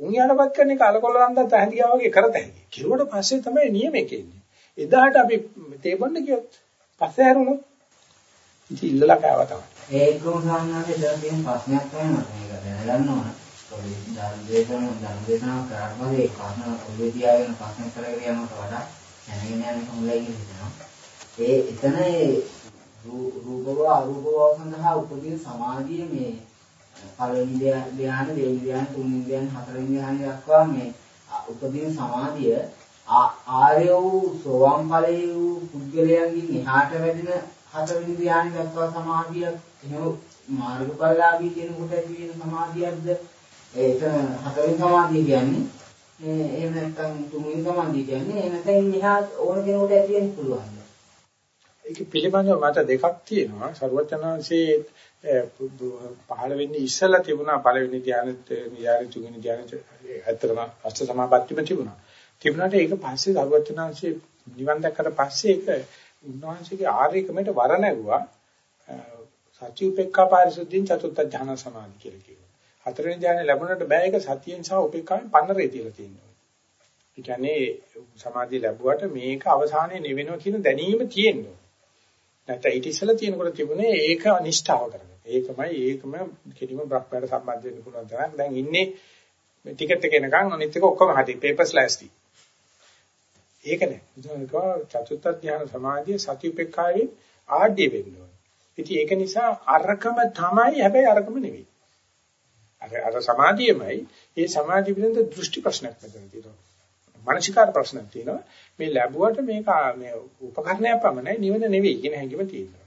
උන් යනපත් කරන එක අලකොලන්දත් ඇහැදියා වගේ කරත හැකි. කිරුවට පස්සේ තමයි නියමෙක එන්නේ. එදාට අපි තේබන්න කියොත් පස්සේ හැරුණොත් ඉතින් ඉල්ලලා කෑවා තමයි. ඒකම සාමාන්‍යයෙන් දැන් තියෙන ප්‍රශ්නයක් තමයි මට මේක දැනගන්න ඕන. පොඩි ධර්මදේශන ධර්මදේශනා කරාට පස්සේ ඒ ප්‍රශ්න ඔළුවේ තියාගෙන ප්‍රශ්න කරගෙන යනකොට වඩා දැනගෙන යන්න හොඳයි කියලා හිතනවා. ඒ එතන ඒ රූපව අරූපව සඳහා උපදින සමාධිය මේ පළවෙනි ධ්‍යාන, දෙවෙනි ධ්‍යාන, තුන්වෙනි ධ්‍යාන, හතරවෙනි ධ්‍යාන දක්වා මේ උපදින සමාධිය ආර්ය වූ සෝවාන් ඵලයේ වූ පුද්ගලයන්ගෙන් එහාට වැඩෙන හතරවෙනි ධ්‍යාන දක්වා සමාධියක් එහෙම මාර්ගඵලලාභී කෙනෙකුට ඇති වෙන සමාධියක්ද ඒක හතරවෙනි සමාධිය කියන්නේ එහෙම නැත්නම් තුන්වෙනි සමාධිය කියන්නේ එහෙම නැත්නම් එහා ඕන කෙනෙකුට ඇති වෙන්න පුළුවන්. ඒක පිළිබඳව මත දෙකක් තියෙනවා. සර්වචනාංශයේ පහළ වෙන්නේ ඉස්සලා තිබුණා පළවෙනි ධ්‍යානෙත් ධ්‍යානෙ තුන්වෙනි ධ්‍යානෙත් ඇත්තටම අෂ්ට සමාපත්තියම තිබුණා. තිබුණාට ඒක පස්සේ සර්වචනාංශයේ නිවන් දැක්කට පස්සේ ඒක උන්වහන්සේගේ ආර්යකමයට වර නැගුවා සත්‍ය උපේක්ඛා පාරිශුද්ධින් චතුත්ථ ඥාන සමාධි කියලා කිව්වා. හතරවෙනි ඥාන ලැබුණට බෑ ඒක සතියෙන් සහ උපේක්ඛාවෙන් පන්නරේ තියලා තියෙනවා. ඒ කියන්නේ සමාධිය ලැබුවට මේක අවසානයේ නෙවෙනවා කියන දැනීම තියෙනවා. නැත්නම් ඊට ඉස්සෙල්ලා තියෙනකොට තිබුණේ ඒක අනිෂ්ඨාව කරගෙන. ඒකමයි ඒකම කිසිම බ්‍රහ්මයට සම්බන්ධ වෙන්න පුළුවන් තරම් දැන් ඉන්නේ ටිකට් එක එනකන් අනිත් එක ඔක්කොම හරි පේපර්ස් ලෑස්ති. ඒක නෑ. බුදුහාමුදුරුවෝ චතුත්ථ ධ්‍යාන සමාධිය සතිපේක්ඛාවේ ආඩ්‍ය වෙන්න ඕනේ. ඉතින් ඒක නිසා අරකම තමයි හැබැයි අරකම නෙවෙයි. අර අර සමාධියමයි ඒ සමාධිය පිළිබඳ දෘෂ්ටි ප්‍රශ්නයක් මෙතන තියෙනවා. මානසිකාර ප්‍රශ්නයක් තියෙනවා. මේ ලැබුවට මේක මේ උපකරණයක් පමණයි නිවන නෙවෙයි කියන හැඟීම තියෙනවා.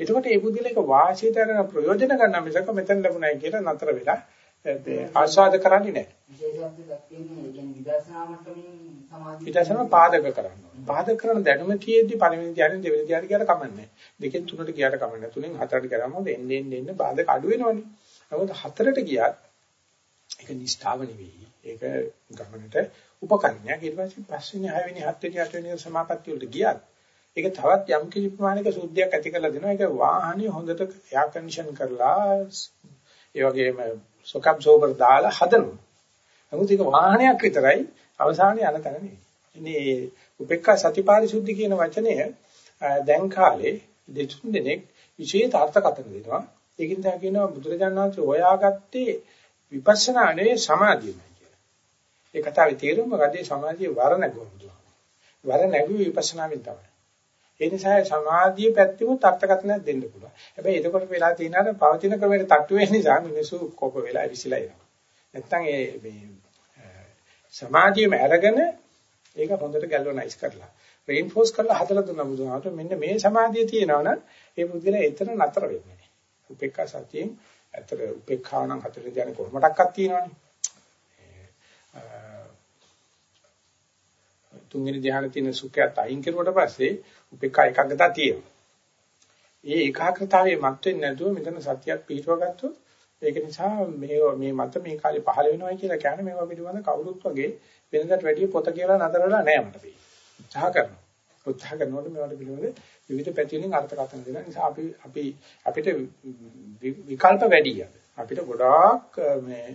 එතකොට ඒ බුද්ධිලේක වාසියට අරන ප්‍රයෝජන ගන්න මිසක මෙතන ලැබුණයි කියලා නතර වෙලා ආස්වාද කරන්නේ නැහැ. විදර්ශනා පාදක කරනවා. පාදක කරන දැනුම තියෙද්දි පළවෙනි ධ්‍යානෙ දෙවෙනි ධ්‍යානෙ කියලා කමන්නේ. දෙකෙන් තුනට ගියාට කමන්නේ. තුනෙන් හතරට ගියාම එන්නේ එන්නේ එන්නේ පාදක අඩු වෙනවනේ. නමුත් හතරට ගියත් ඒක නිස්ඨාව නෙවෙයි. ඒක ගමනට උපකරණයක්. ඊට පස්සේ පස්වෙනි, හයවෙනි, හත්වෙනි, අටවෙනි සමාපත්තිය වලට ගියත් ඒක තවත් යම් කිසි ප්‍රමාණයක සුද්ධියක් ඇති කරලා දෙනවා. ඒක වාහනේ හොඳට එයා කන්ඩිෂන් කරලා ඒ වගේම shock absorber දාලා හදනවා. නමුත් ඒක වාහනයක් විතරයි අවසානයේ යන තැන නෙවෙයි. ඉන්නේ උපේක්ඛා සතිපාරිශුද්ධි කියන වචනය දැන් කාලේ දෙතුන් දෙනෙක් විශේෂ අර්ථකථන දෙනවා. ඒකින් තමයි කියනවා බුදුරජාණන් වහන්සේ හොයාගත්තේ විපස්සනා නෙවෙයි සමාධියමයි කියලා. ඒ කතාවේ තේරුම මොකද? සමාධිය වර නැගුවා බුදුහාම. වර නැගුවේ විපස්සනාවෙන් තමයි. ඒ නිසා සමාධිය පැත්තෙමුත් අර්ථකථනයක් දෙන්න පුළුවන්. හැබැයි එතකොට වෙලා තියෙනවා පවතින ක්‍රමයට තට්ටු වෙන නිසා මිනිස්සු කොප වෙලා විසිලා යනවා. නැත්තම් ඒ මේ සමාධියම අරගෙන ඒක හොඳට ගැල්වනයිස් කරලා රේන්ෆෝස් කරලා හදලා දුන්නා බුදුහාමට මෙන්න මේ සමාධිය තියෙනවනම් ඒ බුද්ධිලා එතන නතර වෙන්නේ නැහැ. උපේක්ඛා සතියෙන් ඇතර උපේක්ඛාව නම් හතරේ ධ්‍යාන කොහොමඩක්වත් තියෙනවනේ. තුන්වෙනි ධ්‍යාන තියෙන සුඛයත් අයින් කරුවට පස්සේ උපේක්ඛා එකග්ගතා තියෙනවා. ඒ ඒකාග්‍රතාවයේ මත් වෙන්නේ නැතුව මෙතන සත්‍යයක් පිටව ගත්තොත් ඒක නිසා මේ මේ මත මේ කාලේ පහළ වෙනවා කියලා කියන්නේ මේවා පිළිබඳ කවුරුත් වගේ වෙනදට වැඩිය පොත කියලා නතර වෙලා නැහැ මට පේන්නේ. උත්සාහ කරනවා. උත්සාහ කරනකොට මේවට පිළිබඳ විවිධ පැති වලින් අර්ථකථන දෙනවා. නිසා අපි අපි අපිට විකල්ප වැඩි අපිට ගොඩාක් මේ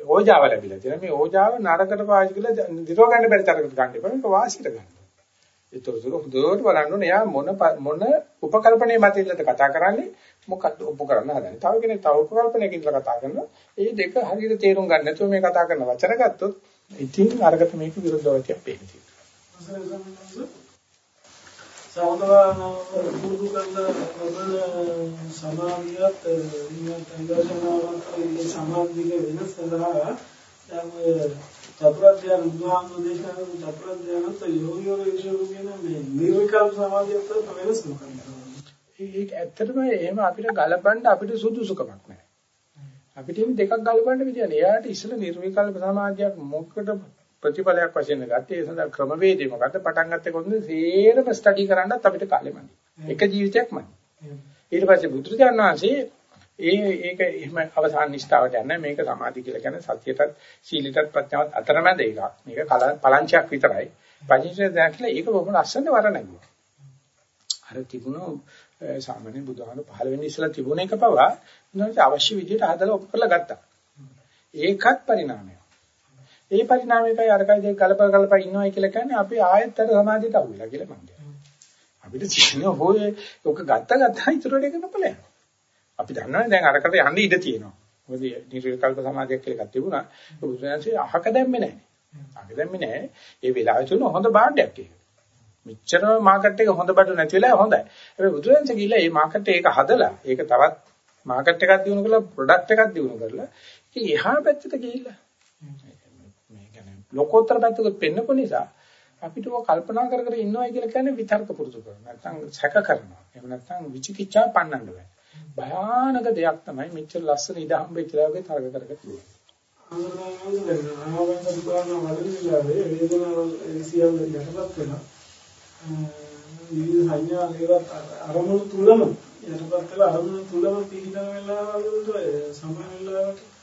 ඕජාව ලැබිලා තියෙනවා. මේ ඕජාව නරකට පාවිච්චි කරලා දිරව ගන්න බැරි තරකට ගන්න එපා. මේක වාසියට ගන්න. ඒතකොට හොඳට බලන්න ඕනේ යා මොන මොන උපකල්පනයේ මතින්ද කතා කරන්නේ මොකක්ද ඔප්පු කරන්න හදන්නේ. තව කෙනෙක් තව උපකල්පනයකින් කතා කරනවා. මේ දෙක හරියට තේරුම් ගන්න නැතුව මේ කතා කරන වචන ගත්තොත් ඉතින් අරකට මේක විරුද්ධවතියක් පේන්නේ. සමතවාන පුරුදු කරන සමාධියත් විඥානයත් ඒ සමාධික වෙනස් සඳහා දැන් ඔය චතුරාර්ය බුදුහාමුදුරු දේශනා කරන චතුරාර්යනත් යෝගියෝ විශ්ව කියන මේ නිර්විකල්ප සමාධියත් වෙනස් මොකක්ද? ඒක ඇත්තටම එහෙම අපිට ගලපන්න අපිට සුදුසුකමක් නැහැ. අපිට මේ දෙකක් ගලපන්න විදිය නෑ. එයාට ඉස්සෙල්ලා නිර්විකල්ප සමාධියක් මොකකට ප්‍රතිඵලයක් වශයෙන් ගත්තේ ඒ සඳහා ක්‍රමවේදය මොකද්ද පටන් ගත්තේ කොහොමද සේරම ස්ටඩි කරන්නත් අපිට කාලෙ මදි. එක ජීවිතයක්මයි. ඊට පස්සේ බුදුරජාණන් වහන්සේ ඒ ඒක එහෙම අවසාන නිස්තාවට යන්නේ මේක සමාධි කියලා කියන්නේ සතියටත් සීලයටත් ප්‍රඥාවත් අතරමැද එකක්. මේක පලංචයක් විතරයි. පංචේන්ද්‍රිය දැක්ලා ඒක බොහොම ලස්සන වර නැගුවා. අර තිබුණු සාමාන්‍ය බුදුහාම පහළ වෙන්නේ ඉස්සලා තිබුණ එක පවා උන්වහන්සේ අවශ්‍ය විදිහට හදලා ඔප් කරලා ගත්තා. ඒකත් පරිණාමයක්. ඒ පරිණාමයකයි අරකයි දෙක කලප කලප ඉන්නවයි කියලා කියන්නේ අපි ආයෙත් අර සමාධියට අහු වෙලා කියලා මම කියනවා. අපිට තියෙන හොය ඔක ගත්ත ගත්තා ඉතුරු දෙක නපලයක්. අපි දන්නවනේ දැන් අරකට යන්න ඉඩ තියෙනවා. මොකද නිර්විකල්ප සමාධියක් කියලා එකක් තිබුණා. ඒක බුදුරජාණන්සේ අහක දැම්මේ නැහැ. අහක දැම්මේ නැහැ. ඒ වෙලාවේ තුන හොඳ භාණ්ඩයක් ඒක. මෙච්චරම මාකට් එක හොඳ බඩු නැති වෙලාව හොඳයි. හැබැයි බුදුරජාණන්සේ ගිහලා මේ මාකට් එක හදලා ඒක තවත් මාකට් එකක් දිනු කරලා ප්‍රොඩක්ට් එකක් දිනු කරලා ඉතින් එහා පැත්තට ගිහිල්ලා මේ කියන්නේ ලෝකෝත්තර පැත්තකට පෙන්නපු නිසා අපිට ඔය කල්පනා කර කර ඉන්නවා කියලා කියන්නේ විතර්ක පුරුදු කරනවා. නැත්නම් සැක කරනවා. එහෙම නැත්නම් විචිකිච්ඡා පන්නන්න බෑ. භයානක දෙයක් තමයි මෙච්චර ලස්සන ඉදහම් වෙච්ච ලාගේ තරක කර කර තියෙන්නේ. ආනන්ද දුකාන වලින්ලාවේ වේදනාව සියල්ල යටපත් වෙනවා. විවිධ සංඥා ඒවත් අරමුණු තුලම යටපත් වෙලා අරමුණු තුලම පිළිදම වෙලාවලට සමාන වෙලාවට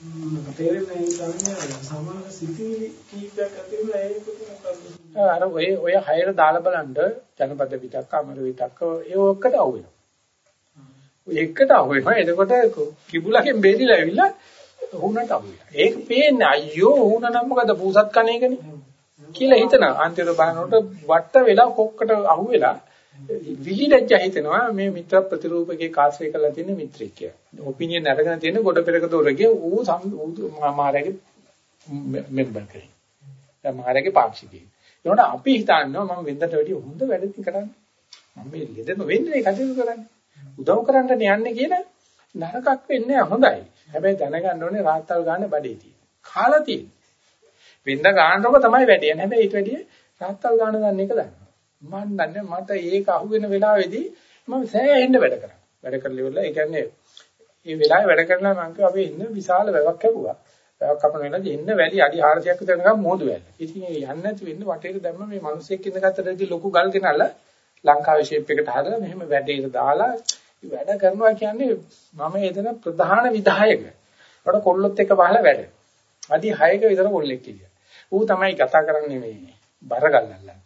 තේරෙන්නේ සමාන සිතිවිලි කීපයක් ඇති වෙලා ඒක මොකක්ද? අර ඔය ඔය හයර දාලා බලන්න ජනපද විතක්ක අමර විතක්ක ඒ ඔක්කට අහු වෙනවා. එකට අහු වෙනවා. එතකොට කිඹුලකින් බේරිලා ඇවිල්ලා උහුණට අහු වෙනවා. ඒක පේන්නේ අයියෝ උහුණ නම් මොකද පූසත් කණේකනේ කියලා හිතනවා. අන්තිමට බලනකොට වට වෙලා කොක්කට අහු වෙලා විලිලැජ්ජ හිතෙනවා මේ මිත්‍ර ප්‍රතිරූපකේ කාශ්‍රය කරලා තියෙන මිත්‍රෙක් කියලා. ඔපිනියන් අරගෙන තියෙන ගොඩ පෙරක දොරගේ ඌ මාරගේ මෙම්බර් කෙනෙක්. දැන් මාරගේ පාක්ෂිකයෙක්. ඒනොට අපි හිතනවා මම වෙන්දට වැඩිය හොඳ වැඩක් කරන්නේ. මම මේ ලෙඩම වෙන්නේ කටයුතු කරන්නේ. උදව් කරන්න යන්නේ කියන නරකක් වෙන්නේ හොඳයි. හැබැයි දැනගන්න ඕනේ රාත්තල් ගන්න බඩේ තියෙන. කාලා තියෙන. වෙන්ද ගන්නකො තමයි වැඩි. හැබැයි ඊට වැඩිය රාත්තල් ගන්න ගන්න එක දන්නවා. මම දන්නේ මට ඒක අහුවෙන වෙලාවේදී මම සෑහෙන්න වැඩ කරා. වැඩ කරලා ඉවරලා ඒ කියන්නේ මේ වෙලාවේ වැඩ කරලා මම කිව්වා අපි ඉන්න විශාල වැවක් කැපුවා. වැවක් කපන වෙලාවදී ඉන්න වැලි අඩි 400ක් විතර නිකන් මෝදු වැල්ල. ඉතින් ඒ යන්නේ නැති වෙන්න වටේට දැම්ම මේ මිනිස්සෙක් ඉඳගත්තටදී ලොකු ගල් ගෙනල්ලා ලංකාවේ ෂේප් එකට හදලා මෙහෙම වැඩේට දාලා වැඩ කරනවා කියන්නේ මම එතන ප්‍රධාන විධායක. ඒකට කොල්ලොත් එක බහලා වැඩ. අඩි 6ක විතර කොල්ලෙක් කියලා. ඌ තමයි කතා කරන්නේ මේ බර ගල්ලල්ලා.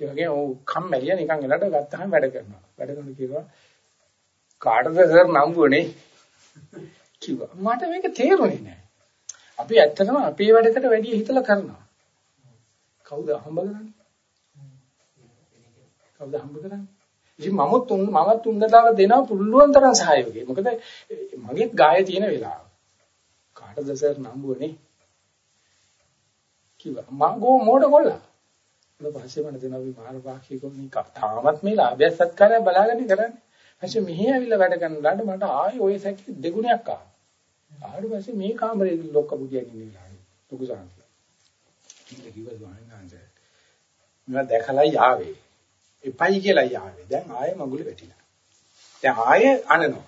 ඒ වගේ ඌ කම්මැලිය නිකන් එලට ගත්තාම වැඩ කරනවා. වැඩ කරන කිව්වා කාටද සර් නම්බුනේ කිව්වා. මට මේක තේරුනේ නැහැ. අපි ඇත්තටම අපේ වැඩකට වැඩි හිතලා කරනවා. කවුද හම්බ කරන්නේ? කවුද හම්බ කරන්නේ? ඉතින් මම තුන් මම තුන්දතාව දෙනවා පුළුවන් තරම් සහයෝගය. මොකද මගේත් ගාය තියෙන වෙලාව. කාටද සර් නම්බුනේ? කිව්වා. මංගෝ මෝඩ කොල්ලා. ඊට පස්සේ මම දෙනවා අපි මාර පාක්ෂිකෝනි තාමත් මේ ලාභය සත්කාරය බලාගෙන කරන්නේ. ඊපස්සේ මෙහි ඇවිල්ලා වැඩ කරනලාට මට ආයේ ওই සැකි දෙගුණයක් ආවා. ආවට පස්සේ මේ කාමරේ ලොක්ක බුදියක් ඉන්නවා. ලොකු සාන්තිය. ඉතින් කිව්වා ස්වාමීන් වහන්සේ. මම දැකලා යාවේ. එපයි කියලා යාවේ. දැන් ආයෙ මගුල වැටිලා. දැන් ආයෙ අනනවා.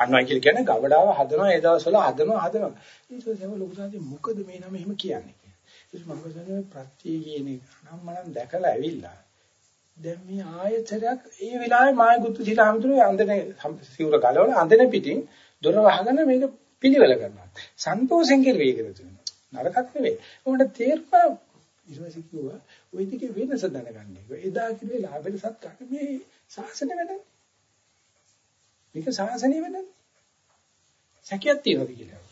අනනවා කියලා කියන්නේ ගවඩාව හදනවා ඒ දවස්වල හදනවා හදනවා. ඊට පස්සේ ලොකු සාන්තිය මොකද මේ නම එහෙම කියන්නේ? ඊට මම කියන්නේ ප්‍රත්‍ය කියන එක නම් මම දැකලා ඇවිල්ලා දැන් මේ ආයතරයක් ඒ වෙලාවේ මායගුත්තු සිතාමතුරු අන්දනේ සිවුර ගලවලා අන්දනේ පිටින් දොර වහගෙන මේක පිළිවෙල කරනවා. සන්තෝෂෙන් කෙරුවේ කියලා තියෙනවා. නරකක් නෙවෙයි. උන්ට තේරුණා ඊට කිව්වා ওই දෙකේ වෙනස දැනගන්න එක. එදා කිව්වේ ලාභෙට සත්කාර මේ සාසන වැඩන්නේ. මේක සාසනෙ වැඩන්නේ. සැකයක් තියෙනවා කියලා.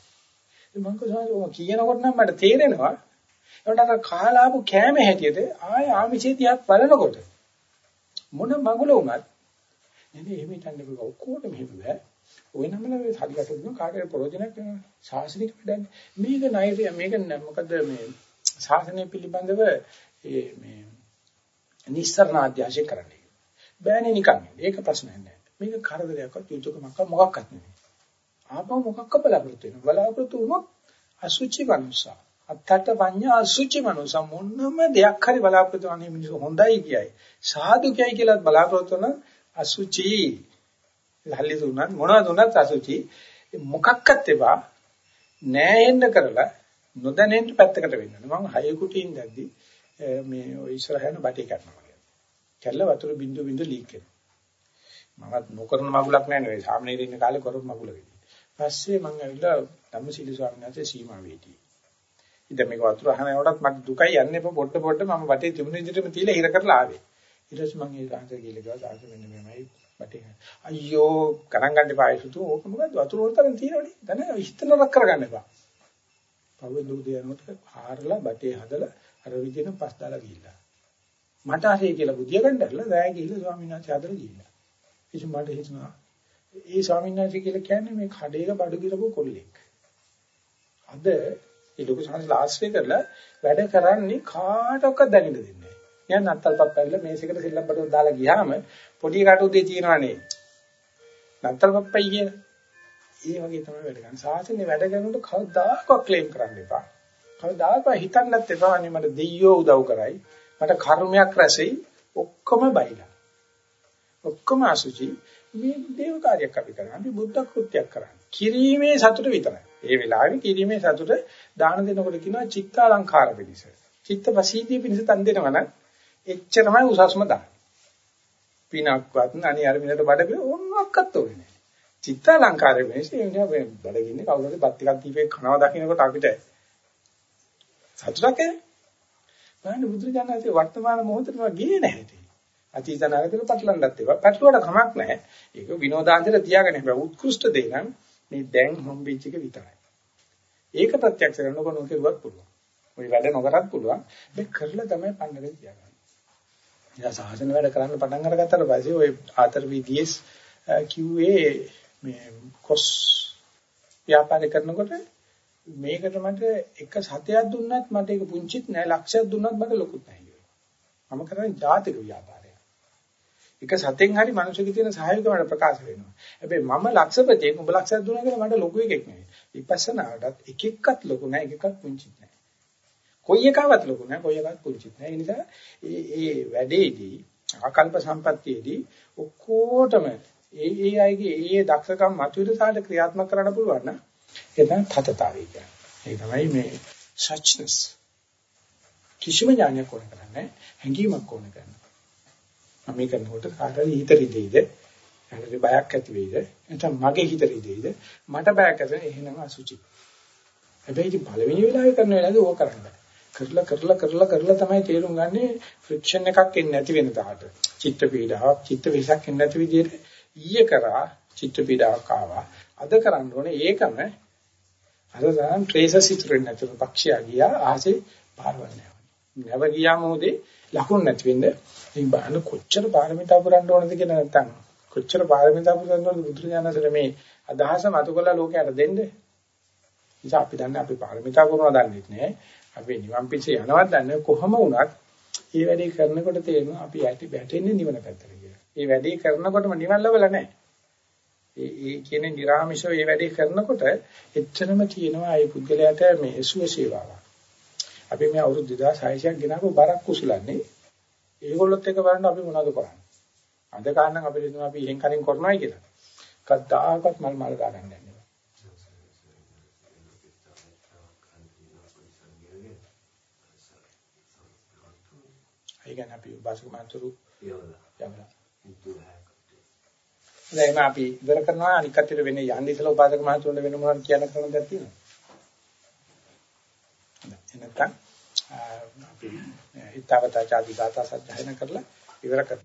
මම කිව්වා කියනකොට නම් මට තේරෙනවා ඒකට අර කාලාපු කෑම හැටියට ආය ආමිෂේ තියක් බලනකොට මොන මඟුල වුණත් නේද? එහෙම හිතන්න බෑ. ඔක්කොටම එහෙම බෑ. ওই නමල මේ හරියට දුන්න කාටද ප්‍රයෝජනයක් වෙනවා ශාසනික වැඩන්නේ මේක නයිරිය මේක මොකද මේ ශාසනය පිළිබඳව මේ නිස්සරණ අධ්‍යයනය කරන්නේ බෑනේ නිකන්. ඒක ප්‍රශ්නයක් නෑ. මේක කරදරයක්වත් යුතුයකමක් මොකක්වත් නෙමෙයි. ආපහු මොකක්ක බලාපොරොත්තු වෙනවා? බලාපොරොත්තු වුණොත් අසුචි වංශා අත්තට වඤ්ඤා අසුචි මනස මොනම දෙයක් හරි බලාපොරොත්තු වෙන්නේ මිනිස්සු හොඳයි කියයි. සාදු කියයි කියලා බලාපොරොත්තු වෙන අසුචි. ලල්ලි දුන්නත් මොනවද දුන්නත් අසුචි. මොකක්වත් ඒවා නෑෙන්න කරලා නොදැනෙන්න පැත්තකට වෙන්න. මම හය කුටින් දැද්දි මේ ඔය ඉස්සරහන බටි කරනවා කියලා. කැල්ල වතුර බින්දු බින්දු ලීක් වෙනවා. මමත් නොකරන මගුලක් නෑ නේ. සාමනීර ඉන්න කාලේ කරපු මගුලකදී. පස්සේ මම ඇවිල්ලා ධම්මසීල ස්වාමීන් වහන්සේ සීමා වේදී. ඉතින් මේක වතුර අහනකොටත් මට දුකයි යන්නේ පොඩ පොඩ මම වටේ තිබුණ විදිහටම තියලා හිර කරලා ආවේ. ඊට පස්සේ මම ඒ කාන්තර කියලා ගියා සාංශ මෙන්න මෙමයි වටේ. අයියෝ ගණන් ගන්න එපා ඒසුතු ඕක මොකද වතුර වල තරම් තියෙනවනේ. දැන් හිතනවක් කරගන්න එපා. පවෙන් උදේ යනකොට හාරලා බටේ හදලා අර විදිහට පස් දාලා ගිහිල්ලා. මට හරි කියලා බුදිය ගන්නදලා රෑ ගිහිල්ලා ස්වාමීන් වහන්සේ හදලා ගිහිල්ලා. ඉතින් මට හිතුණා ඒ ස්වාමීන් වහන්සේ කියලා කියන්නේ මේ කඩේක බඩු ගිරපු කොල්ලෙක්. අද ඒ ලොකු සංස් ආශ්‍රය කරලා වැඩ කරන්නේ කාටවත් දැනෙන්න දෙන්නේ නැහැ. නිකන් නත්තල්පත් පැවිලා මේසෙකට සෙල්ලම් බඩුව දාලා ගියාම පොඩි කට උදේ තියනවනේ. නත්තල්පප්පයි කියන. ඒ වගේ තමයි වැඩ ගන්න. සාසනේ වැඩ කරනකොට කවදාකවත් ක්ලේම් කරන්න එපා. කවදාකවත් හිතන්නත් එපා අනේ මට දෙයියෝ උදව් කරයි. මට කර්මයක් රැසෙයි. ඔක්කොම බයිලා. ඔක්කොම අසුචි මේ දේව කාර්යයක් අපි කරන්නේ. අපි බුද්ධ කෘත්‍යයක් කරන්නේ. කිරීමේ සතුට විතරයි. ඒ වෙලාවේ කිරීමේ සතුට දාන දෙනකොට කියනවා චිත්තාලංකාර පිණිස. චිත්ත ප්‍රසීතිය පිණිස තන් දෙනවා නම් එච්චරමයි උසස්ම දාන. පිනක්වත් අනි අර මිනට බඩ ඕනක්වත් ඕනේ නැහැ. චිත්තාලංකාරය වෙනස ඒ බඩගින්නේ කවුරුද බත් ටිකක් දීපේ කනවා දකින්නකොට අපිට සතුටක් එන්නේ. බලන්න බුදුරජාණන්සේ වර්තමාන මොහොතේම ගියේ නැහැ. අතීත නාගතල පටලන්නත් ඒවා. පැටලුවට කමක් නැහැ. ඒක විනෝදාන්තයට තියාගෙන හැබැයි උත්කෘෂ්ඨ දේ නම් මේ දැන් හම්බෙච්ච එක විතරයි. ඒක ප්‍රත්‍යක්ෂ කරනකොට නොකිරුවත් පුළුවන්. ඔය වැඩ නොකරත් පුළුවන්. මේ කරලා තමයි පන්නගෙන තියාගන්නේ. එයා සාසන වැඩ කරන්න පටන් අරගත්තට පස්සේ ඔය ආතර විදියස් QA මේ කොස් ව්‍යාපාර කරනකොට මේකට මට එක සතයක් දුන්නත් මට ඒක පුංචිත් නෑ ලක්ෂයක් දුන්නත් මට ලොකුත් නෑ. මම කරන්නේ ජාතික ව්‍යාපාර. එක සතෙන් හරි මිනිස්සුගේ තියෙන සහයෝගය මට ප්‍රකාශ වෙනවා. හැබැයි මම ලක්ෂපතියෙක් උඹ ලක්ෂයක් දුන්නා කියලා මට ලොකු එකෙක් නෙවෙයි. විපස්සනාටත් එක එක්කත් ලොකු නෑ එක එකක් පුංචිත් නෑ. කොයි එකවත් ලොකු නෑ කොයි එකක් පුංචිත් නෑ. ඒ නිසා මේ මේ වැඩේදී ආකල්ප සම්පත්තියේදී ඔක්කොටම ඒ ඒ අයගේ ඒ දක්ෂකම් මතුවෙන ක්‍රියාත්මක කරන්න පුළුවන් නම් ඒක තමයි තතතාවය කියන්නේ. ඒ තමයි මේ suchness. කිසිම ඥානයක් ඕන කරන්නේ හැඟීමක් ඕන කරනවා. මම කරනකොට කාටරි හිත රිදෙයිද? කාටරි බයක් ඇති වෙයිද? නැත්නම් මගේ හිත රිදෙයිද? මට බයක් ඇති එහෙනම් අසුචි. හැබැයි ඉතින් පළවෙනි වෙලාවේ කරන වෙලාවේ ඕක කරන්න බෑ. කරලා කරලා කරලා කරලා තමයි තේරුම් ගන්නේ ෆ්‍රික්ෂන් එකක් එන්නේ නැති වෙන තාට. චිත්ත පීඩාවක්, චිත්ත විසක් එන්නේ නැති විදිහට ඊයේ කරා චිත්ත පීඩාවක් ආවා. අද කරන්න ඕනේ ඒකම අර තරම් ට්‍රේසස් ඉතුරු නැතුව පක්ෂියා ගියා ආසේ පාරවල් නැව. නැව ගියා මොහොතේ ලකුණු නැති වෙන්නේ ඉතින් බලන්න කොච්චර පාරමිතා පුරන්න ඕනද කියලා නැත්තම් කොච්චර පාරමිතා පුරන්න ඕනද බුදුරජාණන්සේට මේ අදහස මතු කළා ලෝකයට දෙන්නේ. ඉතින් අපි දන්නේ අපි පාරමිතා පුරනවා දන්නේ නැහැ. අපි නිවන් පිටේ යනවත් දන්නේ කොහම වුණත් මේ වැඩේ කරනකොට තේරෙනවා අපි ඇටි බැටෙන්නේ නිවන පැත්තට කියලා. මේ වැඩේ කරනකොටම නිවන් ලැබලා නැහැ. ඒ ඒ කියන්නේ නිර්ආමිෂව මේ වැඩේ කරනකොට එච්චරම කියනවා ඒ පුද්ගලයාට මේ සුව සේවාවක්. අපි මේ අවුරුදු 2600ක් ගෙනාවු බරක් කුසලන්නේ. ඒගොල්ලොත් එක බලන්න අපි මොනවද කරන්නේ? අද කාරණා අපිට හිතනවා අපි ඉහෙන් කලින් කරනවායි කියලා. කද්දාකත් මල් මල් ගන්න යන්නේ. ඒ කියන්නේ අපි බාසක මන්තුරු යවලා යවලා දැන් අපි ඉවර කරනවා අනික් කටියට වෙන්නේ යන්නේ ඉතල උපාසක මහතුන්ට වෙන මොනවද කියන්න කරන දෙයක් තියෙනවා. එනකන් අපි හිතවතා චාදි ගාථා සජ්ජායන කරලා ඉවර කරමු.